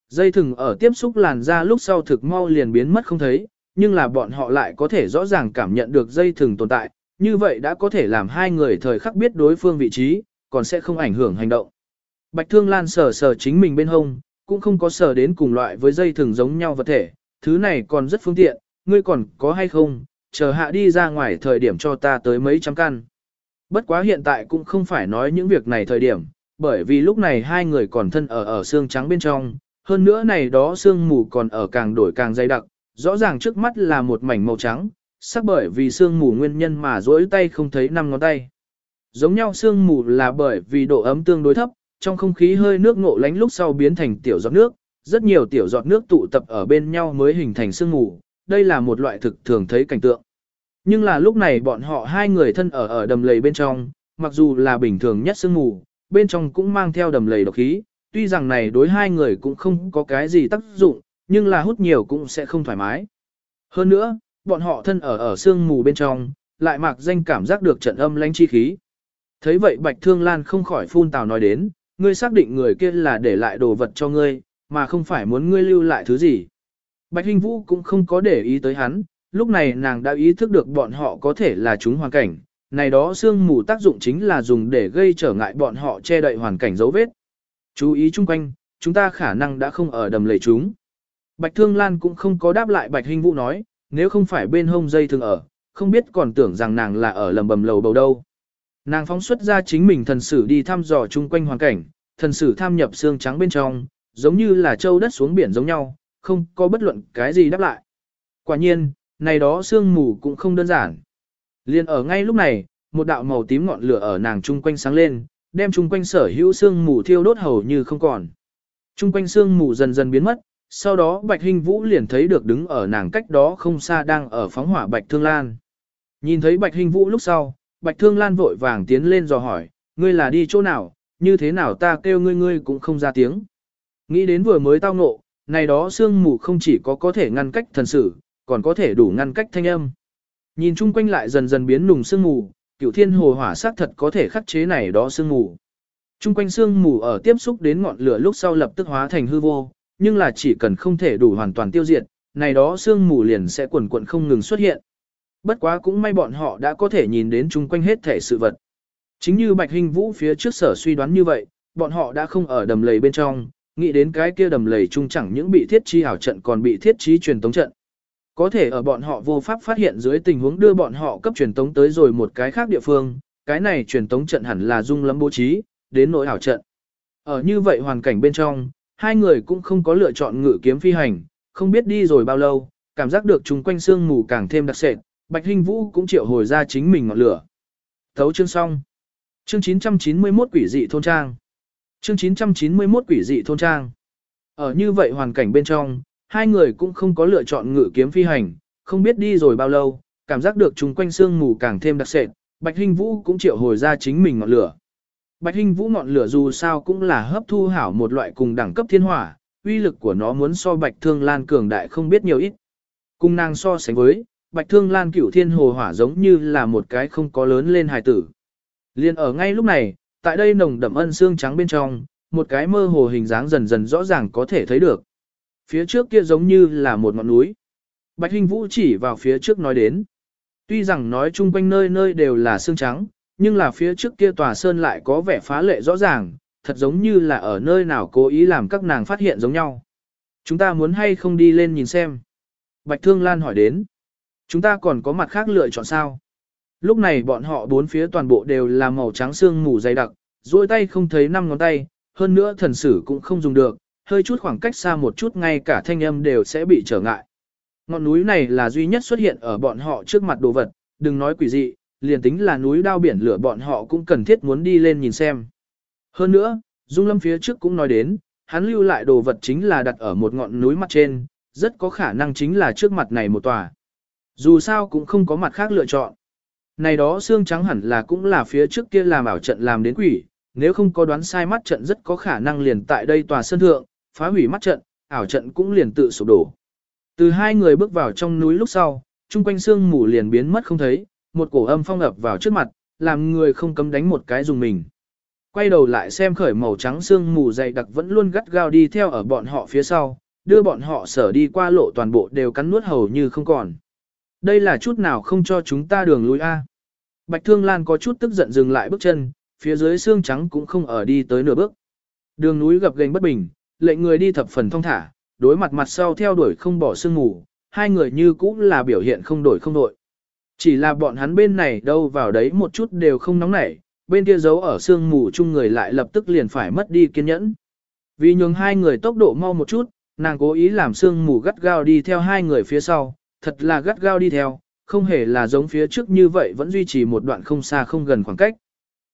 Dây thừng ở tiếp xúc làn da lúc sau thực mau liền biến mất không thấy, nhưng là bọn họ lại có thể rõ ràng cảm nhận được dây thừng tồn tại, như vậy đã có thể làm hai người thời khắc biết đối phương vị trí, còn sẽ không ảnh hưởng hành động. Bạch Thương Lan sờ sờ chính mình bên hông, cũng không có sờ đến cùng loại với dây thừng giống nhau vật thể, thứ này còn rất phương tiện, ngươi còn có hay không, chờ hạ đi ra ngoài thời điểm cho ta tới mấy trăm căn. Bất quá hiện tại cũng không phải nói những việc này thời điểm, bởi vì lúc này hai người còn thân ở ở xương trắng bên trong, hơn nữa này đó xương mù còn ở càng đổi càng dày đặc, rõ ràng trước mắt là một mảnh màu trắng, sắc bởi vì xương mù nguyên nhân mà rỗi tay không thấy năm ngón tay. Giống nhau xương mù là bởi vì độ ấm tương đối thấp, trong không khí hơi nước ngộ lánh lúc sau biến thành tiểu giọt nước, rất nhiều tiểu giọt nước tụ tập ở bên nhau mới hình thành sương mù, đây là một loại thực thường thấy cảnh tượng. Nhưng là lúc này bọn họ hai người thân ở ở đầm lầy bên trong, mặc dù là bình thường nhất sương mù, bên trong cũng mang theo đầm lầy độc khí, tuy rằng này đối hai người cũng không có cái gì tác dụng, nhưng là hút nhiều cũng sẽ không thoải mái. Hơn nữa, bọn họ thân ở ở sương mù bên trong, lại mặc danh cảm giác được trận âm lánh chi khí. Thấy vậy Bạch Thương Lan không khỏi phun tào nói đến, ngươi xác định người kia là để lại đồ vật cho ngươi, mà không phải muốn ngươi lưu lại thứ gì. Bạch Hinh Vũ cũng không có để ý tới hắn, lúc này nàng đã ý thức được bọn họ có thể là chúng hoàn cảnh, này đó xương mù tác dụng chính là dùng để gây trở ngại bọn họ che đậy hoàn cảnh dấu vết. Chú ý chung quanh, chúng ta khả năng đã không ở đầm lầy chúng. Bạch Thương Lan cũng không có đáp lại Bạch Hinh Vũ nói, nếu không phải bên hông dây thường ở, không biết còn tưởng rằng nàng là ở lầm bầm lầu bầu đâu. Nàng phóng xuất ra chính mình thần sử đi thăm dò chung quanh hoàn cảnh, thần sử tham nhập xương trắng bên trong, giống như là châu đất xuống biển giống nhau, không có bất luận cái gì đáp lại. Quả nhiên, này đó xương mù cũng không đơn giản. Liên ở ngay lúc này, một đạo màu tím ngọn lửa ở nàng chung quanh sáng lên, đem chung quanh sở hữu xương mù thiêu đốt hầu như không còn. Chung quanh xương mù dần dần biến mất, sau đó Bạch Hinh Vũ liền thấy được đứng ở nàng cách đó không xa đang ở phóng hỏa Bạch Thương Lan. Nhìn thấy Bạch Hinh Vũ lúc sau, Bạch Thương Lan vội vàng tiến lên dò hỏi, ngươi là đi chỗ nào, như thế nào ta kêu ngươi ngươi cũng không ra tiếng. Nghĩ đến vừa mới tao ngộ, này đó xương mù không chỉ có có thể ngăn cách thần sử, còn có thể đủ ngăn cách thanh âm. Nhìn chung quanh lại dần dần biến nùng sương mù, cửu thiên hồ hỏa sát thật có thể khắc chế này đó sương mù. Trung quanh sương mù ở tiếp xúc đến ngọn lửa lúc sau lập tức hóa thành hư vô, nhưng là chỉ cần không thể đủ hoàn toàn tiêu diệt, này đó sương mù liền sẽ quần quần không ngừng xuất hiện. Bất quá cũng may bọn họ đã có thể nhìn đến chung quanh hết thể sự vật. Chính như Bạch Hình Vũ phía trước sở suy đoán như vậy, bọn họ đã không ở đầm lầy bên trong, nghĩ đến cái kia đầm lầy chung chẳng những bị thiết chi hảo trận còn bị thiết trí truyền tống trận. Có thể ở bọn họ vô pháp phát hiện dưới tình huống đưa bọn họ cấp truyền tống tới rồi một cái khác địa phương, cái này truyền tống trận hẳn là dung lắm bố trí, đến nỗi hảo trận. Ở như vậy hoàn cảnh bên trong, hai người cũng không có lựa chọn ngự kiếm phi hành, không biết đi rồi bao lâu, cảm giác được chúng quanh sương mù càng thêm đặc sệt, Bạch Hinh Vũ cũng triệu hồi ra chính mình ngọn lửa. Thấu chương xong. Chương 991 quỷ dị thôn trang. Chương 991 quỷ dị thôn trang. Ở như vậy hoàn cảnh bên trong, hai người cũng không có lựa chọn ngự kiếm phi hành, không biết đi rồi bao lâu, cảm giác được chúng quanh xương mù càng thêm đặc sệt, Bạch Hinh Vũ cũng triệu hồi ra chính mình ngọn lửa. Bạch Hinh Vũ ngọn lửa dù sao cũng là hấp thu hảo một loại cùng đẳng cấp thiên hỏa, uy lực của nó muốn so Bạch Thương Lan cường đại không biết nhiều ít. Cùng nàng so sánh với, Bạch Thương Lan cửu thiên hồ hỏa giống như là một cái không có lớn lên hài tử. Liên ở ngay lúc này, tại đây nồng đậm ân xương trắng bên trong, một cái mơ hồ hình dáng dần dần rõ ràng có thể thấy được. Phía trước kia giống như là một ngọn núi. Bạch Hinh Vũ chỉ vào phía trước nói đến. Tuy rằng nói chung quanh nơi nơi đều là xương trắng, nhưng là phía trước kia tòa sơn lại có vẻ phá lệ rõ ràng, thật giống như là ở nơi nào cố ý làm các nàng phát hiện giống nhau. Chúng ta muốn hay không đi lên nhìn xem. Bạch Thương Lan hỏi đến. Chúng ta còn có mặt khác lựa chọn sao? Lúc này bọn họ bốn phía toàn bộ đều là màu trắng xương mù dày đặc, duỗi tay không thấy năm ngón tay, hơn nữa thần sử cũng không dùng được, hơi chút khoảng cách xa một chút ngay cả thanh âm đều sẽ bị trở ngại. Ngọn núi này là duy nhất xuất hiện ở bọn họ trước mặt đồ vật, đừng nói quỷ dị, liền tính là núi đao biển lửa bọn họ cũng cần thiết muốn đi lên nhìn xem. Hơn nữa, Dung Lâm phía trước cũng nói đến, hắn lưu lại đồ vật chính là đặt ở một ngọn núi mặt trên, rất có khả năng chính là trước mặt này một tòa. Dù sao cũng không có mặt khác lựa chọn. Này đó xương trắng hẳn là cũng là phía trước kia làm ảo trận làm đến quỷ, nếu không có đoán sai mắt trận rất có khả năng liền tại đây tòa sân thượng, phá hủy mắt trận, ảo trận cũng liền tự sụp đổ. Từ hai người bước vào trong núi lúc sau, chung quanh xương mù liền biến mất không thấy, một cổ âm phong ập vào trước mặt, làm người không cấm đánh một cái dùng mình. Quay đầu lại xem khởi màu trắng xương mù dày đặc vẫn luôn gắt gao đi theo ở bọn họ phía sau, đưa bọn họ sở đi qua lộ toàn bộ đều cắn nuốt hầu như không còn. Đây là chút nào không cho chúng ta đường lui a. Bạch Thương Lan có chút tức giận dừng lại bước chân, phía dưới xương trắng cũng không ở đi tới nửa bước. Đường núi gập ghềnh bất bình, lệnh người đi thập phần thong thả, đối mặt mặt sau theo đuổi không bỏ sương mù, hai người như cũng là biểu hiện không đổi không đổi. Chỉ là bọn hắn bên này đâu vào đấy một chút đều không nóng nảy, bên kia giấu ở sương mù chung người lại lập tức liền phải mất đi kiên nhẫn. Vì nhường hai người tốc độ mau một chút, nàng cố ý làm sương mù gắt gao đi theo hai người phía sau, thật là gắt gao đi theo, không hề là giống phía trước như vậy vẫn duy trì một đoạn không xa không gần khoảng cách.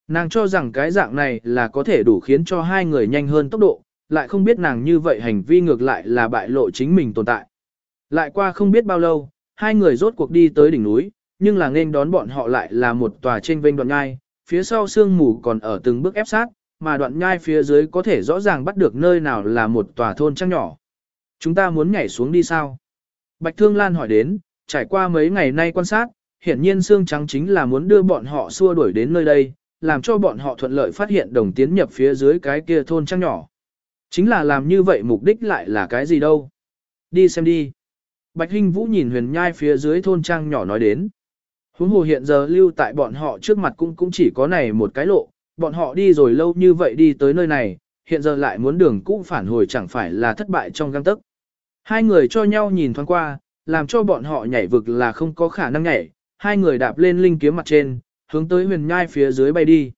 Nàng cho rằng cái dạng này là có thể đủ khiến cho hai người nhanh hơn tốc độ, lại không biết nàng như vậy hành vi ngược lại là bại lộ chính mình tồn tại. Lại qua không biết bao lâu, hai người rốt cuộc đi tới đỉnh núi, nhưng là nên đón bọn họ lại là một tòa trên vênh đoạn nhai, phía sau sương mù còn ở từng bước ép sát, mà đoạn nhai phía dưới có thể rõ ràng bắt được nơi nào là một tòa thôn trăng nhỏ. Chúng ta muốn nhảy xuống đi sao? Bạch Thương Lan hỏi đến, trải qua mấy ngày nay quan sát, hiển nhiên xương trắng chính là muốn đưa bọn họ xua đuổi đến nơi đây, làm cho bọn họ thuận lợi phát hiện đồng tiến nhập phía dưới cái kia thôn trang nhỏ. Chính là làm như vậy mục đích lại là cái gì đâu? Đi xem đi. Bạch Hinh Vũ nhìn huyền nhai phía dưới thôn trang nhỏ nói đến. Huống hồ hiện giờ lưu tại bọn họ trước mặt cũng cũng chỉ có này một cái lộ, bọn họ đi rồi lâu như vậy đi tới nơi này, hiện giờ lại muốn đường cũ phản hồi chẳng phải là thất bại trong găng tức. Hai người cho nhau nhìn thoáng qua, làm cho bọn họ nhảy vực là không có khả năng nhảy, hai người đạp lên linh kiếm mặt trên, hướng tới huyền nhai phía dưới bay đi.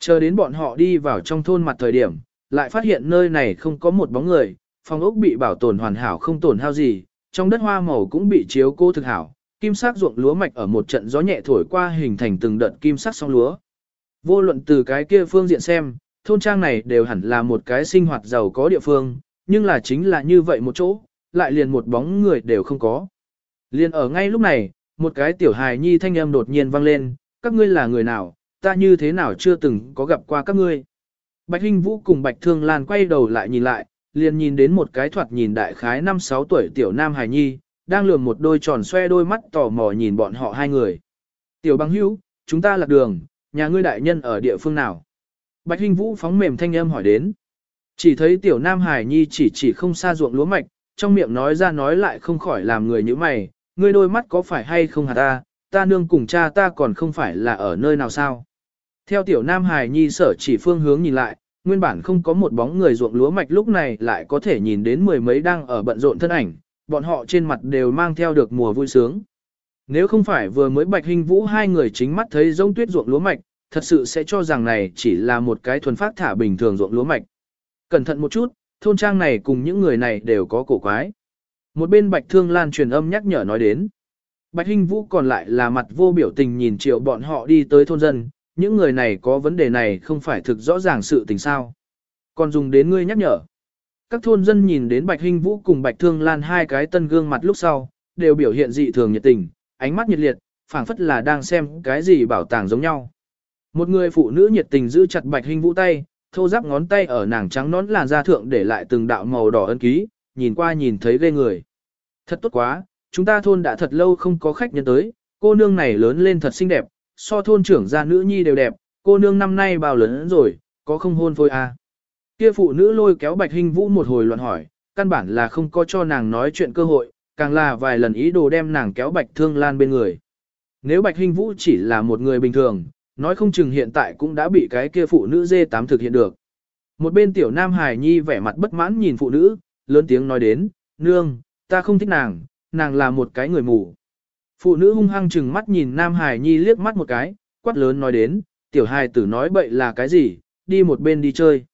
Chờ đến bọn họ đi vào trong thôn mặt thời điểm, lại phát hiện nơi này không có một bóng người, phòng ốc bị bảo tồn hoàn hảo không tổn hao gì, trong đất hoa màu cũng bị chiếu cô thực hảo, kim sắc ruộng lúa mạch ở một trận gió nhẹ thổi qua hình thành từng đợt kim sắc song lúa. Vô luận từ cái kia phương diện xem, thôn trang này đều hẳn là một cái sinh hoạt giàu có địa phương, nhưng là chính là như vậy một chỗ, lại liền một bóng người đều không có. Liền ở ngay lúc này, một cái tiểu hài nhi thanh âm đột nhiên vang lên, các ngươi là người nào, ta như thế nào chưa từng có gặp qua các ngươi. Bạch Hinh Vũ cùng Bạch Thương Lan quay đầu lại nhìn lại, liền nhìn đến một cái thoạt nhìn đại khái 5-6 tuổi tiểu nam hài nhi, đang lườm một đôi tròn xoe đôi mắt tò mò nhìn bọn họ hai người. Tiểu băng hữu, chúng ta lạc đường, nhà ngươi đại nhân ở địa phương nào? Bạch Hinh Vũ phóng mềm thanh âm hỏi đến. Chỉ thấy tiểu nam hài nhi chỉ chỉ không xa ruộng lúa mạch, trong miệng nói ra nói lại không khỏi làm người như mày, ngươi đôi mắt có phải hay không hả ta, ta nương cùng cha ta còn không phải là ở nơi nào sao? Theo tiểu nam hài nhi sở chỉ phương hướng nhìn lại, nguyên bản không có một bóng người ruộng lúa mạch lúc này lại có thể nhìn đến mười mấy đang ở bận rộn thân ảnh, bọn họ trên mặt đều mang theo được mùa vui sướng. Nếu không phải vừa mới bạch hình vũ hai người chính mắt thấy giống tuyết ruộng lúa mạch, thật sự sẽ cho rằng này chỉ là một cái thuần phát thả bình thường ruộng lúa mạch. Cẩn thận một chút, thôn trang này cùng những người này đều có cổ quái. Một bên bạch thương lan truyền âm nhắc nhở nói đến. Bạch Hinh Vũ còn lại là mặt vô biểu tình nhìn triệu bọn họ đi tới thôn dân, những người này có vấn đề này không phải thực rõ ràng sự tình sao. Còn dùng đến ngươi nhắc nhở. Các thôn dân nhìn đến Bạch Hinh Vũ cùng Bạch Thương Lan hai cái tân gương mặt lúc sau, đều biểu hiện dị thường nhiệt tình, ánh mắt nhiệt liệt, phảng phất là đang xem cái gì bảo tàng giống nhau. Một người phụ nữ nhiệt tình giữ chặt Bạch Hinh Vũ tay, thô giáp ngón tay ở nàng trắng nón làn da thượng để lại từng đạo màu đỏ ân ký, nhìn qua nhìn thấy ghê người. Thật tốt quá, chúng ta thôn đã thật lâu không có khách nhân tới, cô nương này lớn lên thật xinh đẹp, so thôn trưởng gia nữ nhi đều đẹp, cô nương năm nay bao lớn rồi, có không hôn phôi à. Kia phụ nữ lôi kéo Bạch Hinh Vũ một hồi loạn hỏi, căn bản là không có cho nàng nói chuyện cơ hội, càng là vài lần ý đồ đem nàng kéo Bạch Thương Lan bên người. Nếu Bạch Hinh Vũ chỉ là một người bình thường, nói không chừng hiện tại cũng đã bị cái kia phụ nữ dê tám thực hiện được. Một bên tiểu nam hài nhi vẻ mặt bất mãn nhìn phụ nữ, lớn tiếng nói đến, nương, ta không thích nàng, nàng là một cái người mù. Phụ nữ hung hăng chừng mắt nhìn nam hài nhi liếc mắt một cái, quát lớn nói đến, tiểu hài tử nói bậy là cái gì, đi một bên đi chơi.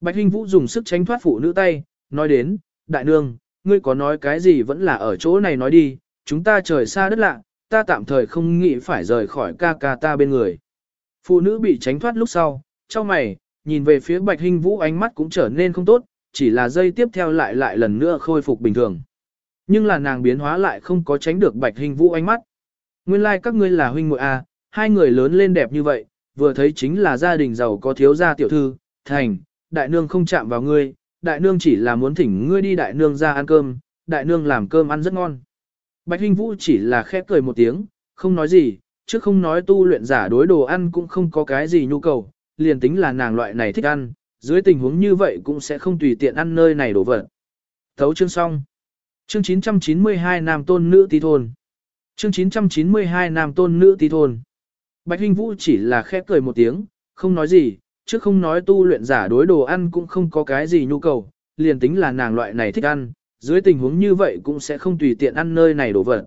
Bạch Hinh Vũ dùng sức tránh thoát phụ nữ tay, nói đến, đại nương, ngươi có nói cái gì vẫn là ở chỗ này nói đi, chúng ta trời xa đất lạ, ta tạm thời không nghĩ phải rời khỏi ca ca ta bên người. Phụ nữ bị tránh thoát lúc sau, trong mày, nhìn về phía Bạch Hinh Vũ ánh mắt cũng trở nên không tốt, chỉ là dây tiếp theo lại lại lần nữa khôi phục bình thường. Nhưng là nàng biến hóa lại không có tránh được Bạch Hinh Vũ ánh mắt. Nguyên lai like các ngươi là huynh muội a, hai người lớn lên đẹp như vậy, vừa thấy chính là gia đình giàu có thiếu gia tiểu thư, thành, đại nương không chạm vào ngươi, đại nương chỉ là muốn thỉnh ngươi đi đại nương ra ăn cơm, đại nương làm cơm ăn rất ngon. Bạch Hinh Vũ chỉ là khẽ cười một tiếng, không nói gì, chứ không nói tu luyện giả đối đồ ăn cũng không có cái gì nhu cầu, liền tính là nàng loại này thích ăn, dưới tình huống như vậy cũng sẽ không tùy tiện ăn nơi này đồ vật. Thấu chương xong. Chương 992 Nam Tôn Nữ Tí Thôn. Chương 992 Nam Tôn Nữ Tí Thôn. Bạch Hinh Vũ chỉ là khẽ cười một tiếng, không nói gì, chứ không nói tu luyện giả đối đồ ăn cũng không có cái gì nhu cầu, liền tính là nàng loại này thích ăn, dưới tình huống như vậy cũng sẽ không tùy tiện ăn nơi này đồ vật.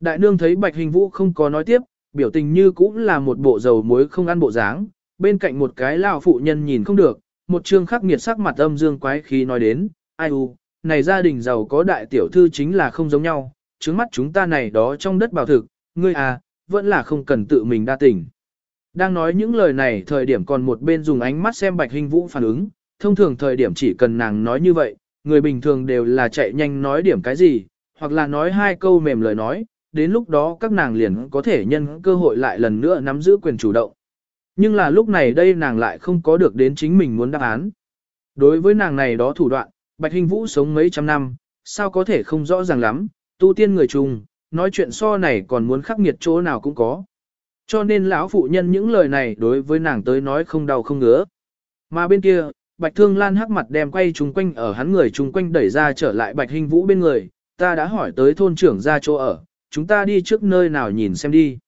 Đại nương thấy Bạch Hình Vũ không có nói tiếp, biểu tình như cũng là một bộ dầu muối không ăn bộ dáng, bên cạnh một cái lão phụ nhân nhìn không được, một trương khắc nghiệt sắc mặt âm dương quái khí nói đến, ai u, này gia đình giàu có đại tiểu thư chính là không giống nhau, trước mắt chúng ta này đó trong đất bảo thực, ngươi à, vẫn là không cần tự mình đa tình. Đang nói những lời này thời điểm còn một bên dùng ánh mắt xem Bạch Hình Vũ phản ứng, thông thường thời điểm chỉ cần nàng nói như vậy, người bình thường đều là chạy nhanh nói điểm cái gì, hoặc là nói hai câu mềm lời nói, đến lúc đó các nàng liền có thể nhân cơ hội lại lần nữa nắm giữ quyền chủ động. Nhưng là lúc này đây nàng lại không có được đến chính mình muốn đáp án. Đối với nàng này đó thủ đoạn, Bạch Hình Vũ sống mấy trăm năm, sao có thể không rõ ràng lắm, tu tiên người trùng, nói chuyện so này còn muốn khắc nghiệt chỗ nào cũng có. Cho nên lão phụ nhân những lời này đối với nàng tới nói không đau không ngứa. Mà bên kia, Bạch Thương Lan hắc mặt đem quay chung quanh ở hắn người chung quanh đẩy ra trở lại Bạch Hình Vũ bên người, ta đã hỏi tới thôn trưởng ra chỗ ở, chúng ta đi trước nơi nào nhìn xem đi.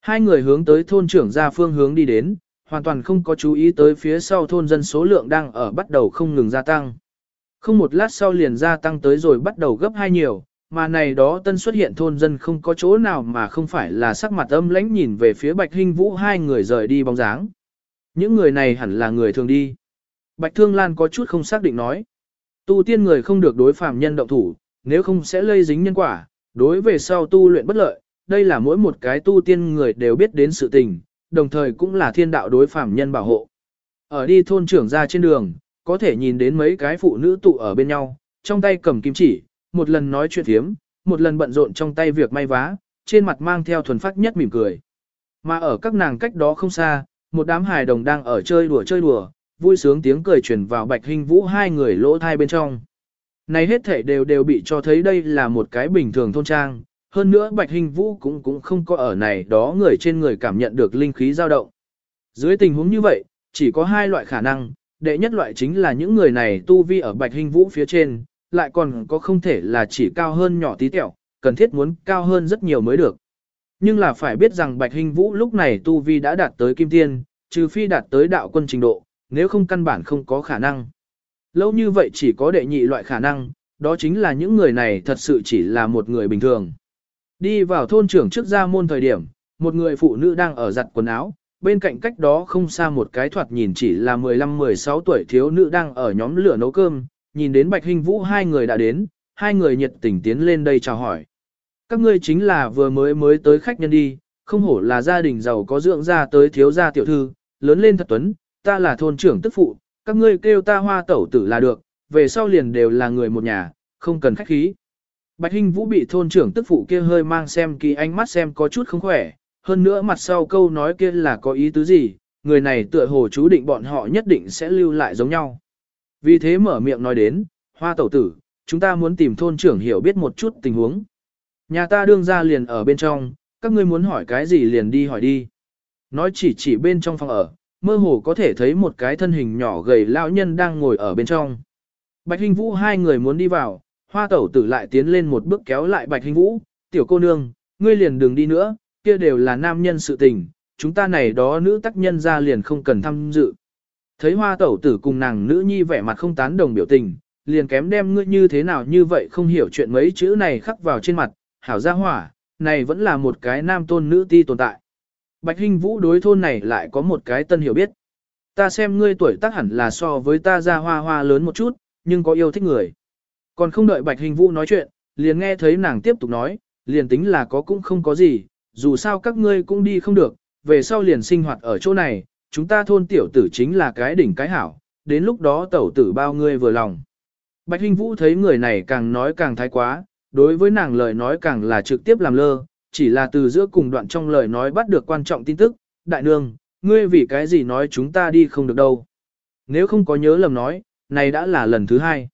Hai người hướng tới thôn trưởng ra phương hướng đi đến, hoàn toàn không có chú ý tới phía sau thôn dân số lượng đang ở bắt đầu không ngừng gia tăng. Không một lát sau liền gia tăng tới rồi bắt đầu gấp hai nhiều, mà này đó tân xuất hiện thôn dân không có chỗ nào mà không phải là sắc mặt âm lãnh nhìn về phía Bạch Hinh Vũ hai người rời đi bóng dáng. Những người này hẳn là người thường đi. Bạch Thương Lan có chút không xác định nói. Tu tiên người không được đối phạm nhân động thủ, nếu không sẽ lây dính nhân quả, đối về sau tu luyện bất lợi, đây là mỗi một cái tu tiên người đều biết đến sự tình, đồng thời cũng là thiên đạo đối phạm nhân bảo hộ. Ở đi thôn trưởng ra trên đường, có thể nhìn đến mấy cái phụ nữ tụ ở bên nhau, trong tay cầm kim chỉ, một lần nói chuyện thiếm, một lần bận rộn trong tay việc may vá, trên mặt mang theo thuần phát nhất mỉm cười. Mà ở các nàng cách đó không xa, một đám hài đồng đang ở chơi đùa chơi đùa, vui sướng tiếng cười truyền vào Bạch Hình Vũ hai người lỗ thai bên trong. Này hết thể đều đều bị cho thấy đây là một cái bình thường thôn trang, hơn nữa Bạch Hình Vũ cũng cũng không có ở này đó người trên người cảm nhận được linh khí dao động. Dưới tình huống như vậy, chỉ có hai loại khả năng, đệ nhất loại chính là những người này tu vi ở Bạch Hình Vũ phía trên, lại còn có không thể là chỉ cao hơn nhỏ tí tẹo, cần thiết muốn cao hơn rất nhiều mới được. Nhưng là phải biết rằng Bạch Hình Vũ lúc này tu vi đã đạt tới kim tiên, trừ phi đạt tới đạo quân trình độ, nếu không căn bản không có khả năng. Lâu như vậy chỉ có đệ nhị loại khả năng, đó chính là những người này thật sự chỉ là một người bình thường. Đi vào thôn trưởng trước ra môn thời điểm, một người phụ nữ đang ở giặt quần áo, bên cạnh cách đó không xa một cái thoạt nhìn chỉ là 15-16 tuổi thiếu nữ đang ở nhóm lửa nấu cơm, nhìn đến Bạch Hình Vũ hai người đã đến, hai người nhiệt tình tiến lên đây chào hỏi. Các ngươi chính là vừa mới mới tới khách nhân đi, không hổ là gia đình giàu có dưỡng ra tới thiếu gia tiểu thư, lớn lên thật tuấn, ta là thôn trưởng tức phụ, các ngươi kêu ta hoa tẩu tử là được, về sau liền đều là người một nhà, không cần khách khí. Bạch Hinh Vũ bị thôn trưởng tức phụ kia hơi mang xem kỳ ánh mắt xem có chút không khỏe, hơn nữa mặt sau câu nói kia là có ý tứ gì, người này tựa hồ chú định bọn họ nhất định sẽ lưu lại giống nhau. Vì thế mở miệng nói đến, hoa tẩu tử, chúng ta muốn tìm thôn trưởng hiểu biết một chút tình huống. Nhà ta đương ra liền ở bên trong, các ngươi muốn hỏi cái gì liền đi hỏi đi. Nói chỉ chỉ bên trong phòng ở, mơ hồ có thể thấy một cái thân hình nhỏ gầy lão nhân đang ngồi ở bên trong. Bạch Hình Vũ hai người muốn đi vào, hoa tẩu tử lại tiến lên một bước kéo lại Bạch Hình Vũ, tiểu cô nương, ngươi liền đừng đi nữa, kia đều là nam nhân sự tình, chúng ta này đó nữ tác nhân ra liền không cần tham dự. Thấy hoa tẩu tử cùng nàng nữ nhi vẻ mặt không tán đồng biểu tình, liền kém đem ngươi như thế nào như vậy không hiểu chuyện mấy chữ này khắc vào trên mặt, hảo gia hỏa, này vẫn là một cái nam tôn nữ ti tồn tại. Bạch Hinh Vũ đối thôn này lại có một cái tân hiểu biết. Ta xem ngươi tuổi tác hẳn là so với ta ra hoa hoa lớn một chút, nhưng có yêu thích người. Còn không đợi Bạch Hinh Vũ nói chuyện, liền nghe thấy nàng tiếp tục nói, liền tính là có cũng không có gì, dù sao các ngươi cũng đi không được, về sau liền sinh hoạt ở chỗ này, chúng ta thôn tiểu tử chính là cái đỉnh cái hảo, đến lúc đó tẩu tử bao ngươi vừa lòng. Bạch Hinh Vũ thấy người này càng nói càng thái quá, đối với nàng lời nói càng là trực tiếp làm lơ, chỉ là từ giữa cùng đoạn trong lời nói bắt được quan trọng tin tức, đại nương, ngươi vì cái gì nói chúng ta đi không được đâu. Nếu không có nhớ lầm nói, này đã là lần thứ hai.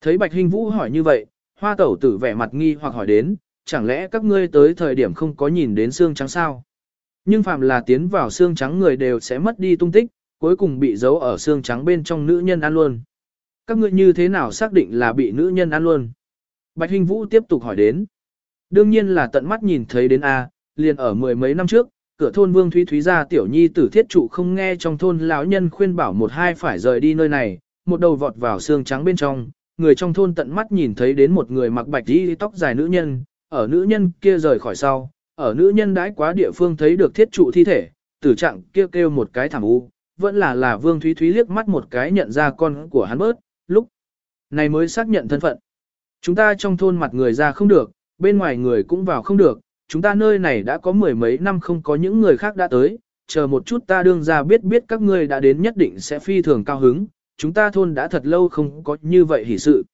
Thấy Bạch Hinh Vũ hỏi như vậy, Hoa tẩu tử vẻ mặt nghi hoặc hỏi đến, chẳng lẽ các ngươi tới thời điểm không có nhìn đến xương trắng sao? Nhưng phạm là tiến vào xương trắng người đều sẽ mất đi tung tích, cuối cùng bị giấu ở xương trắng bên trong nữ nhân ăn luôn. Các ngươi như thế nào xác định là bị nữ nhân ăn luôn? Bạch Hinh Vũ tiếp tục hỏi đến. Đương nhiên là tận mắt nhìn thấy đến A, liền ở mười mấy năm trước, cửa thôn Vương Thúy Thúy ra tiểu nhi tử thiết trụ không nghe trong thôn lão nhân khuyên bảo một hai phải rời đi nơi này, một đầu vọt vào xương trắng bên trong, người trong thôn tận mắt nhìn thấy đến một người mặc bạch y tóc dài nữ nhân, ở nữ nhân kia rời khỏi sau, ở nữ nhân đãi quá địa phương thấy được thiết trụ thi thể, tử trạng kia kêu, kêu một cái thảm u, vẫn là là Vương Thúy Thúy liếc mắt một cái nhận ra con của hắn bớt, lúc này mới xác nhận thân phận. Chúng ta trong thôn mặt người ra không được, bên ngoài người cũng vào không được, chúng ta nơi này đã có mười mấy năm không có những người khác đã tới, chờ một chút ta đương ra biết biết các ngươi đã đến nhất định sẽ phi thường cao hứng, chúng ta thôn đã thật lâu không có như vậy hỷ sự.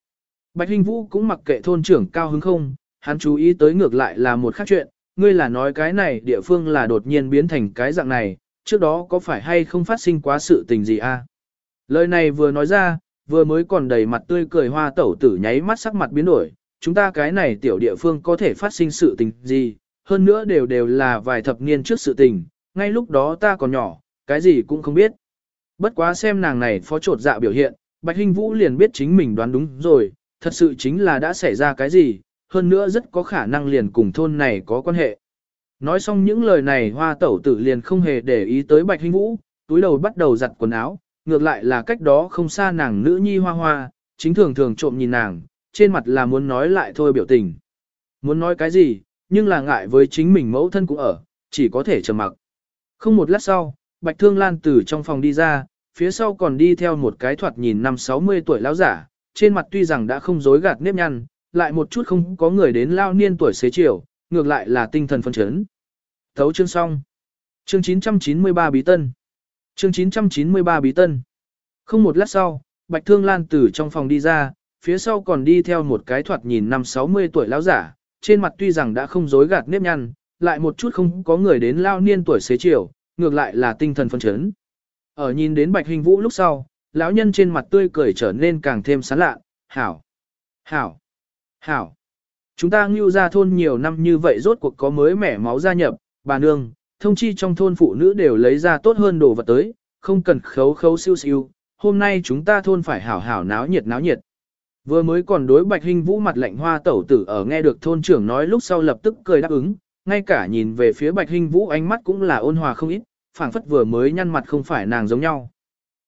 Bạch Hinh Vũ cũng mặc kệ thôn trưởng cao hứng không, hắn chú ý tới ngược lại là một khác chuyện, ngươi là nói cái này địa phương là đột nhiên biến thành cái dạng này, trước đó có phải hay không phát sinh quá sự tình gì a? À? Lời này vừa nói ra, vừa mới còn đầy mặt tươi cười hoa tẩu tử nháy mắt sắc mặt biến đổi, chúng ta cái này tiểu địa phương có thể phát sinh sự tình gì, hơn nữa đều đều là vài thập niên trước sự tình, ngay lúc đó ta còn nhỏ, cái gì cũng không biết. Bất quá xem nàng này phó trột dạ biểu hiện, Bạch Hinh Vũ liền biết chính mình đoán đúng rồi, thật sự chính là đã xảy ra cái gì, hơn nữa rất có khả năng liền cùng thôn này có quan hệ. Nói xong những lời này hoa tẩu tử liền không hề để ý tới Bạch Hinh Vũ, túi đầu bắt đầu giặt quần áo, ngược lại là cách đó không xa nàng nữ nhi hoa hoa, chính thường thường trộm nhìn nàng, trên mặt là muốn nói lại thôi biểu tình. Muốn nói cái gì, nhưng là ngại với chính mình mẫu thân cũng ở, chỉ có thể trầm mặc. Không một lát sau, Bạch Thương Lan từ trong phòng đi ra, phía sau còn đi theo một cái thoạt nhìn năm 60 tuổi lão giả, trên mặt tuy rằng đã không dối gạt nếp nhăn, lại một chút không có người đến lao niên tuổi xế chiều, ngược lại là tinh thần phân chấn. Thấu chương xong. Chương 993 Bí Tân. Chương 993 Bí Tân. Không một lát sau, Bạch Thương Lan từ trong phòng đi ra, phía sau còn đi theo một cái thoạt nhìn năm 60 tuổi lão giả, trên mặt tuy rằng đã không dối gạt nếp nhăn, lại một chút không có người đến lao niên tuổi xế chiều, ngược lại là tinh thần phân chấn. Ở nhìn đến Bạch Hình Vũ lúc sau, lão nhân trên mặt tươi cười trở nên càng thêm sán lạ, hảo, hảo, hảo. Chúng ta ngưu ra thôn nhiều năm như vậy rốt cuộc có mới mẻ máu gia nhập, bà nương, thông chi trong thôn phụ nữ đều lấy ra tốt hơn đồ vật tới, không cần khấu khấu siêu siêu, hôm nay chúng ta thôn phải hảo hảo náo nhiệt náo nhiệt. Vừa mới còn đối Bạch Hinh Vũ mặt lạnh hoa tẩu tử ở nghe được thôn trưởng nói lúc sau lập tức cười đáp ứng, ngay cả nhìn về phía Bạch Hinh Vũ ánh mắt cũng là ôn hòa không ít, phảng phất vừa mới nhăn mặt không phải nàng giống nhau.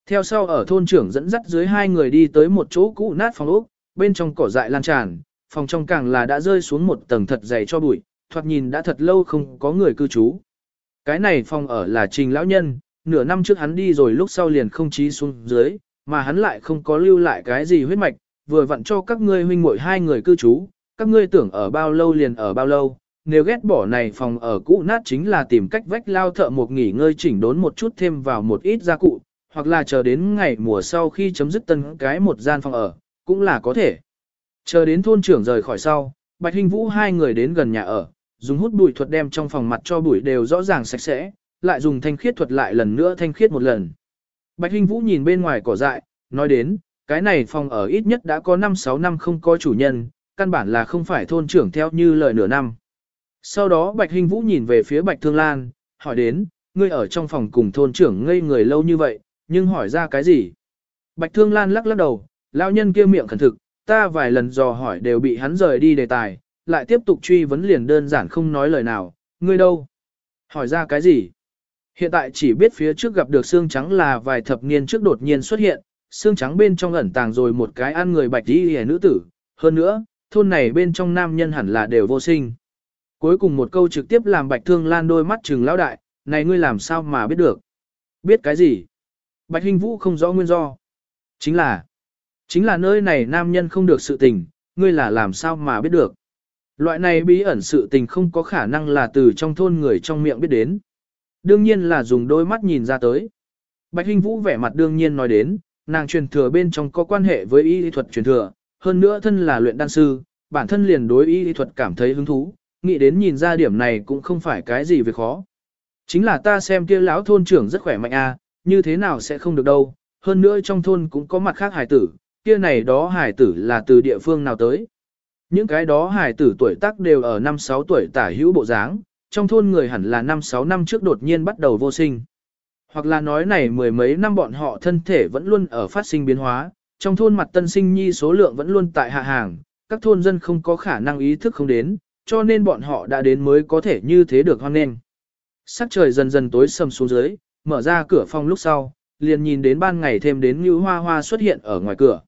Theo sau ở thôn trưởng dẫn dắt dưới hai người đi tới một chỗ cũ nát phòng ốc, bên trong cỏ dại lan tràn, phòng trong càng là đã rơi xuống một tầng thật dày cho bụi, thoạt nhìn đã thật lâu không có người cư trú. Cái này phòng ở là trình lão nhân, nửa năm trước hắn đi rồi lúc sau liền không chí xuống dưới, mà hắn lại không có lưu lại cái gì huyết mạch, vừa vặn cho các ngươi huynh muội hai người cư trú, các ngươi tưởng ở bao lâu liền ở bao lâu, nếu ghét bỏ này phòng ở cũ nát chính là tìm cách vách lao thợ một nghỉ ngơi chỉnh đốn một chút thêm vào một ít gia cụ, hoặc là chờ đến ngày mùa sau khi chấm dứt tân cái một gian phòng ở, cũng là có thể. Chờ đến thôn trưởng rời khỏi sau, Bạch Hình Vũ hai người đến gần nhà ở, dùng hút bụi thuật đem trong phòng mặt cho bụi đều rõ ràng sạch sẽ, lại dùng thanh khiết thuật lại lần nữa thanh khiết một lần. Bạch Hình Vũ nhìn bên ngoài cỏ dại, nói đến, cái này phòng ở ít nhất đã có 5-6 năm không có chủ nhân, căn bản là không phải thôn trưởng theo như lời nửa năm. Sau đó Bạch Hình Vũ nhìn về phía Bạch Thương Lan, hỏi đến, ngươi ở trong phòng cùng thôn trưởng ngây người lâu như vậy, nhưng hỏi ra cái gì? Bạch Thương Lan lắc lắc đầu, lão nhân kia miệng khẩn thực, ta vài lần dò hỏi đều bị hắn rời đi đề tài, lại tiếp tục truy vấn liền đơn giản không nói lời nào, ngươi đâu? Hỏi ra cái gì? Hiện tại chỉ biết phía trước gặp được xương trắng là vài thập niên trước đột nhiên xuất hiện, xương trắng bên trong ẩn tàng rồi một cái ăn người bạch đi hề nữ tử, hơn nữa, thôn này bên trong nam nhân hẳn là đều vô sinh. Cuối cùng một câu trực tiếp làm bạch thương lan đôi mắt trừng lão đại, này ngươi làm sao mà biết được? Biết cái gì? Bạch Hình Vũ không rõ nguyên do. Chính là, chính là nơi này nam nhân không được sự tình, ngươi là làm sao mà biết được? Loại này bí ẩn sự tình không có khả năng là từ trong thôn người trong miệng biết đến. Đương nhiên là dùng đôi mắt nhìn ra tới. Bạch Hinh Vũ vẻ mặt đương nhiên nói đến, nàng truyền thừa bên trong có quan hệ với y thuật truyền thừa, hơn nữa thân là luyện đan sư, bản thân liền đối y thuật cảm thấy hứng thú, nghĩ đến nhìn ra điểm này cũng không phải cái gì việc khó. Chính là ta xem kia lão thôn trưởng rất khỏe mạnh a, như thế nào sẽ không được đâu, hơn nữa trong thôn cũng có mặt khác hải tử, kia này đó hải tử là từ địa phương nào tới. Những cái đó hải tử tuổi tác đều ở năm 6 tuổi tả hữu bộ dáng, trong thôn người hẳn là năm 6 năm trước đột nhiên bắt đầu vô sinh. Hoặc là nói này mười mấy năm bọn họ thân thể vẫn luôn ở phát sinh biến hóa, trong thôn mặt tân sinh nhi số lượng vẫn luôn tại hạ hàng, các thôn dân không có khả năng ý thức không đến, cho nên bọn họ đã đến mới có thể như thế được hoan nghênh. Sắc trời dần dần tối sầm xuống dưới, mở ra cửa phòng lúc sau, liền nhìn đến ban ngày thêm đến như hoa hoa xuất hiện ở ngoài cửa.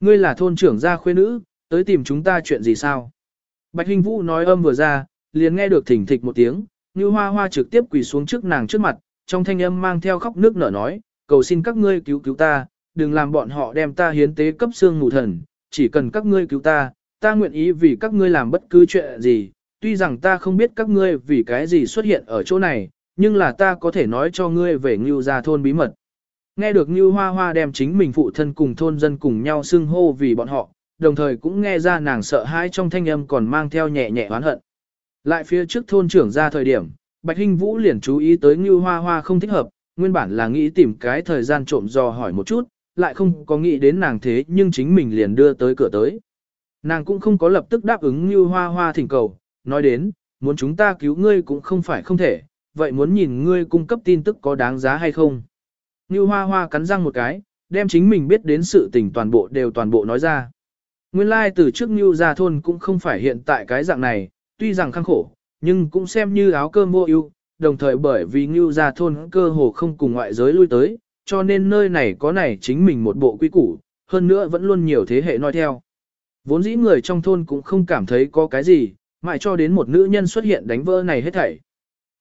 Ngươi là thôn trưởng gia khuê nữ, tới tìm chúng ta chuyện gì sao? Bạch Hình Vũ nói âm vừa ra, liền nghe được thỉnh thịch một tiếng, như hoa hoa trực tiếp quỳ xuống trước nàng trước mặt, trong thanh âm mang theo khóc nước nở nói, cầu xin các ngươi cứu cứu ta, đừng làm bọn họ đem ta hiến tế cấp xương mù thần, chỉ cần các ngươi cứu ta, ta nguyện ý vì các ngươi làm bất cứ chuyện gì, tuy rằng ta không biết các ngươi vì cái gì xuất hiện ở chỗ này, nhưng là ta có thể nói cho ngươi về Ngưu Gia thôn bí mật. Nghe được Ngưu Hoa Hoa đem chính mình phụ thân cùng thôn dân cùng nhau xưng hô vì bọn họ, đồng thời cũng nghe ra nàng sợ hãi trong thanh âm còn mang theo nhẹ nhẹ oán hận. Lại phía trước thôn trưởng ra thời điểm, Bạch Hinh Vũ liền chú ý tới Ngưu Hoa Hoa không thích hợp, nguyên bản là nghĩ tìm cái thời gian trộm dò hỏi một chút, lại không có nghĩ đến nàng thế nhưng chính mình liền đưa tới cửa tới. Nàng cũng không có lập tức đáp ứng Ngưu Hoa Hoa thỉnh cầu, nói đến, muốn chúng ta cứu ngươi cũng không phải không thể, vậy muốn nhìn ngươi cung cấp tin tức có đáng giá hay không. Ngưu Hoa Hoa cắn răng một cái, đem chính mình biết đến sự tình toàn bộ đều toàn bộ nói ra. Nguyên lai like từ trước Ngưu ra thôn cũng không phải hiện tại cái dạng này, tuy rằng khăng khổ, nhưng cũng xem như áo cơm mua ưu, đồng thời bởi vì Ngưu ra thôn cơ hồ không cùng ngoại giới lui tới, cho nên nơi này có này chính mình một bộ quy củ, hơn nữa vẫn luôn nhiều thế hệ nói theo. Vốn dĩ người trong thôn cũng không cảm thấy có cái gì, mãi cho đến một nữ nhân xuất hiện đánh vỡ này hết thảy.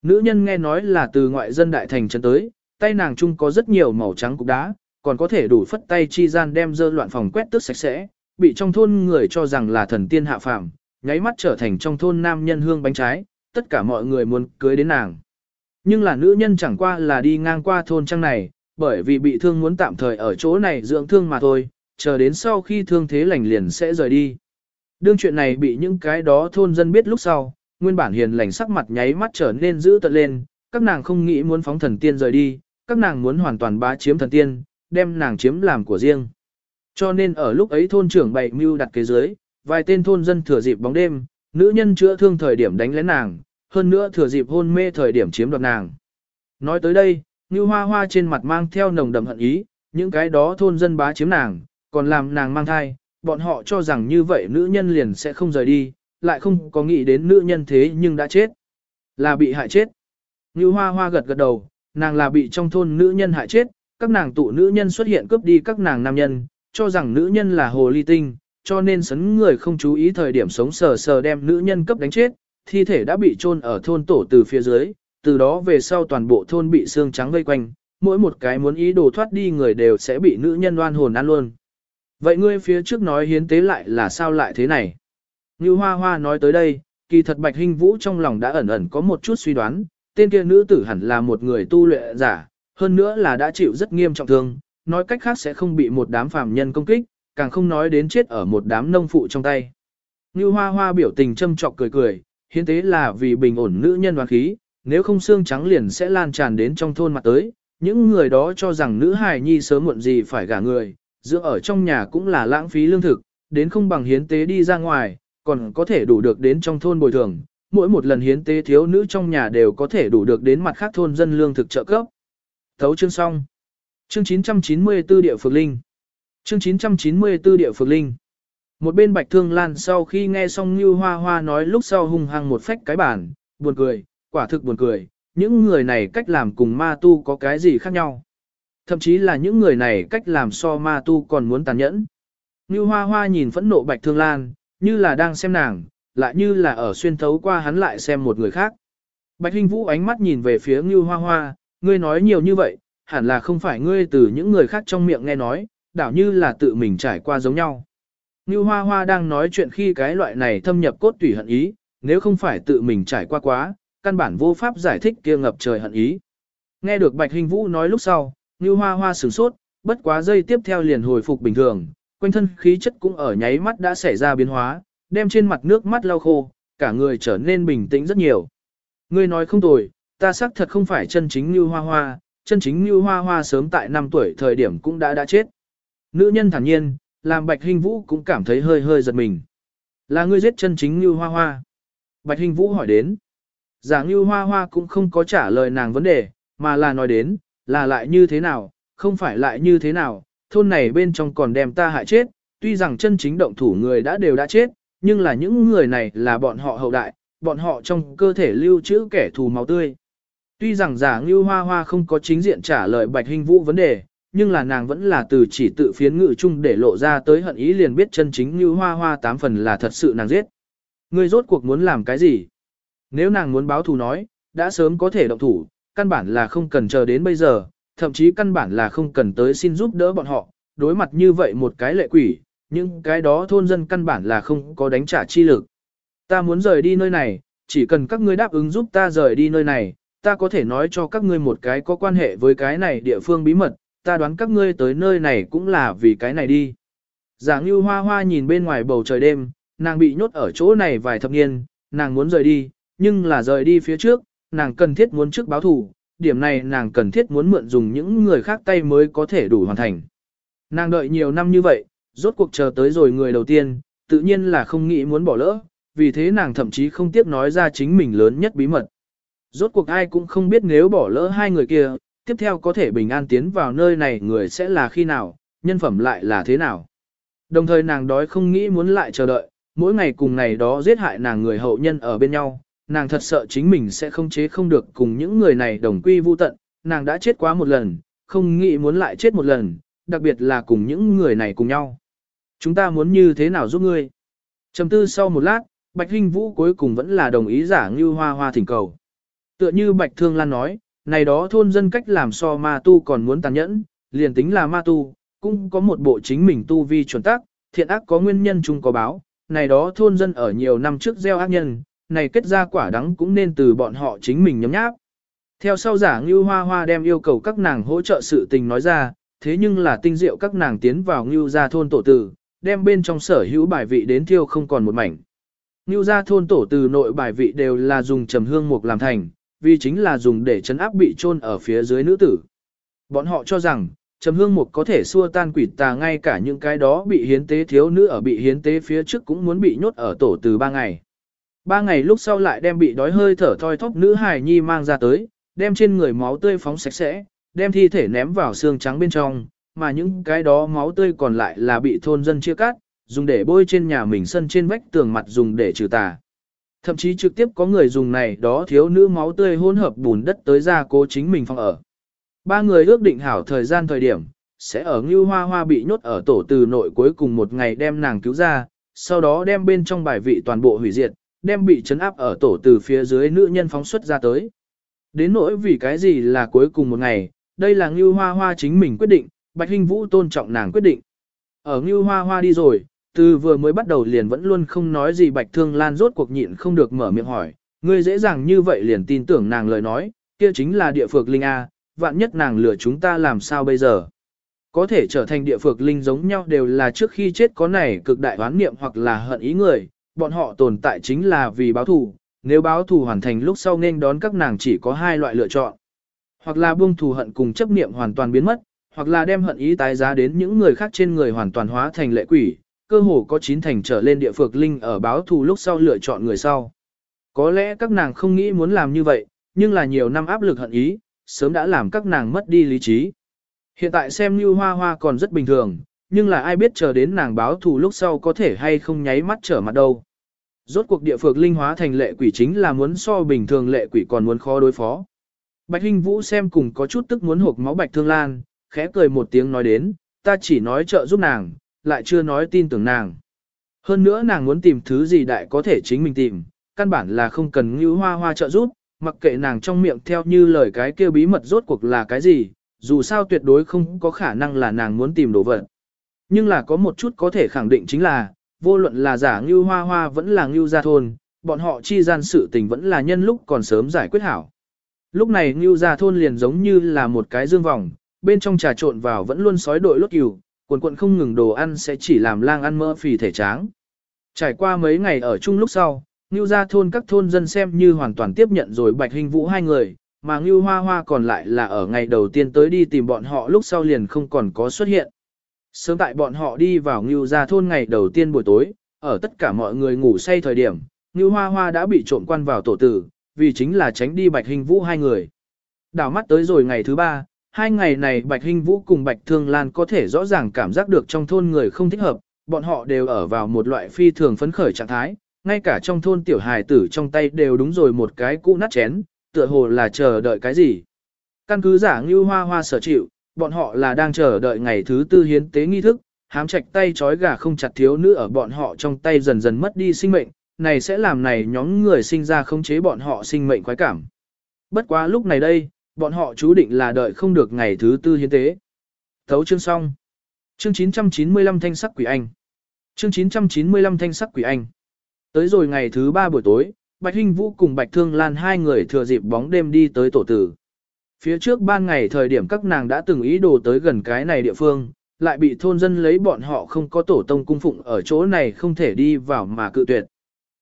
Nữ nhân nghe nói là từ ngoại dân đại thành trấn tới, tay nàng chung có rất nhiều màu trắng cục đá, còn có thể đủ phất tay chi gian đem dơ loạn phòng quét tước sạch sẽ, bị trong thôn người cho rằng là thần tiên hạ phàm, nháy mắt trở thành trong thôn nam nhân hương bánh trái, tất cả mọi người muốn cưới đến nàng. Nhưng là nữ nhân chẳng qua là đi ngang qua thôn trang này, bởi vì bị thương muốn tạm thời ở chỗ này dưỡng thương mà thôi, chờ đến sau khi thương thế lành liền sẽ rời đi. Đương chuyện này bị những cái đó thôn dân biết lúc sau, nguyên bản hiền lành sắc mặt nháy mắt trở nên dữ tợn lên, các nàng không nghĩ muốn phóng thần tiên rời đi, các nàng muốn hoàn toàn bá chiếm thần tiên, đem nàng chiếm làm của riêng. Cho nên ở lúc ấy thôn trưởng bày mưu đặt kế dưới, vài tên thôn dân thừa dịp bóng đêm, nữ nhân chữa thương thời điểm đánh lén nàng, hơn nữa thừa dịp hôn mê thời điểm chiếm đoạt nàng. Nói tới đây, như hoa hoa trên mặt mang theo nồng đậm hận ý, những cái đó thôn dân bá chiếm nàng, còn làm nàng mang thai, bọn họ cho rằng như vậy nữ nhân liền sẽ không rời đi, lại không có nghĩ đến nữ nhân thế nhưng đã chết. Là bị hại chết. Như hoa hoa gật gật đầu, nàng là bị trong thôn nữ nhân hại chết, các nàng tụ nữ nhân xuất hiện cướp đi các nàng nam nhân, cho rằng nữ nhân là hồ ly tinh, cho nên sấn người không chú ý thời điểm sống sờ sờ đem nữ nhân cấp đánh chết, thi thể đã bị chôn ở thôn tổ từ phía dưới, từ đó về sau toàn bộ thôn bị xương trắng vây quanh, mỗi một cái muốn ý đồ thoát đi người đều sẽ bị nữ nhân oan hồn ăn luôn. Vậy ngươi phía trước nói hiến tế lại là sao lại thế này? Như Hoa Hoa nói tới đây, kỳ thật Bạch Hinh Vũ trong lòng đã ẩn ẩn có một chút suy đoán, tên kia nữ tử hẳn là một người tu luyện giả, hơn nữa là đã chịu rất nghiêm trọng thương, nói cách khác sẽ không bị một đám phàm nhân công kích, càng không nói đến chết ở một đám nông phụ trong tay. Như Hoa Hoa biểu tình châm trọc cười cười, hiến tế là vì bình ổn nữ nhân hoàn khí, nếu không xương trắng liền sẽ lan tràn đến trong thôn mặt tới, những người đó cho rằng nữ hài nhi sớm muộn gì phải gả người, giữa ở trong nhà cũng là lãng phí lương thực, đến không bằng hiến tế đi ra ngoài, còn có thể đủ được đến trong thôn bồi thường. Mỗi một lần hiến tế thiếu nữ trong nhà đều có thể đủ được đến mặt khác thôn dân lương thực trợ cấp. Thấu chương xong. Chương 994 địa phược linh. Chương 994 địa phược linh. Một bên bạch thương lan sau khi nghe xong như hoa hoa nói lúc sau hung hăng một phách cái bản, buồn cười, quả thực buồn cười, những người này cách làm cùng ma tu có cái gì khác nhau. Thậm chí là những người này cách làm so ma tu còn muốn tàn nhẫn. Như hoa hoa nhìn phẫn nộ bạch thương lan, như là đang xem nàng, lại như là ở xuyên thấu qua hắn lại xem một người khác. Bạch Hinh Vũ ánh mắt nhìn về phía Ngưu Hoa Hoa, ngươi nói nhiều như vậy, hẳn là không phải ngươi từ những người khác trong miệng nghe nói, đảo như là tự mình trải qua giống nhau. Như Hoa Hoa đang nói chuyện khi cái loại này thâm nhập cốt tủy hận ý, nếu không phải tự mình trải qua quá, căn bản vô pháp giải thích kia ngập trời hận ý. Nghe được Bạch Hình Vũ nói lúc sau, như hoa hoa sửng sốt, bất quá giây tiếp theo liền hồi phục bình thường, quanh thân khí chất cũng ở nháy mắt đã xảy ra biến hóa, đem trên mặt nước mắt lau khô, cả người trở nên bình tĩnh rất nhiều. Ngươi nói không tồi, ta xác thật không phải chân chính như hoa hoa, chân chính như hoa hoa sớm tại năm tuổi thời điểm cũng đã đã chết. Nữ nhân thản nhiên, làm bạch hình vũ cũng cảm thấy hơi hơi giật mình. Là ngươi giết chân chính như hoa hoa. Bạch Hình Vũ hỏi đến. Giả như hoa hoa cũng không có trả lời nàng vấn đề, mà là nói đến, là lại như thế nào, không phải lại như thế nào, thôn này bên trong còn đem ta hại chết, tuy rằng chân chính động thủ người đã đều đã chết, nhưng là những người này là bọn họ hậu đại, bọn họ trong cơ thể lưu trữ kẻ thù máu tươi. Tuy rằng giả như hoa hoa không có chính diện trả lời bạch hình vũ vấn đề, nhưng là nàng vẫn là từ chỉ tự phiến ngự chung để lộ ra tới hận ý liền biết chân chính như hoa hoa tám phần là thật sự nàng giết. Ngươi rốt cuộc muốn làm cái gì? Nếu nàng muốn báo thù nói, đã sớm có thể động thủ, căn bản là không cần chờ đến bây giờ, thậm chí căn bản là không cần tới xin giúp đỡ bọn họ, đối mặt như vậy một cái lệ quỷ, nhưng cái đó thôn dân căn bản là không có đánh trả chi lực. Ta muốn rời đi nơi này, chỉ cần các ngươi đáp ứng giúp ta rời đi nơi này, ta có thể nói cho các ngươi một cái có quan hệ với cái này địa phương bí mật, ta đoán các ngươi tới nơi này cũng là vì cái này đi. Giả Ngưu Hoa Hoa nhìn bên ngoài bầu trời đêm, nàng bị nhốt ở chỗ này vài thập niên, nàng muốn rời đi, nhưng là rời đi phía trước, nàng cần thiết muốn trước báo thù, điểm này nàng cần thiết muốn mượn dùng những người khác tay mới có thể đủ hoàn thành. Nàng đợi nhiều năm như vậy, rốt cuộc chờ tới rồi người đầu tiên, tự nhiên là không nghĩ muốn bỏ lỡ, vì thế nàng thậm chí không tiếc nói ra chính mình lớn nhất bí mật. Rốt cuộc ai cũng không biết nếu bỏ lỡ hai người kia, tiếp theo có thể bình an tiến vào nơi này người sẽ là khi nào, nhân phẩm lại là thế nào. Đồng thời nàng đói không nghĩ muốn lại chờ đợi, mỗi ngày cùng này đó giết hại nàng người hậu nhân ở bên nhau, nàng thật sợ chính mình sẽ không chế không được cùng những người này đồng quy vu tận, nàng đã chết quá một lần, không nghĩ muốn lại chết một lần, đặc biệt là cùng những người này cùng nhau. Chúng ta muốn như thế nào giúp ngươi? Trầm tư sau một lát, Bạch Hinh Vũ cuối cùng vẫn là đồng ý giả như hoa hoa thỉnh cầu. Tựa như Bạch Thương Lan nói, này đó thôn dân cách làm so ma tu còn muốn tàn nhẫn, liền tính là ma tu, cũng có một bộ chính mình tu vi chuẩn tác, thiện ác có nguyên nhân chung có báo, này đó thôn dân ở nhiều năm trước gieo ác nhân, này kết ra quả đắng cũng nên từ bọn họ chính mình nhấm nháp. Theo sau giả Ngưu Hoa Hoa đem yêu cầu các nàng hỗ trợ sự tình nói ra, thế nhưng là tinh diệu các nàng tiến vào Ngưu gia thôn tổ tử, đem bên trong sở hữu bài vị đến thiêu không còn một mảnh. Ngưu gia thôn tổ từ nội bài vị đều là dùng trầm hương mục làm thành, vì chính là dùng để chấn áp bị chôn ở phía dưới nữ tử. Bọn họ cho rằng, trầm hương mục có thể xua tan quỷ tà ngay cả những cái đó bị hiến tế thiếu nữ ở bị hiến tế phía trước cũng muốn bị nhốt ở tổ từ ba ngày. Ba ngày lúc sau lại đem bị đói hơi thở thoi thóp nữ hài nhi mang ra tới, đem trên người máu tươi phóng sạch sẽ, đem thi thể ném vào xương trắng bên trong, mà những cái đó máu tươi còn lại là bị thôn dân chia cắt, dùng để bôi trên nhà mình sân trên vách tường mặt dùng để trừ tà. Thậm chí trực tiếp có người dùng này đó thiếu nữ máu tươi hỗn hợp bùn đất tới ra cố chính mình phòng ở. Ba người ước định hảo thời gian thời điểm, sẽ ở Ngưu Hoa Hoa bị nhốt ở tổ từ nội cuối cùng một ngày đem nàng cứu ra, sau đó đem bên trong bài vị toàn bộ hủy diệt, đem bị chấn áp ở tổ từ phía dưới nữ nhân phóng xuất ra tới. Đến nỗi vì cái gì là cuối cùng một ngày, đây là Ngưu Hoa Hoa chính mình quyết định, Bạch Hinh Vũ tôn trọng nàng quyết định. Ở Ngưu Hoa Hoa đi rồi, từ vừa mới bắt đầu liền vẫn luôn không nói gì Bạch Thương Lan rốt cuộc nhịn không được mở miệng hỏi, ngươi dễ dàng như vậy liền tin tưởng nàng lời nói, kia chính là địa phược linh A, vạn nhất nàng lừa chúng ta làm sao bây giờ. Có thể trở thành địa phược linh giống nhau đều là trước khi chết có này cực đại oán niệm hoặc là hận ý người, bọn họ tồn tại chính là vì báo thù, nếu báo thù hoàn thành lúc sau nên đón các nàng chỉ có hai loại lựa chọn. Hoặc là buông thù hận cùng chấp niệm hoàn toàn biến mất, hoặc là đem hận ý tái giá đến những người khác trên người hoàn toàn hóa thành lệ quỷ, cơ hồ có chín thành trở lên địa phược linh ở báo thù lúc sau lựa chọn người sau. Có lẽ các nàng không nghĩ muốn làm như vậy, nhưng là nhiều năm áp lực hận ý, sớm đã làm các nàng mất đi lý trí. Hiện tại xem như hoa hoa còn rất bình thường, nhưng là ai biết chờ đến nàng báo thù lúc sau có thể hay không nháy mắt trở mặt đâu. Rốt cuộc địa phược linh hóa thành lệ quỷ chính là muốn so bình thường lệ quỷ còn muốn khó đối phó. Bạch Hinh Vũ xem cùng có chút tức muốn hộp máu Bạch Thương Lan, khẽ cười một tiếng nói đến, ta chỉ nói trợ giúp nàng, lại chưa nói tin tưởng nàng. Hơn nữa nàng muốn tìm thứ gì đại có thể chính mình tìm, căn bản là không cần như hoa hoa trợ giúp, mặc kệ nàng trong miệng theo như lời cái kêu bí mật rốt cuộc là cái gì, dù sao tuyệt đối không có khả năng là nàng muốn tìm đồ vật. Nhưng là có một chút có thể khẳng định chính là, vô luận là giả ngưu hoa hoa vẫn là ngưu gia thôn, bọn họ chi gian sự tình vẫn là nhân lúc còn sớm giải quyết hảo. Lúc này ngưu gia thôn liền giống như là một cái dương vòng, bên trong trà trộn vào vẫn luôn sói đội lốt cừu, quần quận không ngừng đồ ăn sẽ chỉ làm lang ăn mỡ phì thể tráng. Trải qua mấy ngày ở chung lúc sau, Ngưu gia thôn các thôn dân xem như hoàn toàn tiếp nhận rồi Bạch Hình Vũ hai người, mà Ngưu Hoa Hoa còn lại là ở ngày đầu tiên tới đi tìm bọn họ lúc sau liền không còn có xuất hiện. Sớm tại bọn họ đi vào Ngưu gia thôn ngày đầu tiên buổi tối, ở tất cả mọi người ngủ say thời điểm, Ngưu Hoa Hoa đã bị trộm quan vào tổ tử, vì chính là tránh đi Bạch Hình Vũ hai người. Đảo mắt tới rồi ngày thứ ba, hai ngày này Bạch Hinh Vũ cùng Bạch Thương Lan có thể rõ ràng cảm giác được trong thôn người không thích hợp, bọn họ đều ở vào một loại phi thường phấn khởi trạng thái, ngay cả trong thôn tiểu hài tử trong tay đều đúng rồi một cái cũ nát chén, tựa hồ là chờ đợi cái gì. Căn cứ giả Ngưu Hoa Hoa sở chịu, bọn họ là đang chờ đợi ngày thứ tư hiến tế nghi thức, hám chạch tay trói gà không chặt thiếu nữ ở bọn họ trong tay dần dần mất đi sinh mệnh, này sẽ làm này nhóm người sinh ra khống chế bọn họ sinh mệnh khoái cảm. Bất quá lúc này đây, bọn họ chú định là đợi không được ngày thứ tư hiến tế. Thấu chương xong. Chương 995 thanh sắc quỷ anh. Chương 995 thanh sắc quỷ anh. Tới rồi ngày thứ ba buổi tối, Bạch Hinh Vũ cùng Bạch Thương Lan hai người thừa dịp bóng đêm đi tới tổ tử. Phía trước ban ngày thời điểm các nàng đã từng ý đồ tới gần cái này địa phương, lại bị thôn dân lấy bọn họ không có tổ tông cung phụng ở chỗ này không thể đi vào mà cự tuyệt.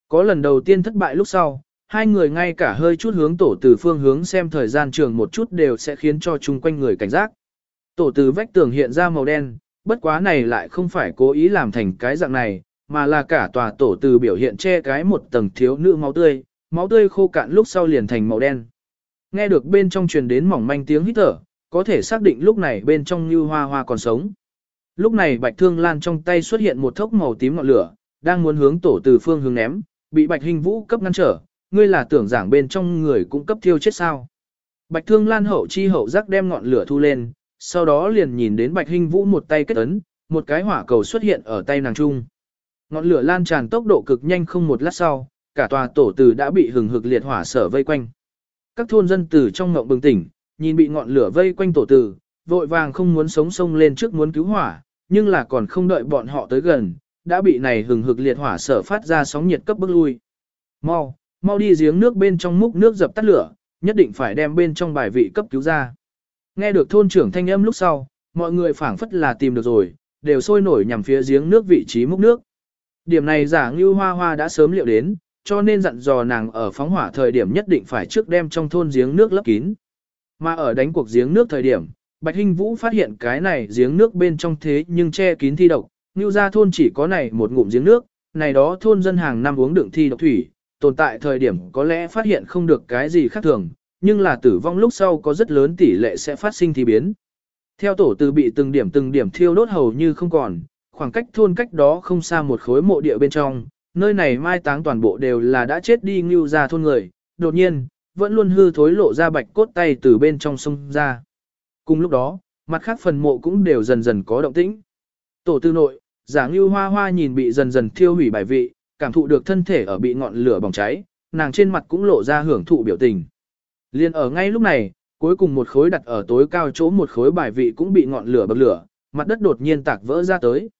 Có lần đầu tiên thất bại lúc sau, hai người ngay cả hơi chút hướng tổ từ phương hướng xem thời gian trường một chút đều sẽ khiến cho chung quanh người cảnh giác. Tổ từ vách tường hiện ra màu đen, bất quá này lại không phải cố ý làm thành cái dạng này, mà là cả tòa tổ từ biểu hiện che cái một tầng thiếu nữ máu tươi, máu tươi khô cạn lúc sau liền thành màu đen. Nghe được bên trong truyền đến mỏng manh tiếng hít thở, có thể xác định lúc này bên trong như hoa hoa còn sống. Lúc này Bạch Thương Lan trong tay xuất hiện một thốc màu tím ngọn lửa, đang muốn hướng tổ từ phương hướng ném, bị Bạch Hình Vũ cấp ngăn trở, ngươi là tưởng giảng bên trong người cũng cấp thiêu chết sao. Bạch Thương Lan hậu chi hậu giác đem ngọn lửa thu lên, sau đó liền nhìn đến Bạch Hình Vũ một tay kết ấn, một cái hỏa cầu xuất hiện ở tay nàng trung. Ngọn lửa lan tràn tốc độ cực nhanh không một lát sau, cả tòa tổ tử đã bị hừng hực liệt hỏa sở vây quanh. Các thôn dân tử trong ngộng bừng tỉnh, nhìn bị ngọn lửa vây quanh tổ tử, vội vàng không muốn sống sông lên trước muốn cứu hỏa, nhưng là còn không đợi bọn họ tới gần, đã bị này hừng hực liệt hỏa sở phát ra sóng nhiệt cấp bức lui. Mau, mau đi giếng nước bên trong múc nước dập tắt lửa, nhất định phải đem bên trong bài vị cấp cứu ra. Nghe được thôn trưởng thanh âm lúc sau, mọi người phảng phất là tìm được rồi, đều sôi nổi nhằm phía giếng nước vị trí múc nước. Điểm này giả Ngưu Hoa Hoa đã sớm liệu đến, cho nên dặn dò nàng ở phóng hỏa thời điểm nhất định phải trước đem trong thôn giếng nước lấp kín. Mà ở đánh cuộc giếng nước thời điểm, Bạch Hinh Vũ phát hiện cái này giếng nước bên trong thế nhưng che kín thi độc, Ngưu gia thôn chỉ có này một ngụm giếng nước, này đó thôn dân hàng năm uống đựng thi độc thủy, tồn tại thời điểm có lẽ phát hiện không được cái gì khác thường, nhưng là tử vong lúc sau có rất lớn tỷ lệ sẽ phát sinh thi biến. Theo tổ từ bị từng điểm từng điểm thiêu đốt hầu như không còn, khoảng cách thôn cách đó không xa một khối mộ địa bên trong, nơi này mai táng toàn bộ đều là đã chết đi ngưu ra thôn người, đột nhiên, vẫn luôn hư thối lộ ra bạch cốt tay từ bên trong sông ra. Cùng lúc đó, mặt khác phần mộ cũng đều dần dần có động tĩnh. Tổ tư nội, giả ngưu hoa hoa nhìn bị dần dần thiêu hủy bài vị, cảm thụ được thân thể ở bị ngọn lửa bỏng cháy, nàng trên mặt cũng lộ ra hưởng thụ biểu tình. Liên ở ngay lúc này, cuối cùng một khối đặt ở tối cao chỗ một khối bài vị cũng bị ngọn lửa bập lửa, mặt đất đột nhiên tạc vỡ ra tới.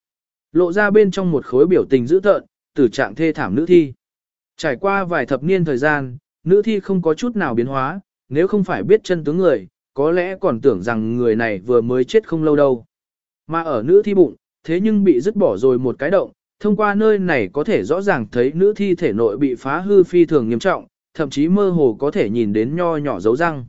Lộ ra bên trong một khối biểu tình dữ tợn, tử trạng thê thảm nữ thi. Trải qua vài thập niên thời gian, nữ thi không có chút nào biến hóa, nếu không phải biết chân tướng người, có lẽ còn tưởng rằng người này vừa mới chết không lâu đâu. Mà ở nữ thi bụng, thế nhưng bị dứt bỏ rồi một cái động, thông qua nơi này có thể rõ ràng thấy nữ thi thể nội bị phá hư phi thường nghiêm trọng, thậm chí mơ hồ có thể nhìn đến nho nhỏ dấu răng.